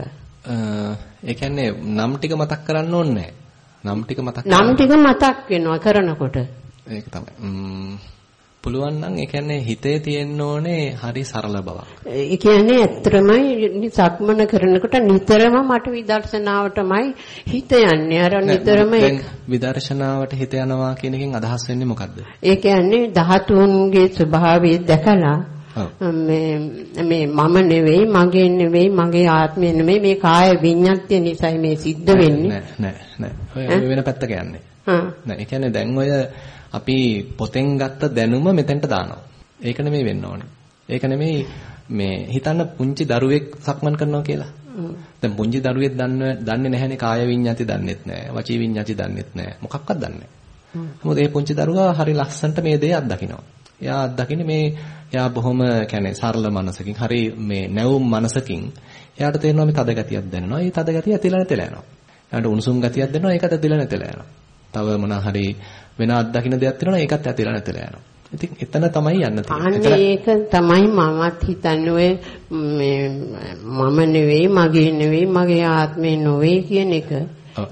ඒ කියන්නේ නම් ටික මතක් කරන්න ඕනේ නම් ටික මතක් නම් ටික මතක් වෙනවා කරනකොට. ඒක තමයි. පුළුවන් නම් ඒ කියන්නේ හිතේ තියෙන්න ඕනේ හරි සරල බවක්. ඒ කියන්නේ ඇත්තටමයි සක්මන කරනකොට නිතරම මට විදර්ශනාවටමයි හිත යන්නේ. අර නිතරම විදර්ශනාවට හිත යනවා කියන එකෙන් අදහස් වෙන්නේ මොකද්ද? ඒ කියන්නේ ධාතුන්ගේ ස්වභාවය දැකලා මේ මේ මම නෙවෙයි මගේ නෙවෙයි මගේ ආත්මය නෙවෙයි මේ කාය විඤ්ඤාත්ය නිසායි මේ සිද්ධ වෙන්නේ නෑ නෑ නෑ ඔය වෙන පැත්තක යන්නේ නෑ ඒ කියන්නේ දැන් ඔය අපි පොතෙන් ගත්ත දැනුම මෙතෙන්ට දානවා. ඒක නෙමෙයි වෙන්න ඕනේ. ඒක නෙමෙයි මේ හිතන්න පුංචි දරුවෙක් සක්මන් කරනවා කියලා. දැන් පුංචි දරුවෙක් දන්නේ දන්නේ නැහැනේ කාය විඤ්ඤාති දන්නෙත් නැහැ. වචී විඤ්ඤාති දන්නෙත් නැහැ. මොකක්වත් දන්නේ නැහැ. මොකද මේ පුංචි දරුවා හරි ලස්සනට මේ දේ අත්දකිනවා. එයා අත්දකින්නේ මේ එයා බොහොම කියන්නේ සරල මනසකින් හරි මේ නැවුම් මනසකින් එයාට තේරෙනවා මේ තද ගතියක් දැනෙනවා. ඒ තද ගතිය ඇතිලා නැතිලා යනවා. එයාට උණුසුම් ගතියක් දැනෙනවා. ඒකත් ඇතිලා නැතිලා යනවා. තව මොනවා හරි වෙන අත්දකින්න දෙයක් තියෙනවා ඒකත් ඇතිලා නැතිලා යනවා. ඉතින් එතන තමයි යන්න තියෙන්නේ. ඒක තමයි මමත් හිතන්නේ මේ මම නෙවෙයි මගේ නෙවෙයි මගේ ආත්මේ නොවේ කියන එක.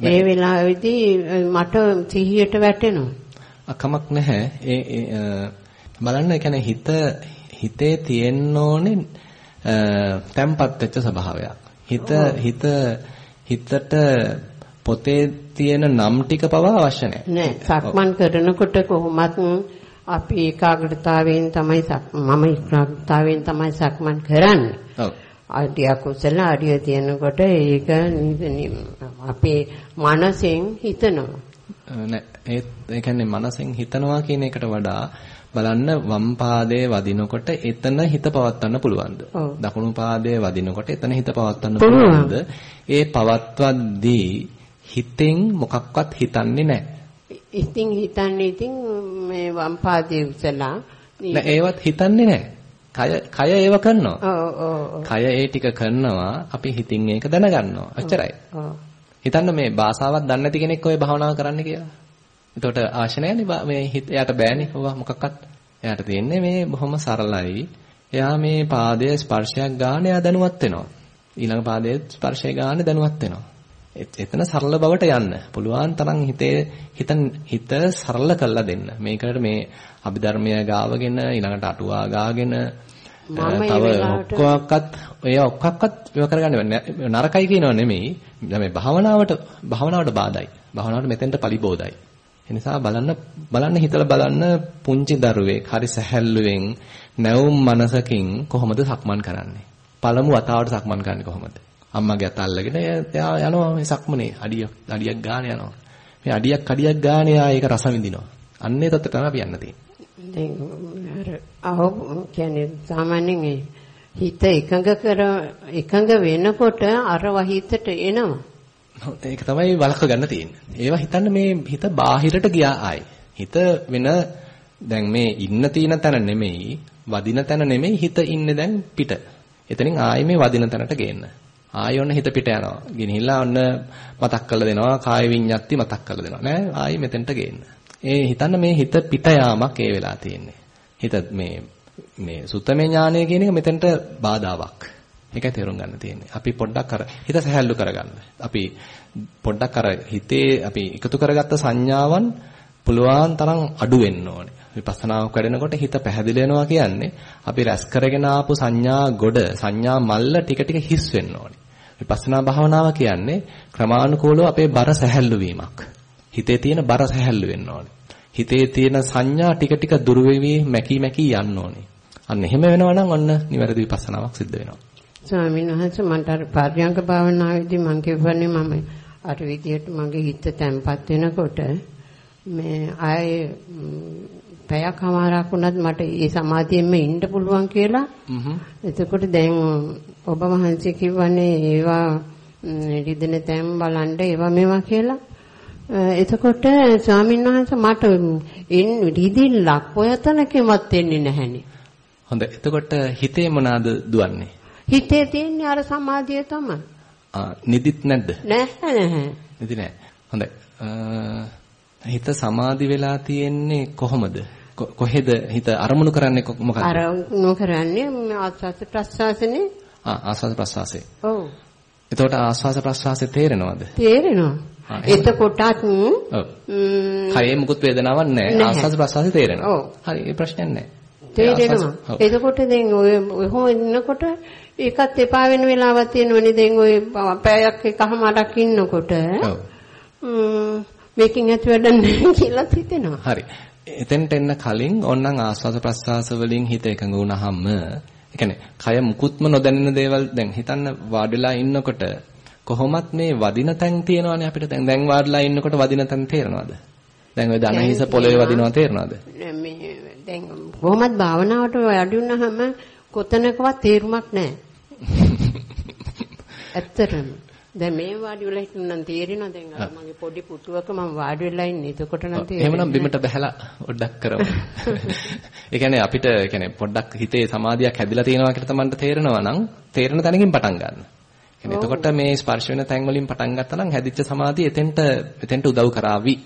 ඒ වෙලාවේදී මට සිහියට වැටෙනවා. අකමක් නැහැ. ඒ බලන්න ඒ කියන්නේ හිත හිතේ තියෙන්න ඕනේ තැම්පත් වෙච්ච ස්වභාවයක්. හිත හිත හිතට පොතේ තියෙන නම් ටික පවා අවශ්‍ය නැහැ. නෑ. සක්මන් කරනකොට කොහොමත් අපි ඒකාග්‍රතාවයෙන් තමයි මම ඒකාග්‍රතාවයෙන් තමයි සක්මන් කරන්නේ. ඔව්. අඩිය කුසල අඩිය තියෙනකොට ඒක අපේ මනසෙන් හිතනවා. නෑ ඒ කියන්නේ මනසෙන් හිතනවා කියන එකට වඩා බලන්න වම් පාදයේ වදිනකොට එතන හිත පවත්වන්න පුළුවන්ද? දකුණු පාදයේ වදිනකොට එතන හිත පවත්වන්න පුළුවන්ද? ඒ පවත්වද්දී හිතෙන් මොකක්වත් හිතන්නේ නැහැ. ඉතින් හිතන්නේ ඉතින් මේ වම් පාදයේ උසලා නෑ ඒවත් හිතන්නේ නැහැ. කය කය ඒව කරනවා. කය ඒ ටික කරනවා අපි හිතින් ඒක දැනගන්නවා. අච්චරයි. හිතන්න මේ භාෂාවක් දන්නේ නැති කෙනෙක් ඔය භාවනාව කරන්න කියලා. එතකොට අවශ්‍ය නැහැනේ මේ හිත එයාට බෑනේ ඕවා මොකක්වත්. එයාට තියෙන්නේ මේ බොහොම සරලයි. එයා මේ පාදයේ ස්පර්ශයක් ගන්න එයා දැනුවත් වෙනවා. ඊළඟ පාදයේ ස්පර්ශය ගන්න දැනුවත් වෙනවා. එතන සරල බවට යන්න. පුළුවන් තරම් හිතේ හිත හිත සරල කරලා දෙන්න. මේකට මේ අභිධර්මය ගාවගෙන ඊළඟට අටුවා ගාගෙන තව ඔක්කොක්වත් ඔය ඔක්කොක්වත් ඉව කරගන්න නරකයි කියනව නෙමෙයි. මේ භාවනාවට භාවනාවට බාධායි. භාවනාවට මෙතෙන්ට පරිබෝධයි. ඒ නිසා බලන්න බලන්න හිතලා බලන්න පුංචි දරුවෙක් හරි සැහැල්ලුවෙන් නැවුම් මනසකින් කොහොමද සක්මන් කරන්නේ? පළමු වතාවට සක්මන් කරන්නේ කොහොමද? අම්මගේ අත අල්ලගෙන එයා යනවා මේ සක්මනේ අඩියක් අඩියක් ගාන යනවා. මේ අඩියක් අඩියක් ගාන එයා ඒක රස විඳිනවා. අන්නේ තත්ත්වයට තමයි අපි යන්න තියෙන්නේ. දැන් සාමාන්‍යයෙන් හිත එකඟ කර එකඟ වෙනකොට අර වහිතට එනවා. ඒක තමයි වළක්ව ගන්න තියෙන්නේ. ඒවා හිතන්න මේ හිත බාහිරට ගියා ආයි. හිත වෙන දැන් මේ ඉන්න තියෙන තැන නෙමෙයි, වදින තැන නෙමෙයි හිත ඉන්නේ දැන් පිට. එතනින් ආයි මේ වදින තැනට ගේන්න. ආයි ඔන්න හිත පිට යනවා. ගෙනහිල්ලා ඔන්න මතක් කරලා දෙනවා, කාය විඤ්ඤාති මතක් කරලා දෙනවා. නෑ ආයි මෙතෙන්ට ගේන්න. ඒ හිතන්න මේ හිත පිට යාමක් ඒ වෙලා තියෙන්නේ. හිත මේ මේ සුත්තමේ ඥානය කියන එක මෙතෙන්ට බාධාවක්. ඒකයි තේරුම් ගන්න තියෙන්නේ. අපි පොඩ්ඩක් අර හිත සැහැල්ලු කරගන්න. අපි පොඩ්ඩක් අර හිතේ අපි එකතු කරගත්ත සංඥාවන් පුළුවන් තරම් අඩු වෙන්න ඕනේ. විපස්සනාවක් වැඩෙනකොට හිත පැහැදිලි වෙනවා කියන්නේ අපි රැස් කරගෙන ආපු සංඥා ගොඩ සංඥා මල්ල ටික ටික හිස් වෙන්න ඕනේ. විපස්සනා භාවනාව කියන්නේ ක්‍රමානුකූලව අපේ බර සැහැල්ලු වීමක්. හිතේ තියෙන බර සැහැල්ලු වෙන්න ඕනේ. හිතේ තියෙන සංඥා ටික ටික දුර වෙවි මැකි මැකි යන්න ඕනේ. අන්න එහෙම වෙනවා නම් ඔන්න නිවැරදි විපස්සනාවක් සිද්ධ වෙනවා. ස්වාමීන් වහන්සේ මන්ට අර පාර්යංක භාවනාවේදී මම කියවන්නේ මම අර විදියට මගේ හිත තැම්පත් වෙනකොට මේ ආයේ පැයක් හමාරක් වුණත් මට ඒ සමාධියෙම ඉන්න පුළුවන් කියලා. එතකොට දැන් ඔබ වහන්සේ කිව්වනේ ඒවා රිදෙන තැන් බලන්න ඒවා මේවා කියලා. එතකොට ස්වාමීන් වහන්සේ මට රිදිල්ලක් ඔයතනකෙවත් එන්නේ නැහැනේ. හොඳයි. එතකොට හිතේ මොනවාද දුවන්නේ? හිතේ තියෙන්නේ අර සමාධිය තමයි. ආ නිදිත් නැද්ද? නැහැ නැහැ. නිදි නැහැ. හොඳයි. හිත සමාධි වෙලා තියෙන්නේ කොහොමද? කොහෙද හිත අරමුණු කරන්නේ මොකක්ද? අරමුණු කරන්නේ ආස්වාස ප්‍රස්වාසනේ. ආ ආස්වාස ප්‍රස්වාසේ. ඔව්. එතකොට ආස්වාස ප්‍රස්වාසේ තේරෙනවද? තේරෙනවා. එතකොටත් ඔව්. කයේ මුකුත් වේදනාවක් නැහැ. ආස්වාස ප්‍රස්වාසේ තේරෙනවා. ඔව්. හරි ඒ ප්‍රශ්නයක් නැහැ. තේරෙනවා. එතකොට දැන් ඔය ඔහොම ඉන්නකොට ඒකත් එපා වෙන වෙලාවක් තියෙනවනේ දැන් ඔය පැයක් එකමාරක් ඉන්නකොට. ඔව්. මේකෙන් ඇති වැඩක් නැහැ කියලා හිතෙනවා. හරි. එතෙන්ට එන්න කලින් ඕනනම් ආස්වාද ප්‍රස්වාස වලින් හිත එකඟ වුණාම ඒ කියන්නේ කය මුකුත්ම නොදැනෙන දේවල් දැන් හිතන්න වාඩිලා ඉන්නකොට කොහොමත් මේ වදින තැන් තියෙනවානේ අපිට දැන් දැන් වාඩිලා ඉන්නකොට වදින තැන් තේරෙනවද? දැන් ඔය ධන හිස පොළවේ වදිනවා තේරෙනවද? දැන් කොහොමත් භාවනාවට වැඩි වුණාම කොතනකවත් තේරුමක් නැහැ. ඇත්තටම. දැන් මේ වාඩි වෙලා හිටුනම් තේරෙනවා දැන් අර මගේ පොඩි පුටුවක මම වාඩි වෙලා ඉන්නේ. එතකොට නම් තේරෙනවා. එහෙමනම් බිමට බහැලා පොඩ්ඩක් කරමු. ඒ කියන්නේ අපිට කියන්නේ පොඩ්ඩක් හිතේ සමාධියක් හැදිලා තියෙනවා කියලා තමන්ට තේරෙනවා නම් තේරෙන තැනකින් පටන් ගන්න. කියන්නේ එතකොට මේ ස්පර්ශ වෙන තැන් වලින් පටන් ගත්තා නම් හැදිච්ච සමාධිය එතෙන්ට එතෙන්ට උදව් කරાવી.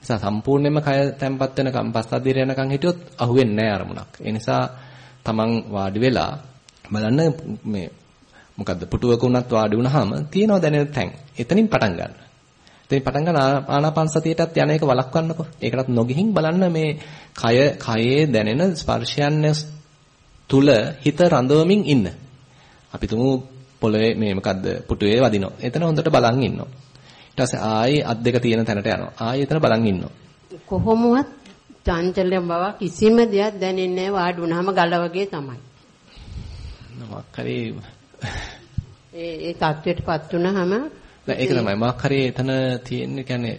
නිසා සම්පූර්ණයෙන්ම කය තැම්පත් වෙනකම් පස්සද්ධියට යනකම් හිටියොත් අහුවෙන්නේ නැහැ අරමුණක්. ඒ නිසා තමන් වාඩි වෙලා බලන්න මේ මොකද්ද පුටුවක උනත් වාඩි වුණාම තියෙනව දැනෙන තැන්. එතනින් පටන් ගන්න. එතනින් පටන් ගන්න ආනාපාන සතියටත් යන එක වළක්වන්නකෝ. ඒකටත් නොගිහින් බලන්න මේ කය කයේ දැනෙන ස්පර්ශයන් තුල හිත රඳවමින් ඉන්න. අපි තුමු පොළවේ මේ මොකද්ද පුටුවේ වදිනවා. එතන හොඳට බලන් ඉන්නවා. ඊට පස්සේ ආයේ අත් දෙක තියෙන තැනට යනවා. ආයේ එතන බලන් ඉන්නවා. කොහොමවත් චංචල බව කිසිම දෙයක් දැනෙන්නේ නැහැ වාඩි වුණාම ගල වගේ තමයි. මොකක් හරි ඒ ඒ තත්ත්වයටපත් වුණාම නෑ ඒක තමයි මොකක් හරි එතන තියෙන්නේ කියන්නේ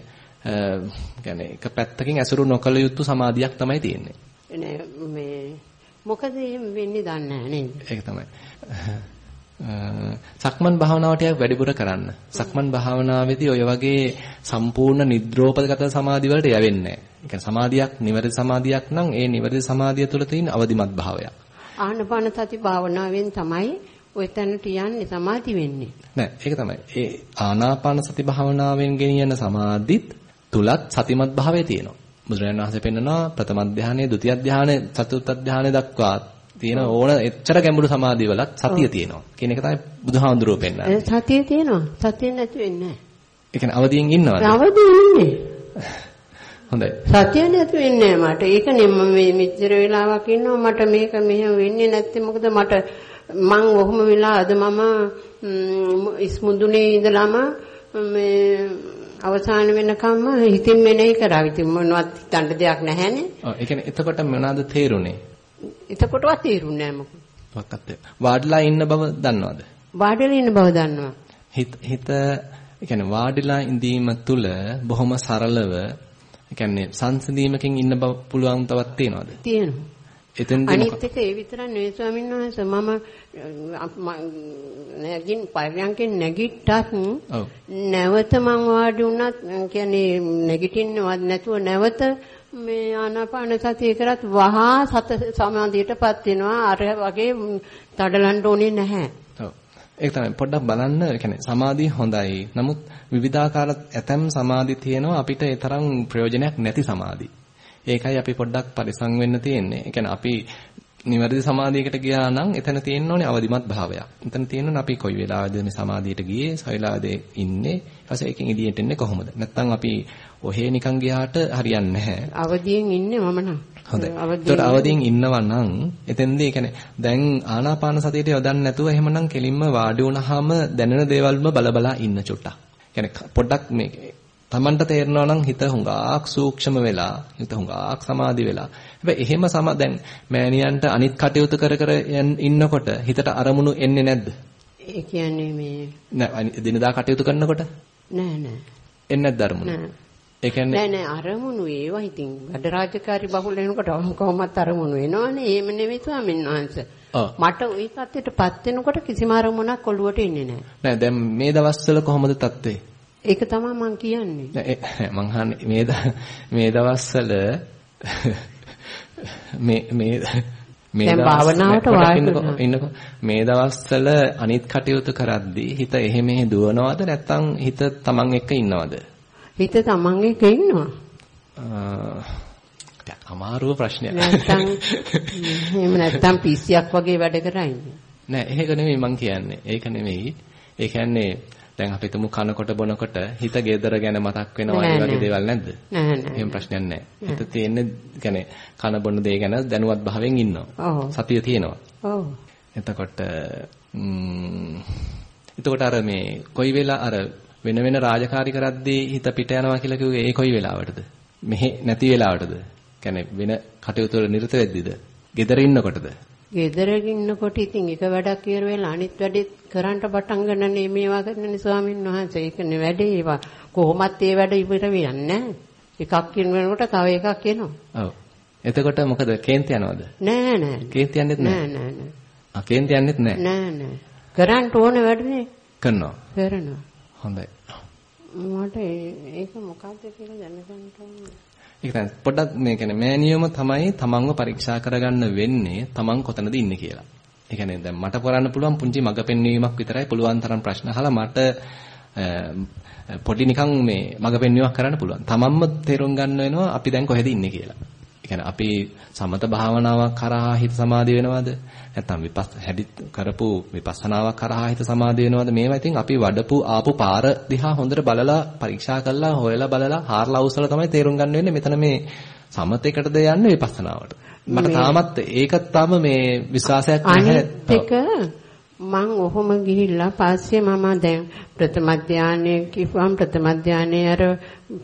කියන්නේ එක පැත්තකින් ඇසුරු නොකළ යුතු සමාධියක් තමයි තියෙන්නේ. නේ මේ මොකද වෙන්නේ දන්නේ නැහැ නේද? ඒක තමයි. සක්මන් භාවනාව ටිකක් වැඩිපුර කරන්න. සක්මන් භාවනාවේදී ඔය වගේ සම්පූර්ණ නිද්‍රෝපගත සමාධි වලට යවෙන්නේ නැහැ. සමාධියක් නිවැරදි සමාධියක් නම් ඒ නිවැරදි සමාධිය තුළ තියෙන අවදිමත් භාවයක්. ආනපාන සති භාවනාවෙන් තමයි ඔය තැනට යන්නේ සමාධි වෙන්නේ. නෑ ඒක තමයි. ඒ ආනාපාන සති භාවනාවෙන් ගෙනියන සමාධිත් තුලත් සතිමත් භාවය තියෙනවා. බුදුරජාණන් වහන්සේ පෙන්නනවා ප්‍රථම ධානයේ, ဒုတိ ය ධානයේ, චතුර්ථ ධානයේ දක්වා තියෙන ඕන එච්චර ගැඹුරු සමාධිය වලත් සතිය තියෙනවා. කියන එක තමයි බුදුහාඳුරෝ පෙන්නන්නේ. සතිය තියෙනවා. සතිය නැති වෙන්නේ නැහැ. ඒ කියන්නේ අවදියෙන් ඉන්නවද? අවදියෙන් ඉන්නේ. හොඳයි. සතිය නැති වෙන්නේ මට. ඒකනේ මම මේ මෙච්චර වෙලාවක් ඉන්නවා මට මේක මෙහෙම වෙන්නේ නැත්තේ මොකද මට මං ඔහොම වෙලා අද මම ඉස්මුදුනේ ඉඳලාම මේ අවසාන වෙනකම්ම හිතින් මෙනෙහි කරා. ඉතින් මොනවත් හිතන්න දෙයක් නැහැනේ. ඔව් ඒ කියන්නේ එතකොට මොනවාද තේරුනේ? එතකොටවත් තේරුන්නේ නැහැ මොකද. මොකක්ද? වාඩිලා ඉන්න බව දන්නවද? වාඩිලා ඉන්න බව දන්නවා. හිත හිත ඒ කියන්නේ වාඩිලා ඉඳීම තුළ බොහොම සරලව ඒ කියන්නේ සංසිඳීමකින් ඉන්න පුළුවන් තවත් තියනවද? තියෙනවා. එතෙන්දී අනිත් එක ඒ විතරක් නෙවෙයි ස්වාමීන් වහන්සේ මම නැගින් පරියන්කෙන් නැගිට්ටත් නැවත මං වාඩි වුණත් කියන්නේ නැගිටින්නවත් නැතුව නැවත මේ ආනාපාන සතිය කරත් වහා සත සමාධියටපත් වෙනවා අර වගේ තඩලන්න ඕනේ නැහැ. ඔව්. ඒක තමයි පොඩ්ඩක් බලන්න يعني සමාධිය හොඳයි. නමුත් විවිධාකාර ඇතම් සමාධි තියෙනවා අපිට ඒ තරම් ප්‍රයෝජනයක් නැති සමාධි. ඒකයි අපි පොඩ්ඩක් පරිසං වෙන්න තියෙන්නේ. ඒ කියන්නේ අපි නිවැරදි සමාධියකට ගියා නම් එතන තියෙන්න ඕනේ අවදිමත් භාවයක්. එතන තියෙන්න අපි කොයි වෙලාවද මේ සමාධියට ගියේ, සවිලාද ඉන්නේ, ඊපස්සේ එකකින් එළියට එන්නේ කොහොමද? නැත්නම් අපි ඔහේ නිකන් ගියාට හරියන්නේ නැහැ. අවදියෙන් ඉන්නේ මම නම්. හොඳයි. ඒකට අවදියෙන් ඉන්නවා නම් එතෙන්දී කියන්නේ දැන් ආනාපාන සතියට යොදන්න නැතුව එහෙමනම් කෙලින්ම වාඩි වුණාම දැනෙන දේවල්ම බලබලා ඉන්න චුට්ටක්. කියන්නේ පොඩ්ඩක් මේ Tamanට තේරෙනවා නම් හිත හුඟක් සූක්ෂම වෙලා, හිත හුඟක් සමාධි වෙලා. හැබැයි එහෙම සම දැන් මෑණියන්ට අනිත් කටයුතු කර කර ඉන්නකොට හිතට අරමුණු එන්නේ නැද්ද? ඒ කියන්නේ මේ නෑ දිනදා කටයුතු කරනකොට? නෑ නෑ. එන්නේ නැද්ද අරමුණු? නෑ. ඒ කියන්නේ නෑ නෑ අරමුණු ඒවා ඉතින් වැඩ රාජකාරි බහුල වෙනකොට කොහොමත් අරමුණු වෙනවනේ. එහෙම නෙවෙයි ස්වාමීන් වහන්සේ. මට ওই තත්ත්වයටපත් වෙනකොට කිසිම අරමුණක් ඔළුවට එන්නේ නෑ. නෑ දැන් මේ දවස්වල කොහොමද තත්ත්වේ? ඒක තමයි මම කියන්නේ. මං අහන්නේ මේ මේ දවස්වල මේ මේ මේ ඉන්නකො මේ දවස්වල අනිත් කටයුතු කරද්දී හිත එහෙ මෙහෙ දුවනවද? නැත්නම් හිත තමන් එක්ක ඉන්නවද? හිත තමන් එක්ක ඉන්නවා. අමාරුව ප්‍රශ්නයක්. නැත්නම් එහෙම නැත්නම් පිස්සියක් වගේ වැඩ කරන්නේ. නෑ ඒක නෙමෙයි මං කියන්නේ. ඒක නෙමෙයි. ඒ කියන්නේ දැන් අපි තුමු කනකොට බොනකොට හිත ගෙදර ගැන මතක් වෙනවා ඒ වගේ දේවල් නැද්ද? නෑ නෑ. එහෙම ප්‍රශ්නයක් නෑ. හිත තියෙන්නේ يعني කන බොන දේ ගැන දැනුවත් භාවයෙන් ඉන්නවා. සතිය තියෙනවා. ඔව්. එතකොට එතකොට අර මේ කොයි වෙලා අර වෙන වෙන රාජකාරි කරද්දී හිත පිට යනවා කියලා කිව්වේ ඒ කොයි වෙලාවටද? මෙහෙ නැති වෙලාවටද? يعني වෙන කටයුතු වල නිරත වෙද්දිද? ගෙදර ඉන්නකොටද? ගෙදර ඉන්නකොට ඉතින් එක වැඩක් ඉවර වෙලා අනිත් වැඩෙත් කරන්න පටන් ගන්නනේ මේවා කරනනේ ස්වාමීන් වහන්සේ. ඒකනේ වැඩේ ඒවා. කොහොමත් ඒ වැඩ ඉවර වෙන්නේ නැහැ. එකක් කියන වෙනකොට තව එකක් එනවා. ඔව්. එතකොට මොකද කේන්ති යනවද? නෑ නෑ. කේන්ති යන්නෙත් නෑ. නෑ නෑ නෑ. ආ කේන්ති යන්නෙත් නෑ. නෑ නෑ. කරන්න ඕන වැඩනේ. කරනවා. කරනවා. හොඳයි. මට ඒක මොකක්ද කියලා දැනගන්න ඕනේ. ඒක තමයි පොඩ්ඩක් මේ කියන්නේ මෑනියොම තමයි තමන්ව පරීක්ෂා කරගන්න වෙන්නේ තමන් කොතනද ඉන්නේ කියලා. ඒ කියන්නේ දැන් මට කරන්න පුළුවන් පුංචි මඟ පෙන්වීමක් විතරයි පුළුවන් තරම් ප්‍රශ්න අහලා මට පොඩි නිකන් මේ මඟ පෙන්වීමක් කරන්න පුළුවන්. තමන්ම තේරුම් ගන්න වෙනවා අපි දැන් කොහෙද ඉන්නේ කියලා. කියන්නේ අපි සමත භාවනාවක් කරා හිත සමාධි වෙනවද? නැත්නම් විපස් හැදි කරපු විපස්සනාවක් කරා හිත සමාධි වෙනවද? මේවා ඉතින් අපි වඩපු ආපු පාර දිහා හොඳට බලලා පරීක්ෂා කරලා හොයලා බලලා හාරලා උසලා තමයි තේරුම් ගන්න වෙන්නේ මෙතන මේ සමතේකටද යන්නේ විපස්සනාවට. මට තාමත් ඒකත් තාම මේ විශ්වාසයක් නැහැ. අනිත් මං ඔහොම ගිහිල්ලා පස්සේ මම දැන් ප්‍රථම ධානයේ කිව්වම් ප්‍රථම ධානයේ අර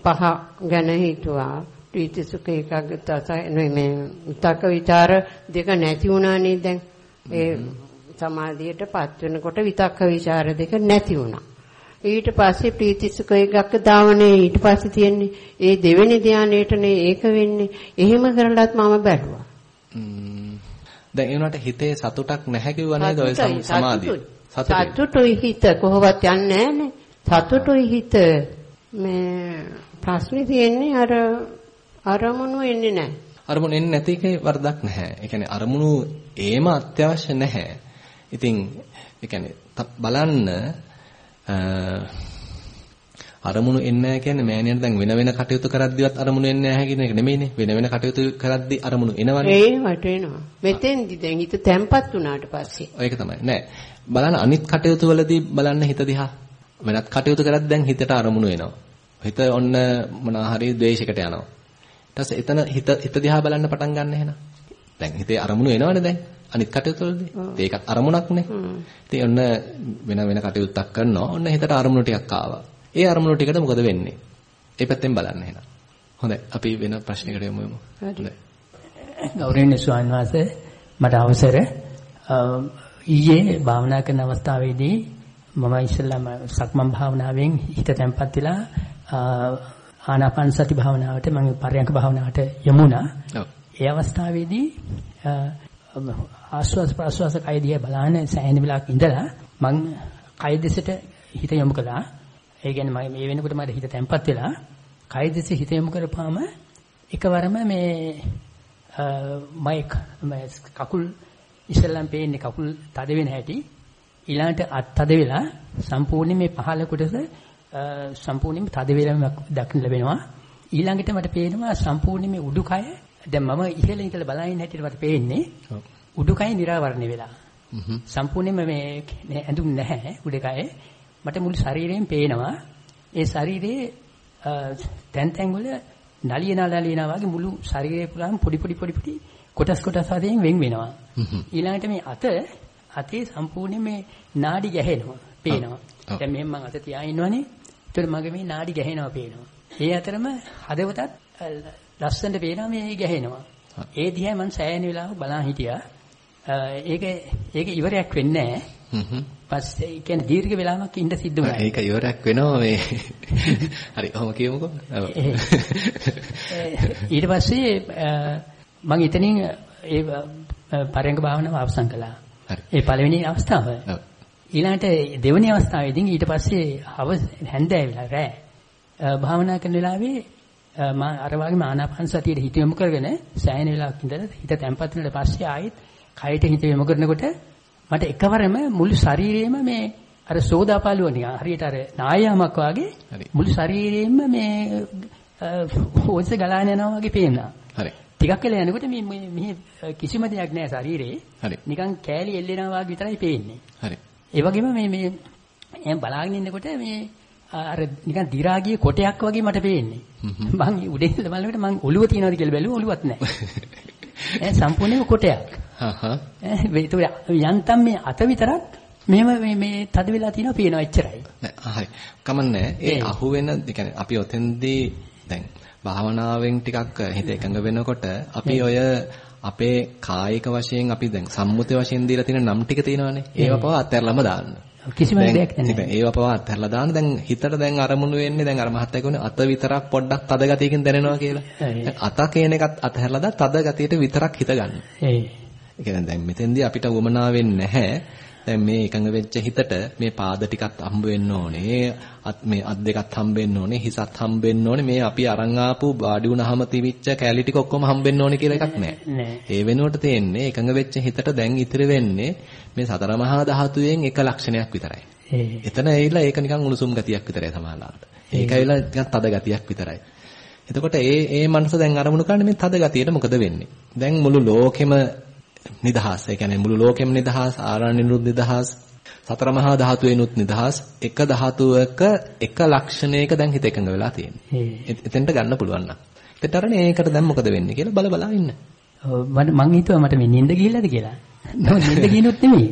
පහ ගැන හිතුවා. ප්‍රීති සුඛ ඒකාග්‍රතාව නෙමෙයි තක විචාර දෙක නැති වුණානේ දැන් ඒ සමාධියටපත් වෙනකොට විතක්ක ਵਿਚාර දෙක නැති වුණා. ඊට පස්සේ ප්‍රීති සුඛ දාවනේ ඊට පස්සේ තියෙන්නේ ඒ දෙවෙනි ධානයේටනේ ඒක වෙන්නේ. එහෙම කරලත් මම බැලුවා. දැන් ඒ උනාට හිතේ සතුටක් නැහැ කිව්වා නේද ඔය සමාධිය? සතුටුයි හිත කොහොමවත් යන්නේ නැහනේ. සතුටුයි හිත මේ ප්‍රශ්නේ තියෙන්නේ අර අරමුණු එන්නේ නැහැ. අරමුණු එන්නේ නැති එකේ වරදක් නැහැ. ඒ කියන්නේ අරමුණු ඒම අත්‍යවශ්‍ය නැහැ. ඉතින් ඒ කියන්නේ බලන්න අරමුණු එන්නේ නැහැ කියන්නේ මෑණියන් දැන් වෙන වෙන කටයුතු කරද්දිවත් අරමුණු එන්නේ නැහැ කියන එක නෙමෙයිනේ. වෙන වෙන කටයුතු කරද්දි අරමුණු එනවනේ. ඒ වටේනවා. මෙතෙන්දි දැන් හිත තැම්පත් වුණාට පස්සේ. ඒක තමයි. නෑ. බලන්න අනිත් කටයුතු වලදී බලන්න හිත දිහා. වෙනත් කටයුතු කරද්දී දැන් හිතට අරමුණු එනවා. හිත ඔන්න මොනවා හරි ද්වේෂයකට යනවා. ඊට එතන හිත හිත දිහා බලන්න පටන් ගන්න එහෙනම්. දැන් හිතේ අරමුණු එනවනේ දැන්. අනිත් කටයුතු වලදී. ඒකත් අරමුණක්නේ. ඉතින් ඔන්න වෙන වෙන කටයුත්තක් කරනවා. ඔන්න හිතට අරමුණු ටිකක් ආවා. ඒ අරමුණු ටිකට මොකද වෙන්නේ? ඒ පැත්තෙන් බලන්න එහෙනම්. හොඳයි. අපි වෙන ප්‍රශ්නයකට යමු. හොඳයි. ගෞරවනීය ස්වාමීන් වහන්සේ මට අවසර ඊයේ භාවනා කරන අවස්ථාවේදී මම ඉස්සෙල්ලාම සක්මන් භාවනාවෙන් හිත තැම්පත් වෙලා ආනාපාන සති භාවනාවට මම පරයන්ක භාවනාවට යමුණා. ඒ අවස්ථාවේදී ආස්වාස් ප්‍රාස්වාස කය දිහා බලන සෑහෙන වෙලාවක් ඉඳලා මම කය දෙසට හිත යොමු කළා. ඒ කියන්නේ මම මේ වෙනකොට මට හිත තැම්පත් වෙලා කය දෙසේ හිත යොමු කරපුවාම එකවරම මේ මයික් කකුල් ඉස්සෙල්ලම් පේන්නේ කකුල් තද වෙන හැටි ඊළඟට අත් තද වෙලා සම්පූර්ණයෙන් මේ පහළ කොටස සම්පූර්ණයෙන්ම තද වෙලා දක්න ලැබෙනවා. ඊළඟට මට පේනවා සම්පූර්ණයෙන් මේ උඩුකය. දැන් මම ඉහළ ඉඳලා බලන හැටියට මට පේන්නේ උඩුකය නිරාවරණය වෙලා. සම්පූර්ණයෙන්ම මේ ඇඳුම් නැහැ උඩුකය. මට මුළු ශරීරයෙන් පේනවා. ඒ ශරීරයේ තැන් තැන් වල නලියනා නලියනා වගේ මුළු ශරීරය පුරාම පොඩි පොඩි පොඩි පොඩි කොටස් කොටස් වශයෙන් වෙන් වෙනවා. ඊළඟට මේ අත අතේ සම්පූර්ණයෙන් මේ නාඩි ගැහෙනවා පේනවා. දැන් මෙහෙම මම අත තියා ඉන්නවනේ ඒතර මගේ මේ නාඩි ගැහෙනවා පේනවා ඒ අතරම හදවතත් ලස්සනට පේනවා මේ ගැහෙනවා ඒ දිහා මම සෑහෙන වෙලාවක් බලන් හිටියා ඒක ඒක ඉවරයක් වෙන්නේ නැහැ පස්සේ කියන්නේ දීර්ඝ වෙලාවක් ඉඳ සිද්ධ වුණා. ඒක ඉවරයක් වෙනවා මේ. හරි, ඔහොම කියමුකෝ. ඊට පස්සේ මම එතනින් ඒ පරයන්ක භාවනාව අවසන් කළා. ඒ පළවෙනි අවස්ථාව. ඊළඟට දෙවෙනි අවස්ථාවේදී ඊට පස්සේ හව හැන්දෑ වෙලා රෑ භාවනා කරන වෙලාවේ මම අර වගේම ආනාපාන සතියේ හිත යොමු කරගෙන සෑහෙන වෙලාවක් ඉඳලා හිත තැම්පත් වෙනාට පස්සේ ආයෙත් කයට හිත යොමු කරනකොට මට එකවරම මුළු ශරීරයේම මේ අර සෝදාපාලුව නිකන් හරියට අර නායාමක් වගේ මුළු ශරීරයෙන්ම මේ හොස් ගලාන යනවා වගේ පේනවා. හරි. ටිකක් වෙලා යනකොට මේ මේ කිසිම දෙයක් නැහැ ශරීරේ. හරි. නිකන් කෑලි එල්ලෙනවා වගේ විතරයි පේන්නේ. හරි. ඒ වගේම මේ මේ එම් බලාගෙන ඉන්නකොට මේ අර නිකන් දි รา ගිය කොටයක් වගේ මට පේන්නේ. මං උඩින් ඉඳලා බලනකොට මං ඔළුව තියනවාද කියලා බැලුවා ඔළුවක් නැහැ. ඈ සම්පූර්ණයෙන්ම කොටයක්. හහ. ඈ යන්තම් මේ අත විතරක් මෙහෙම මේ මේ තද වෙලා තියෙනවා පේනවා එච්චරයි. නෑ හරි. කමන්නේ. ඒ අහුවෙන ඒ කියන්නේ අපි ඔතෙන්දී දැන් භාවනාවෙන් ටිකක් හිත එකඟ වෙනකොට අපි ඔය අපේ කායික වශයෙන් අපි දැන් සම්මුති වශයෙන් දීලා තියෙන නම් ටික තියෙනවානේ. ඒව පව අත්හැරලම දාන්න. කිසිම දෙයක් නැහැ. ඒව පව අත්හැරලා දාන්න දැන් හිතට දැන් අරමුණු වෙන්නේ දැන් අර මහත්තයා කියන්නේ අත විතරක් පොඩ්ඩක් තද ගතියකින් දැනෙනවා කියලා. අත කියන එකත් අත්හැරලා දා තද ගතියට විතරක් හිත ගන්න. ඒ කියන්නේ දැන් මෙතෙන්දී අපිට වමනා වෙන්නේ නැහැ. දැන් මේ එකඟ වෙච්ච හිතට මේ පාද ටිකත් හම්බ වෙන්න ඕනේ. අත් මේ අත් දෙකත් හම්බ වෙන්න ඕනේ. හිසත් හම්බ වෙන්න ඕනේ. මේ අපි අරන් ආපු වාඩි වුණාම තිබිච්ච කැලි ටික ඔක්කොම හම්බ වෙන්න ඕනේ කියලා එකක් නැහැ. ඒ වෙනුවට තියෙන්නේ එකඟ වෙච්ච හිතට දැන් ඉතිරි වෙන්නේ මේ සතර මහා ධාතුයෙන් එක ලක්ෂණයක් විතරයි. එතන ඇවිල්ලා ඒක නිකන් උණුසුම් ගතියක් විතරයි සමහරවිට. ඒක ඇවිල්ලා නිකන් තද ගතියක් විතරයි. එතකොට ඒ ඒ මනස දැන් අරමුණු කරන්නේ මේ තද ගතියට මොකද වෙන්නේ? දැන් මුළු ලෝකෙම නිදහස්. ඒ කියන්නේ මුළු ලෝකෙම නිදහස්, ආරණ්‍යනුත් නිදහස්, සතර මහා ධාතුවෙනුත් නිදහස්. එක ධාතුවක එක ලක්ෂණයක දැන් හිත එකඟ වෙලා තියෙන්නේ. එතෙන්ට ගන්න පුළුවන් නම්. එතට අරනේ ඒකට දැන් මොකද වෙන්නේ කියලා බල බලා ඉන්න. මම හිතුවා මට මේ නිින්ද ගිහිල්ලාද කියලා. නෝ නිින්ද ගියනොත් නෙමෙයි.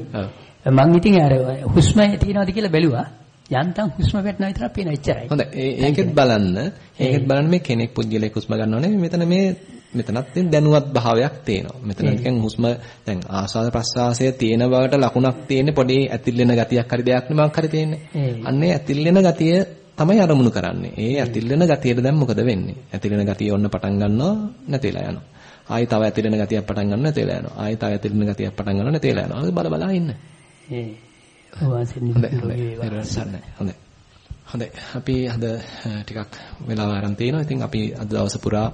මම ඉතින් අර හුස්ම තියෙනවද කියලා බැලුවා. යන්තම් හුස්ම වැටෙනවා විතරක් පේන එච්චරයි. හොඳයි. ඒකෙත් බලන්න. ඒකෙත් බලන්න මේ කෙනෙක් පුද්ගලයෙක් හුස්ම ගන්නව නෙමෙයි මෙතන මේ මෙතනත් දැනුවත් භාවයක් තියෙනවා. මෙතන නිකන් හුස්ම දැන් ආස්වාද ප්‍රස්වාසය තියෙන බවට ලකුණක් තියෙන්නේ පොඩි ඇතිල්ලෙන ගතියක් හරි දෙයක් නෙමක් හරි තියෙන්නේ. අන්නේ ඇතිල්ලෙන ගතිය තමයි අරමුණු කරන්නේ. ඒ ඇතිල්ලෙන ගතියට දැන් මොකද වෙන්නේ? ඇතිල්ලෙන ගතිය ඔන්න පටන් ගන්නවා නැතිලා යනවා. ආයි තව ඇතිලෙන ගතියක් පටන් ගන්න නැතේලා යනවා. ආයි තව ඇතිලෙන ගතියක් පටන් ගන්න නැතේලා යනවා. බල බලා ඉන්න. ඒ හොඳයි. හොඳයි. අපි අද ටිකක් වෙලාව ආරම්භ තියෙනවා. ඉතින් අපි අද දවස පුරා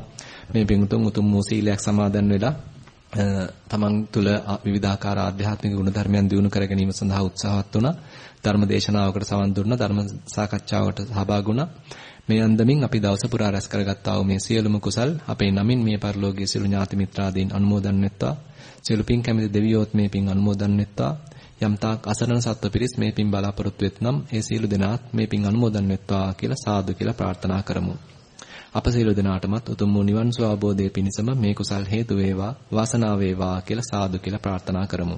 මේ බින්තුන් උතුම් වූ සීලයක් සමාදන් වෙලා තමන් තුළ විවිධාකාර ආධ්‍යාත්මික ගුණ ධර්මයන් දියුණු කර ගැනීම සඳහා උත්සාහවත් වුණා. ධර්ම දේශනාවකට සවන් දුන්නා. ධර්ම සාකච්ඡාවකට සහභාගී වුණා. මේ අන්දමින් අපි දවස පුරා රැස් කරගත්තා වූ මේ සියලුම කුසල් අපේ නමින් මේ පරිලෝකීය සියලු ඥාති මිත්‍රාදීන් අනුමෝදන් වෙත්වා. සියලු පින් කැමති දෙවියෝත් මේ පින් අනුමෝදන් වෙත්වා. යම්තාක් අසරණ සත්ව පිරිස් මේ පින් බලාපොරොත්තු වෙත්නම් ඒ සියලු දෙනාත් මේ පින් අනුමෝදන් වෙත්වා කියලා සාදු කියලා ප්‍රාර්ථනා කරමු. අප සියලු දෙනාටමත් උතුම් වූ නිවන් සුව අවබෝධයේ පිණසම මේ කුසල් හේතු වේවා වාසනාව වේවා කියලා සාදු කියලා ප්‍රාර්ථනා කරමු.